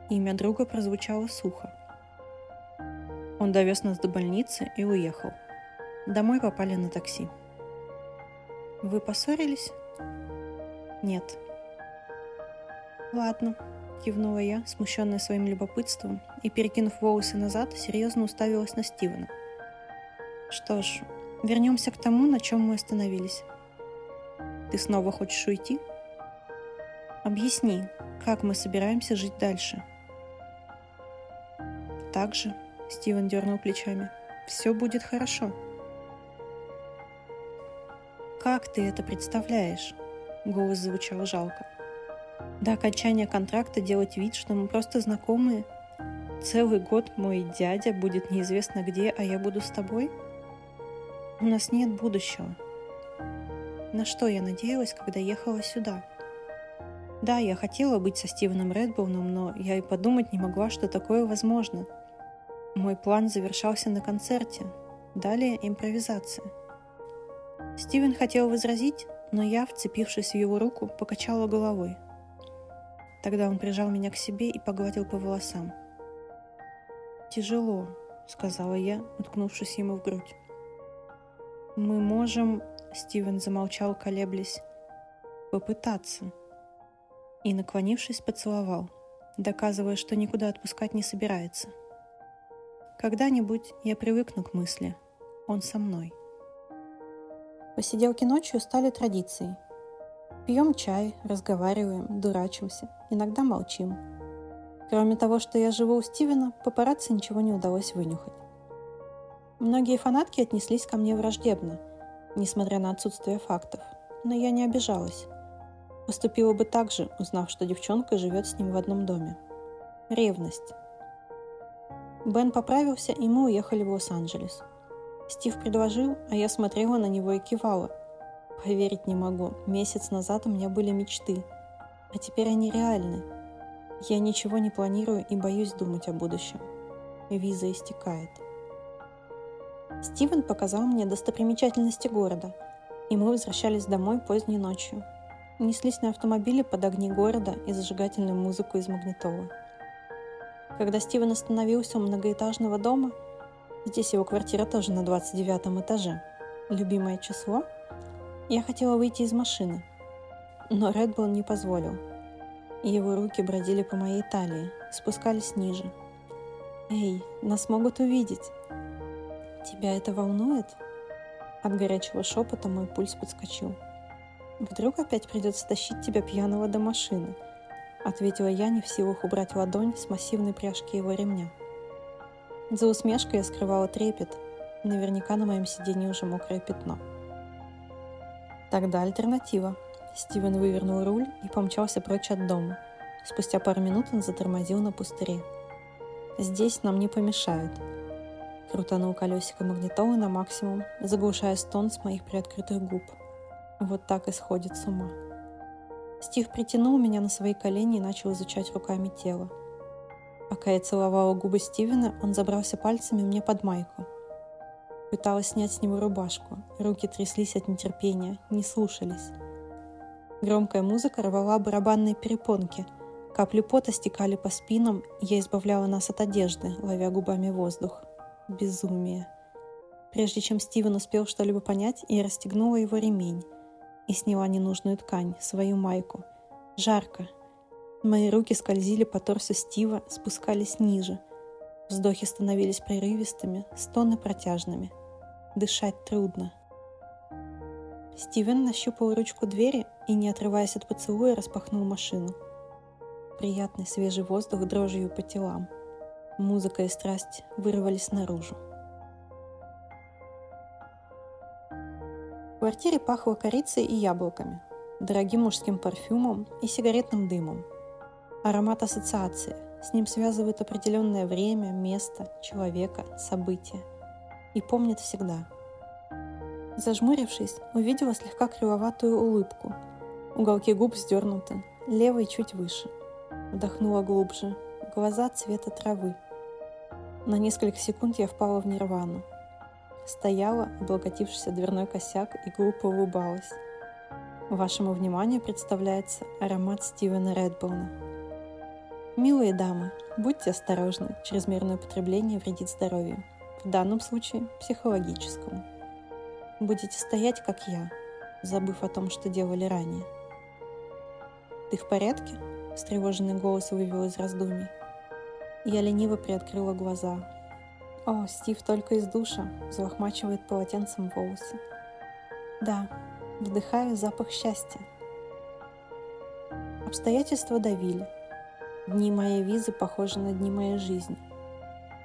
Имя друга прозвучало сухо. Он довез нас до больницы и уехал. Домой попали на такси. Вы поссорились? Нет. Ладно, кивнула я, смущенная своим любопытством, и, перекинув волосы назад, серьезно уставилась на Стивена – что ж, вернемся к тому, на чем мы остановились. Ты снова хочешь уйти? Объясни, как мы собираемся жить дальше? Так же, Стивен дернул плечами, все будет хорошо. Как ты это представляешь? Голос звучал жалко. До окончания контракта делать вид, что мы просто знакомые? Целый год мой дядя будет неизвестно где, а я буду с тобой? — у нас нет будущего. На что я надеялась, когда ехала сюда? Да, я хотела быть со Стивеном Редбоуном, но я и подумать не могла, что такое возможно. Мой план завершался на концерте. Далее импровизация. Стивен хотел возразить, но я, вцепившись в его руку, покачала головой. Тогда он прижал меня к себе и погладил по волосам. «Тяжело», — сказала я, уткнувшись ему в грудь. «Мы можем...» — Стивен замолчал, колеблясь. «Попытаться». И, наклонившись, поцеловал, доказывая, что никуда отпускать не собирается. Когда-нибудь я привыкну к мысли. Он со мной. Посиделки ночью стали традицией. Пьем чай, разговариваем, дурачимся, иногда молчим. Кроме того, что я живу у Стивена, папарацци ничего не удалось вынюхать. Многие фанатки отнеслись ко мне враждебно, несмотря на отсутствие фактов, но я не обижалась. Поступила бы так же, узнав, что девчонка живет с ним в одном доме. Ревность. Бен поправился, и мы уехали в Лос-Анджелес – Стив предложил, а я смотрела на него и кивала. Поверить не могу. Месяц назад у меня были мечты, а теперь они реальны. Я ничего не планирую и боюсь думать о будущем. Виза истекает. Стивен показал мне достопримечательности города, и мы возвращались домой поздней ночью. Неслись на автомобиле под огни города и зажигательную музыку из магнитолы. Когда Стивен остановился у многоэтажного дома – Здесь его квартира тоже на 29 этаже. Любимое число? Я хотела выйти из машины, но Редбол не позволил. Его руки бродили по моей талии, спускались ниже. «Эй, нас могут увидеть!» «Тебя это волнует?» От горячего шепота мой пульс подскочил. «Вдруг опять придется тащить тебя пьяного до машины?» Ответила я, не в силах убрать ладонь с массивной пряжки его ремня. За усмешкой я скрывала трепет. Наверняка на моем сиденье уже мокрое пятно. Тогда альтернатива. Стивен вывернул руль и помчался прочь от дома. Спустя пару минут он затормозил на пустыре. «Здесь нам не помешают». Крутанул колесико магнитолы на максимум, заглушая стон с моих приоткрытых губ. Вот так и сходит с ума. Стив притянул меня на свои колени и начал изучать руками тело. Пока я целовала губы Стивена, он забрался пальцами мне под майку. Пыталась снять с него рубашку. Руки тряслись от нетерпения, не слушались. Громкая музыка рвала барабанные перепонки. Капли пота стекали по спинам, я избавляла нас от одежды, ловя губами воздух. Безумие. Прежде чем Стивен успел что-либо понять, я расстегнула его ремень и сняла ненужную ткань, свою майку. Жарко, Мои руки скользили по торсу Стива, спускались ниже. Вздохи становились прерывистыми, стоны протяжными. Дышать трудно. Стивен нащупал ручку двери и, не отрываясь от поцелуя, распахнул машину. Приятный свежий воздух дрожью по телам. Музыка и страсть вырвались наружу. В квартире пахло корицей и яблоками, дорогим мужским парфюмом и сигаретным дымом – Аромат ассоциации. С ним связывают определенное время, место, человека, события. И помнит всегда. Зажмурившись, увидела слегка кривоватую улыбку. Уголки губ вздернуты, левый чуть выше. Вдохнула глубже. Глаза цвета травы. На несколько секунд я впала в нирвану. Стояла, облокотившись дверной косяк, и глупо улыбалась. Вашему вниманию представляется аромат Стивена Редбоуна. Милые дамы, будьте осторожны, чрезмерное употребление вредит здоровью, в данном случае психологическому. Будете стоять, как я, забыв о том, что делали ранее. «Ты в порядке?» – встревоженный голос вывел из раздумий. Я лениво приоткрыла глаза. О, Стив только из душа, взлохмачивает полотенцем волосы. Да, вдыхаю запах счастья. Обстоятельства давили – Дни моей визы похожи на дни моей жизни.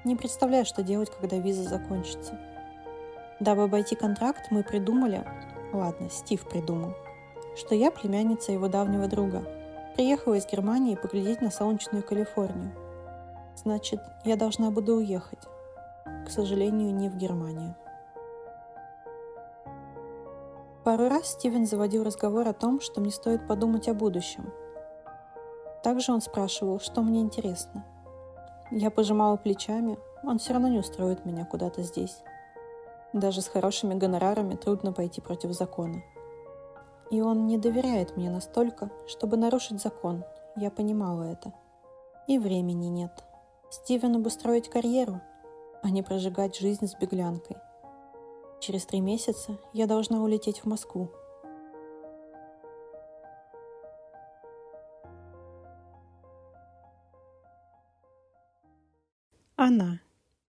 Не представляю, что делать, когда виза закончится. Дабы обойти контракт, мы придумали, ладно, Стив придумал, что я племянница его давнего друга. Приехала из Германии поглядеть на солнечную Калифорнию. Значит, я должна буду уехать. К сожалению, не в Германию. Пару раз Стивен заводил разговор о том, что мне стоит подумать о будущем – Также он спрашивал, что мне интересно. Я пожимала плечами, он все равно не устроит меня куда-то здесь. Даже с хорошими гонорарами трудно пойти против закона. И он не доверяет мне настолько, чтобы нарушить закон. Я понимала это. И времени нет. Стивену бы строить карьеру, а не прожигать жизнь с беглянкой. Через три месяца я должна улететь в Москву. Она.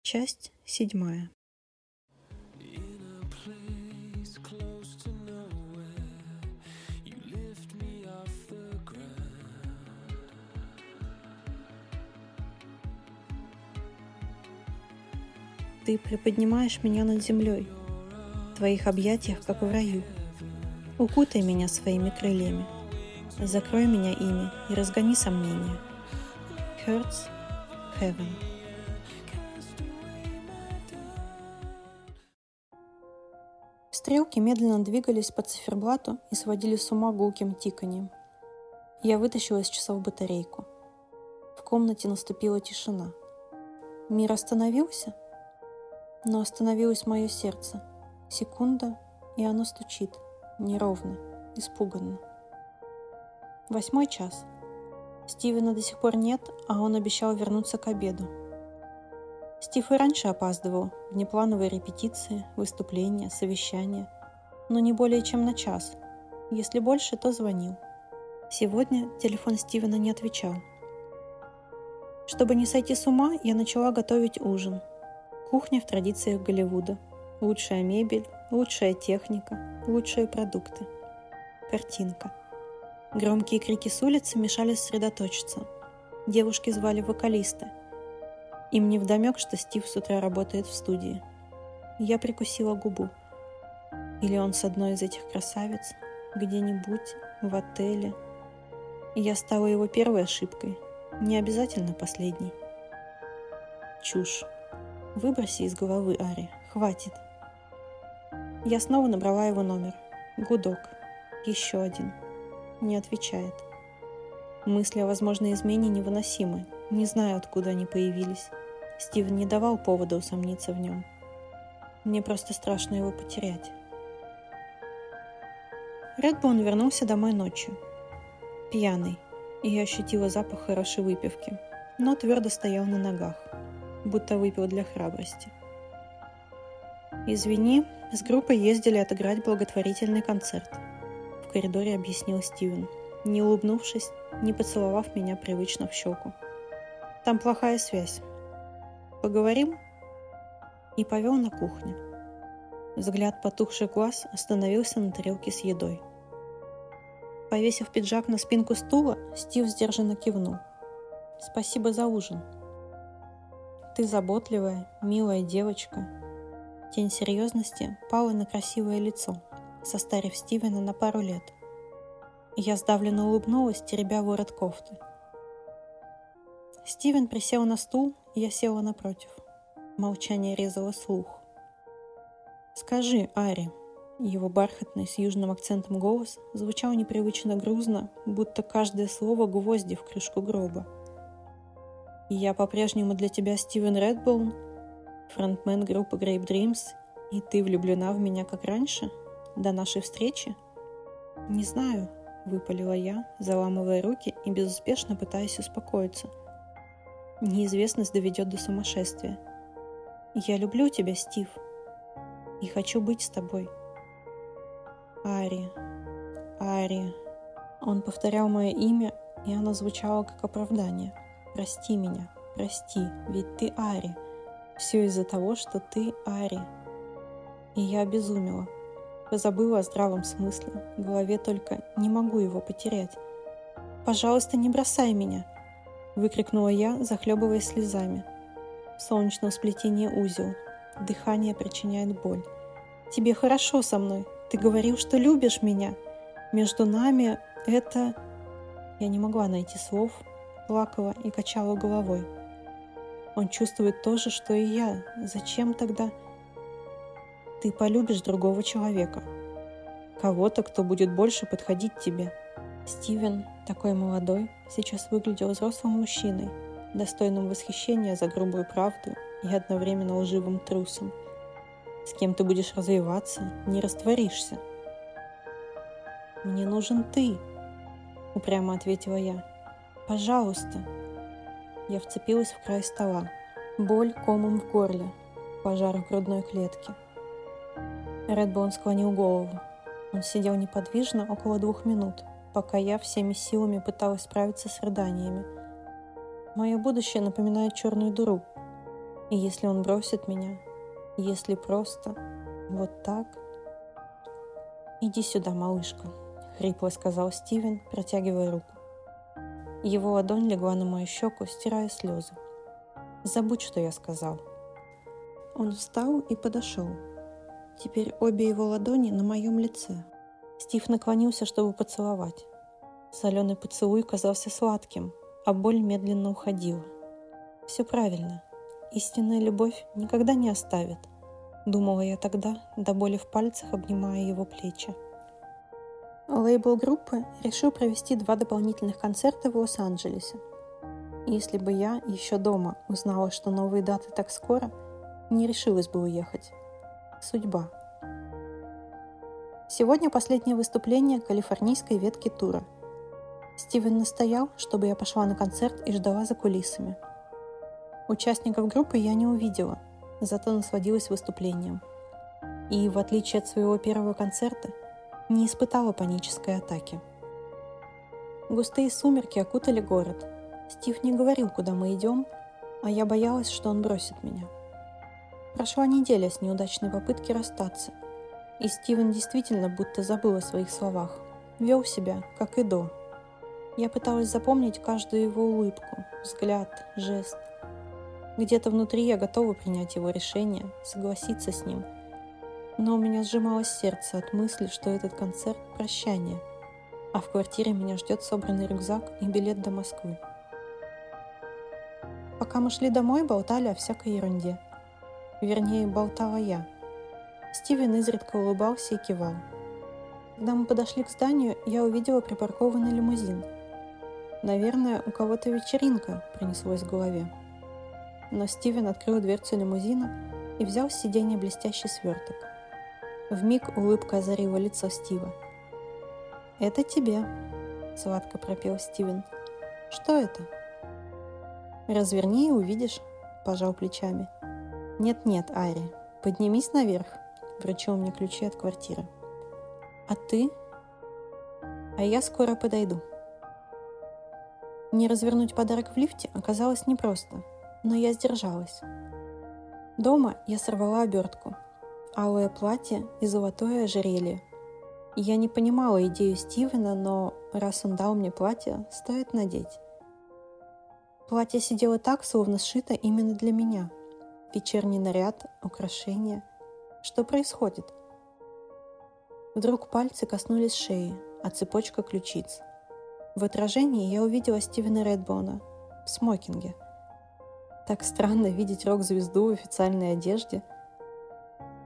Часть седьмая. Ты приподнимаешь меня над землей, в твоих объятиях, как в раю. Укутай меня своими крыльями, закрой меня ими и разгони сомнения. Hurts Heaven. Стрелки медленно двигались по циферблату и сводили с ума гулким тиканьем. Я вытащила из часов батарейку. В комнате наступила тишина. Мир остановился — но остановилось мое сердце. Секунда, и оно стучит. Неровно, испуганно. Восьмой час. Стивена до сих пор нет, а он обещал вернуться к обеду. Стив и раньше опаздывал. Внеплановые репетиции, выступления, совещания. Но не более чем на час. Если больше, то звонил. Сегодня телефон Стивена не отвечал. Чтобы не сойти с ума, я начала готовить ужин – Кухня в традициях Голливуда. Лучшая мебель, лучшая техника, лучшие продукты. Картинка. Громкие крики с улицы мешали сосредоточиться. Девушки звали вокалиста. Им не вдомек, что Стив с утра работает в студии. Я прикусила губу. Или он с одной из этих красавиц, где-нибудь, в отеле. Я стала его первой ошибкой, не обязательно последней. Чушь. Выброси из головы, Ари. Хватит. Я снова набрала его номер. Гудок. Еще один. Не отвечает. Мысли о возможной измене невыносимы. Не знаю, откуда они появились. Стивен не давал повода усомниться в нем. Мне просто страшно его потерять. Редбоун вернулся домой ночью. Пьяный. И я ощутила запах хорошей выпивки, но твердо стоял на ногах будто выпил для храбрости. «Извини, с группой ездили отыграть благотворительный концерт», — в коридоре объяснил Стивен, не улыбнувшись, не поцеловав меня привычно в щеку. «Там плохая связь. Поговорим?» И повел на кухню. Взгляд потухших глаз остановился на тарелке с едой. Повесив пиджак на спинку стула, Стив сдержанно кивнул. «Спасибо за ужин», ты заботливая, милая девочка. Тень серьезности пала на красивое лицо, состарив Стивена на пару лет. Я сдавленно улыбнулась, теребя ворот кофты. Стивен присел на стул, я села напротив. Молчание резало слух. «Скажи, Ари», его бархатный с южным акцентом голос звучал непривычно грузно, будто каждое слово гвозди в крышку гроба – я по-прежнему для тебя Стивен Редбоун, фронтмен группы Grape Dreams, и ты влюблена в меня как раньше, до нашей встречи? Не знаю, выпалила я, заламывая руки и безуспешно пытаясь успокоиться. Неизвестность доведет до сумасшествия. Я люблю тебя, Стив, и хочу быть с тобой. Ари, Ари. Он повторял мое имя, и оно звучало как оправдание – Прости меня, прости, ведь ты Ари. Все из-за того, что ты Ари. И я обезумела. Позабыла о здравом смысле. В голове только не могу его потерять. «Пожалуйста, не бросай меня!» Выкрикнула я, захлебываясь слезами. В солнечном сплетении узел. Дыхание причиняет боль. «Тебе хорошо со мной. Ты говорил, что любишь меня. Между нами это...» Я не могла найти слов, плакала и качала головой. Он чувствует то же, что и я. Зачем тогда? Ты полюбишь другого человека. Кого-то, кто будет больше подходить тебе. Стивен, такой молодой, сейчас выглядел взрослым мужчиной, достойным восхищения за грубую правду и одновременно лживым трусом. С кем ты будешь развиваться, не растворишься. «Мне нужен ты», — упрямо ответила я. «Пожалуйста». Я вцепилась в край стола. Боль комом в горле, пожар в грудной клетке. Редбоун склонил голову. Он сидел неподвижно около двух минут, пока я всеми силами пыталась справиться с рыданиями. Мое будущее напоминает черную дыру. И если он бросит меня, если просто вот так... «Иди сюда, малышка», — хрипло сказал Стивен, протягивая руку. Его ладонь легла на мою щеку, стирая слезы. «Забудь, что я сказал». Он встал и подошел. Теперь обе его ладони на моем лице, Стив наклонился, чтобы поцеловать. Соленый поцелуй казался сладким, а боль медленно уходила. Все правильно. Истинная любовь никогда не оставит. Думала я тогда, до боли в пальцах, обнимая его плечи. Лейбл группы решил провести два дополнительных концерта в Лос-Анджелесе. Если бы я еще дома узнала, что новые даты так скоро, не решилась бы уехать. Судьба. Сегодня последнее выступление калифорнийской ветки тура. Стивен настоял, чтобы я пошла на концерт и ждала за кулисами. Участников группы я не увидела, зато насладилась выступлением. И, в отличие от своего первого концерта, не испытала панической атаки. Густые сумерки окутали город. Стив не говорил, куда мы идем, а я боялась, что он бросит меня. Прошла неделя с неудачной попытки расстаться – и Стивен действительно будто забыл о своих словах. Вел себя, как и до. Я пыталась запомнить каждую его улыбку, взгляд, жест. Где-то внутри я готова принять его решение, согласиться с ним. Но у меня сжималось сердце от мысли, что этот концерт – прощание, а в квартире меня ждет собранный рюкзак и билет до Москвы. Пока мы шли домой, болтали о всякой ерунде. Вернее, болтала я – Стивен изредка улыбался и кивал. Когда мы подошли к зданию, я увидела припаркованный лимузин. Наверное, у кого-то вечеринка принеслось в голове. Но Стивен открыл дверцу лимузина и взял с сиденья блестящий сверток. В миг улыбка озарила лицо Стива. «Это тебе», — сладко пропел Стивен. «Что это?» «Разверни и увидишь», — пожал плечами. «Нет-нет, Ари, поднимись наверх, вручил мне ключи от квартиры. «А ты?» «А я скоро подойду». Не развернуть подарок в лифте оказалось непросто, но я сдержалась. Дома я сорвала обертку, алое платье и золотое ожерелье. Я не понимала идею Стивена, но раз он дал мне платье, стоит надеть. Платье сидело так, словно сшито именно для меня. Вечерний наряд, украшения. Что происходит? Вдруг пальцы коснулись шеи, а цепочка ключиц. В отражении я увидела Стивена Редбона в смокинге. Так странно видеть рок-звезду в официальной одежде.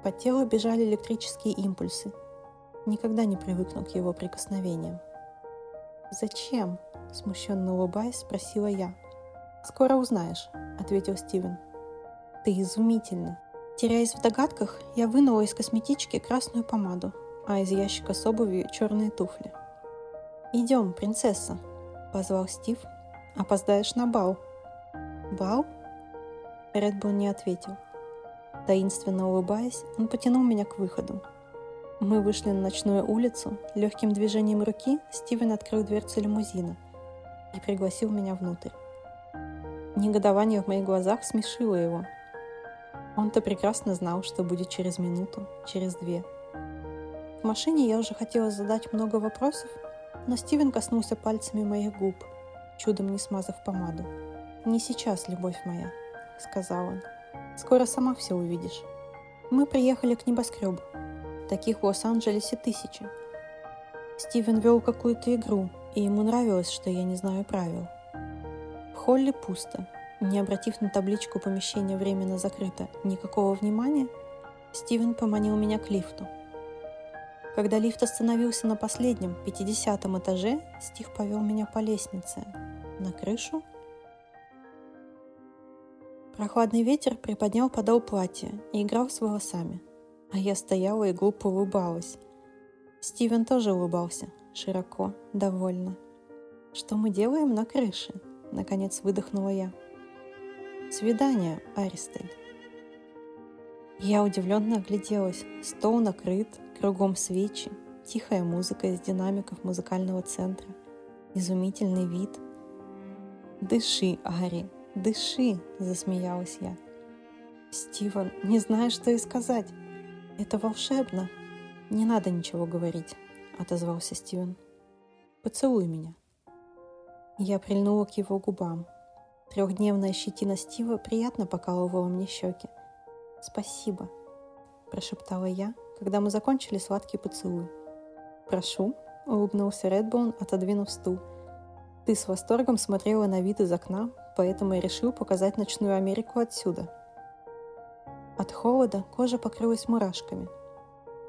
По телу бежали электрические импульсы. Никогда не привыкну к его прикосновениям. «Зачем?» – смущенно улыбаясь, спросила я. «Скоро узнаешь», – ответил Стивен. «Ты изумительна», Теряясь в догадках, я вынула из косметички красную помаду, а из ящика с обувью черные туфли. «Идем, принцесса», — позвал Стив. «Опоздаешь на бал». «Бал?» Редбун не ответил. Таинственно улыбаясь, он потянул меня к выходу. Мы вышли на ночную улицу. Легким движением руки Стивен открыл дверцу лимузина и пригласил меня внутрь. Негодование в моих глазах смешило его, он-то прекрасно знал, что будет через минуту, через две. В машине я уже хотела задать много вопросов, но Стивен коснулся пальцами моих губ, чудом не смазав помаду. «Не сейчас, любовь моя», — сказал он. «Скоро сама все увидишь. Мы приехали к небоскребу. Таких в Лос-Анджелесе тысячи. Стивен вел какую-то игру, и ему нравилось, что я не знаю правил. В холле пусто, не обратив на табличку помещения временно закрыто никакого внимания, Стивен поманил меня к лифту. Когда лифт остановился на последнем, пятидесятом этаже, Стив повел меня по лестнице. На крышу? Прохладный ветер приподнял подол платья и играл с волосами, а я стояла и глупо улыбалась. Стивен тоже улыбался, широко, довольно. «Что мы делаем на крыше?» – наконец выдохнула я. «Свидание, Аристель». Я удивленно огляделась. Стол накрыт, кругом свечи, тихая музыка из динамиков музыкального центра, изумительный вид. «Дыши, Ари, дыши!» – засмеялась я. «Стивен, не знаю, что и сказать. Это волшебно!» «Не надо ничего говорить», — отозвался Стивен. «Поцелуй меня». Я прильнула к его губам. Трехдневная щетина Стива приятно покалывала мне щеки. «Спасибо», — прошептала я, когда мы закончили сладкий поцелуй. «Прошу», — улыбнулся Редбоун, отодвинув стул. «Ты с восторгом смотрела на вид из окна, поэтому я решил показать ночную Америку отсюда». От холода кожа покрылась мурашками —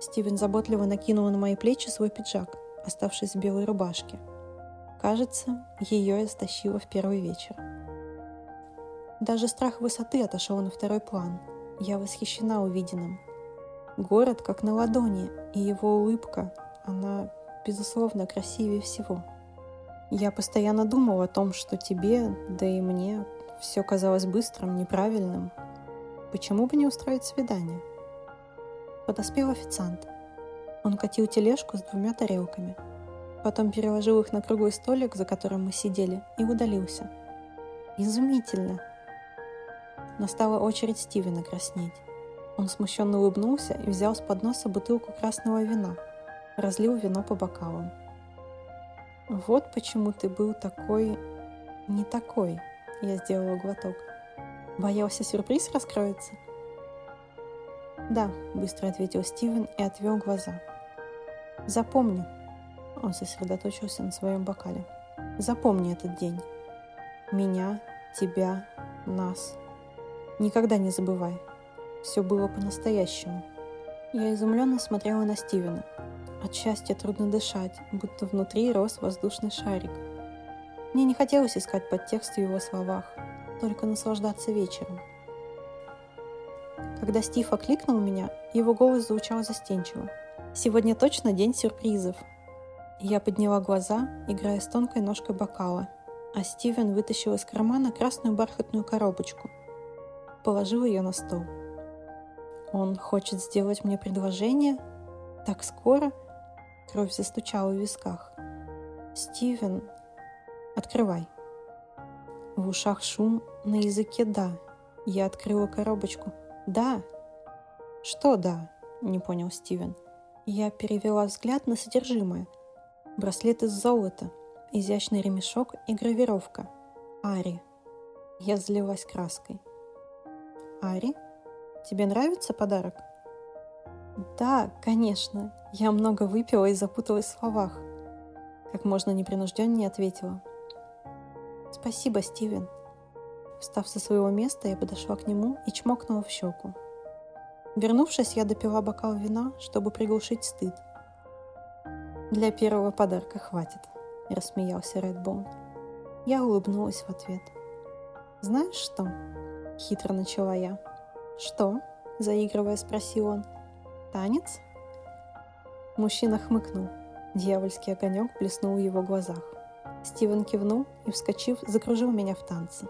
Стивен заботливо накинул на мои плечи свой пиджак, оставшись в белой рубашке. Кажется, ее я стащила в первый вечер. Даже страх высоты отошел на второй план. Я восхищена увиденным. Город как на ладони, и его улыбка, она, безусловно, красивее всего. Я постоянно думал о том, что тебе, да и мне, все казалось быстрым, неправильным. Почему бы не устроить свидание? Подоспел официант. Он катил тележку с двумя тарелками. Потом переложил их на круглый столик, за которым мы сидели, и удалился. Изумительно! Настала очередь Стивена краснеть. Он смущенно улыбнулся и взял с подноса бутылку красного вина. Разлил вино по бокалам. «Вот почему ты был такой... не такой», — я сделала глоток. «Боялся, сюрприз раскроется?» «Да», — быстро ответил Стивен и отвел глаза. «Запомни», — он сосредоточился на своем бокале, «запомни этот день. Меня, тебя, нас. Никогда не забывай. Все было по-настоящему». Я изумленно смотрела на Стивена. От счастья трудно дышать, будто внутри рос воздушный шарик. Мне не хотелось искать подтекст в его словах, только наслаждаться вечером — когда Стив окликнул меня, его голос звучал застенчиво. «Сегодня точно день сюрпризов». Я подняла глаза, играя с тонкой ножкой бокала, а Стивен вытащил из кармана красную бархатную коробочку. Положил ее на стол. «Он хочет сделать мне предложение? Так скоро?» Кровь застучала в висках. «Стивен, открывай». В ушах шум, на языке «да». Я открыла коробочку – «Да». «Что «да»?» – не понял Стивен. Я перевела взгляд на содержимое. Браслет из золота, изящный ремешок и гравировка. Ари. Я залилась краской. «Ари, тебе нравится подарок?» «Да, конечно. Я много выпила и запуталась в словах». Как можно непринужденнее ответила. «Спасибо, Стивен. Встав со своего места, я подошла к нему и чмокнула в щеку. Вернувшись, я допила бокал вина, чтобы приглушить стыд. «Для первого подарка хватит», — рассмеялся Редбоун. Я улыбнулась в ответ. «Знаешь что?» — хитро начала я. «Что?» — заигрывая, спросил он. «Танец?» Мужчина хмыкнул. Дьявольский огонек блеснул в его глазах. Стивен кивнул и, вскочив, закружил меня в танце.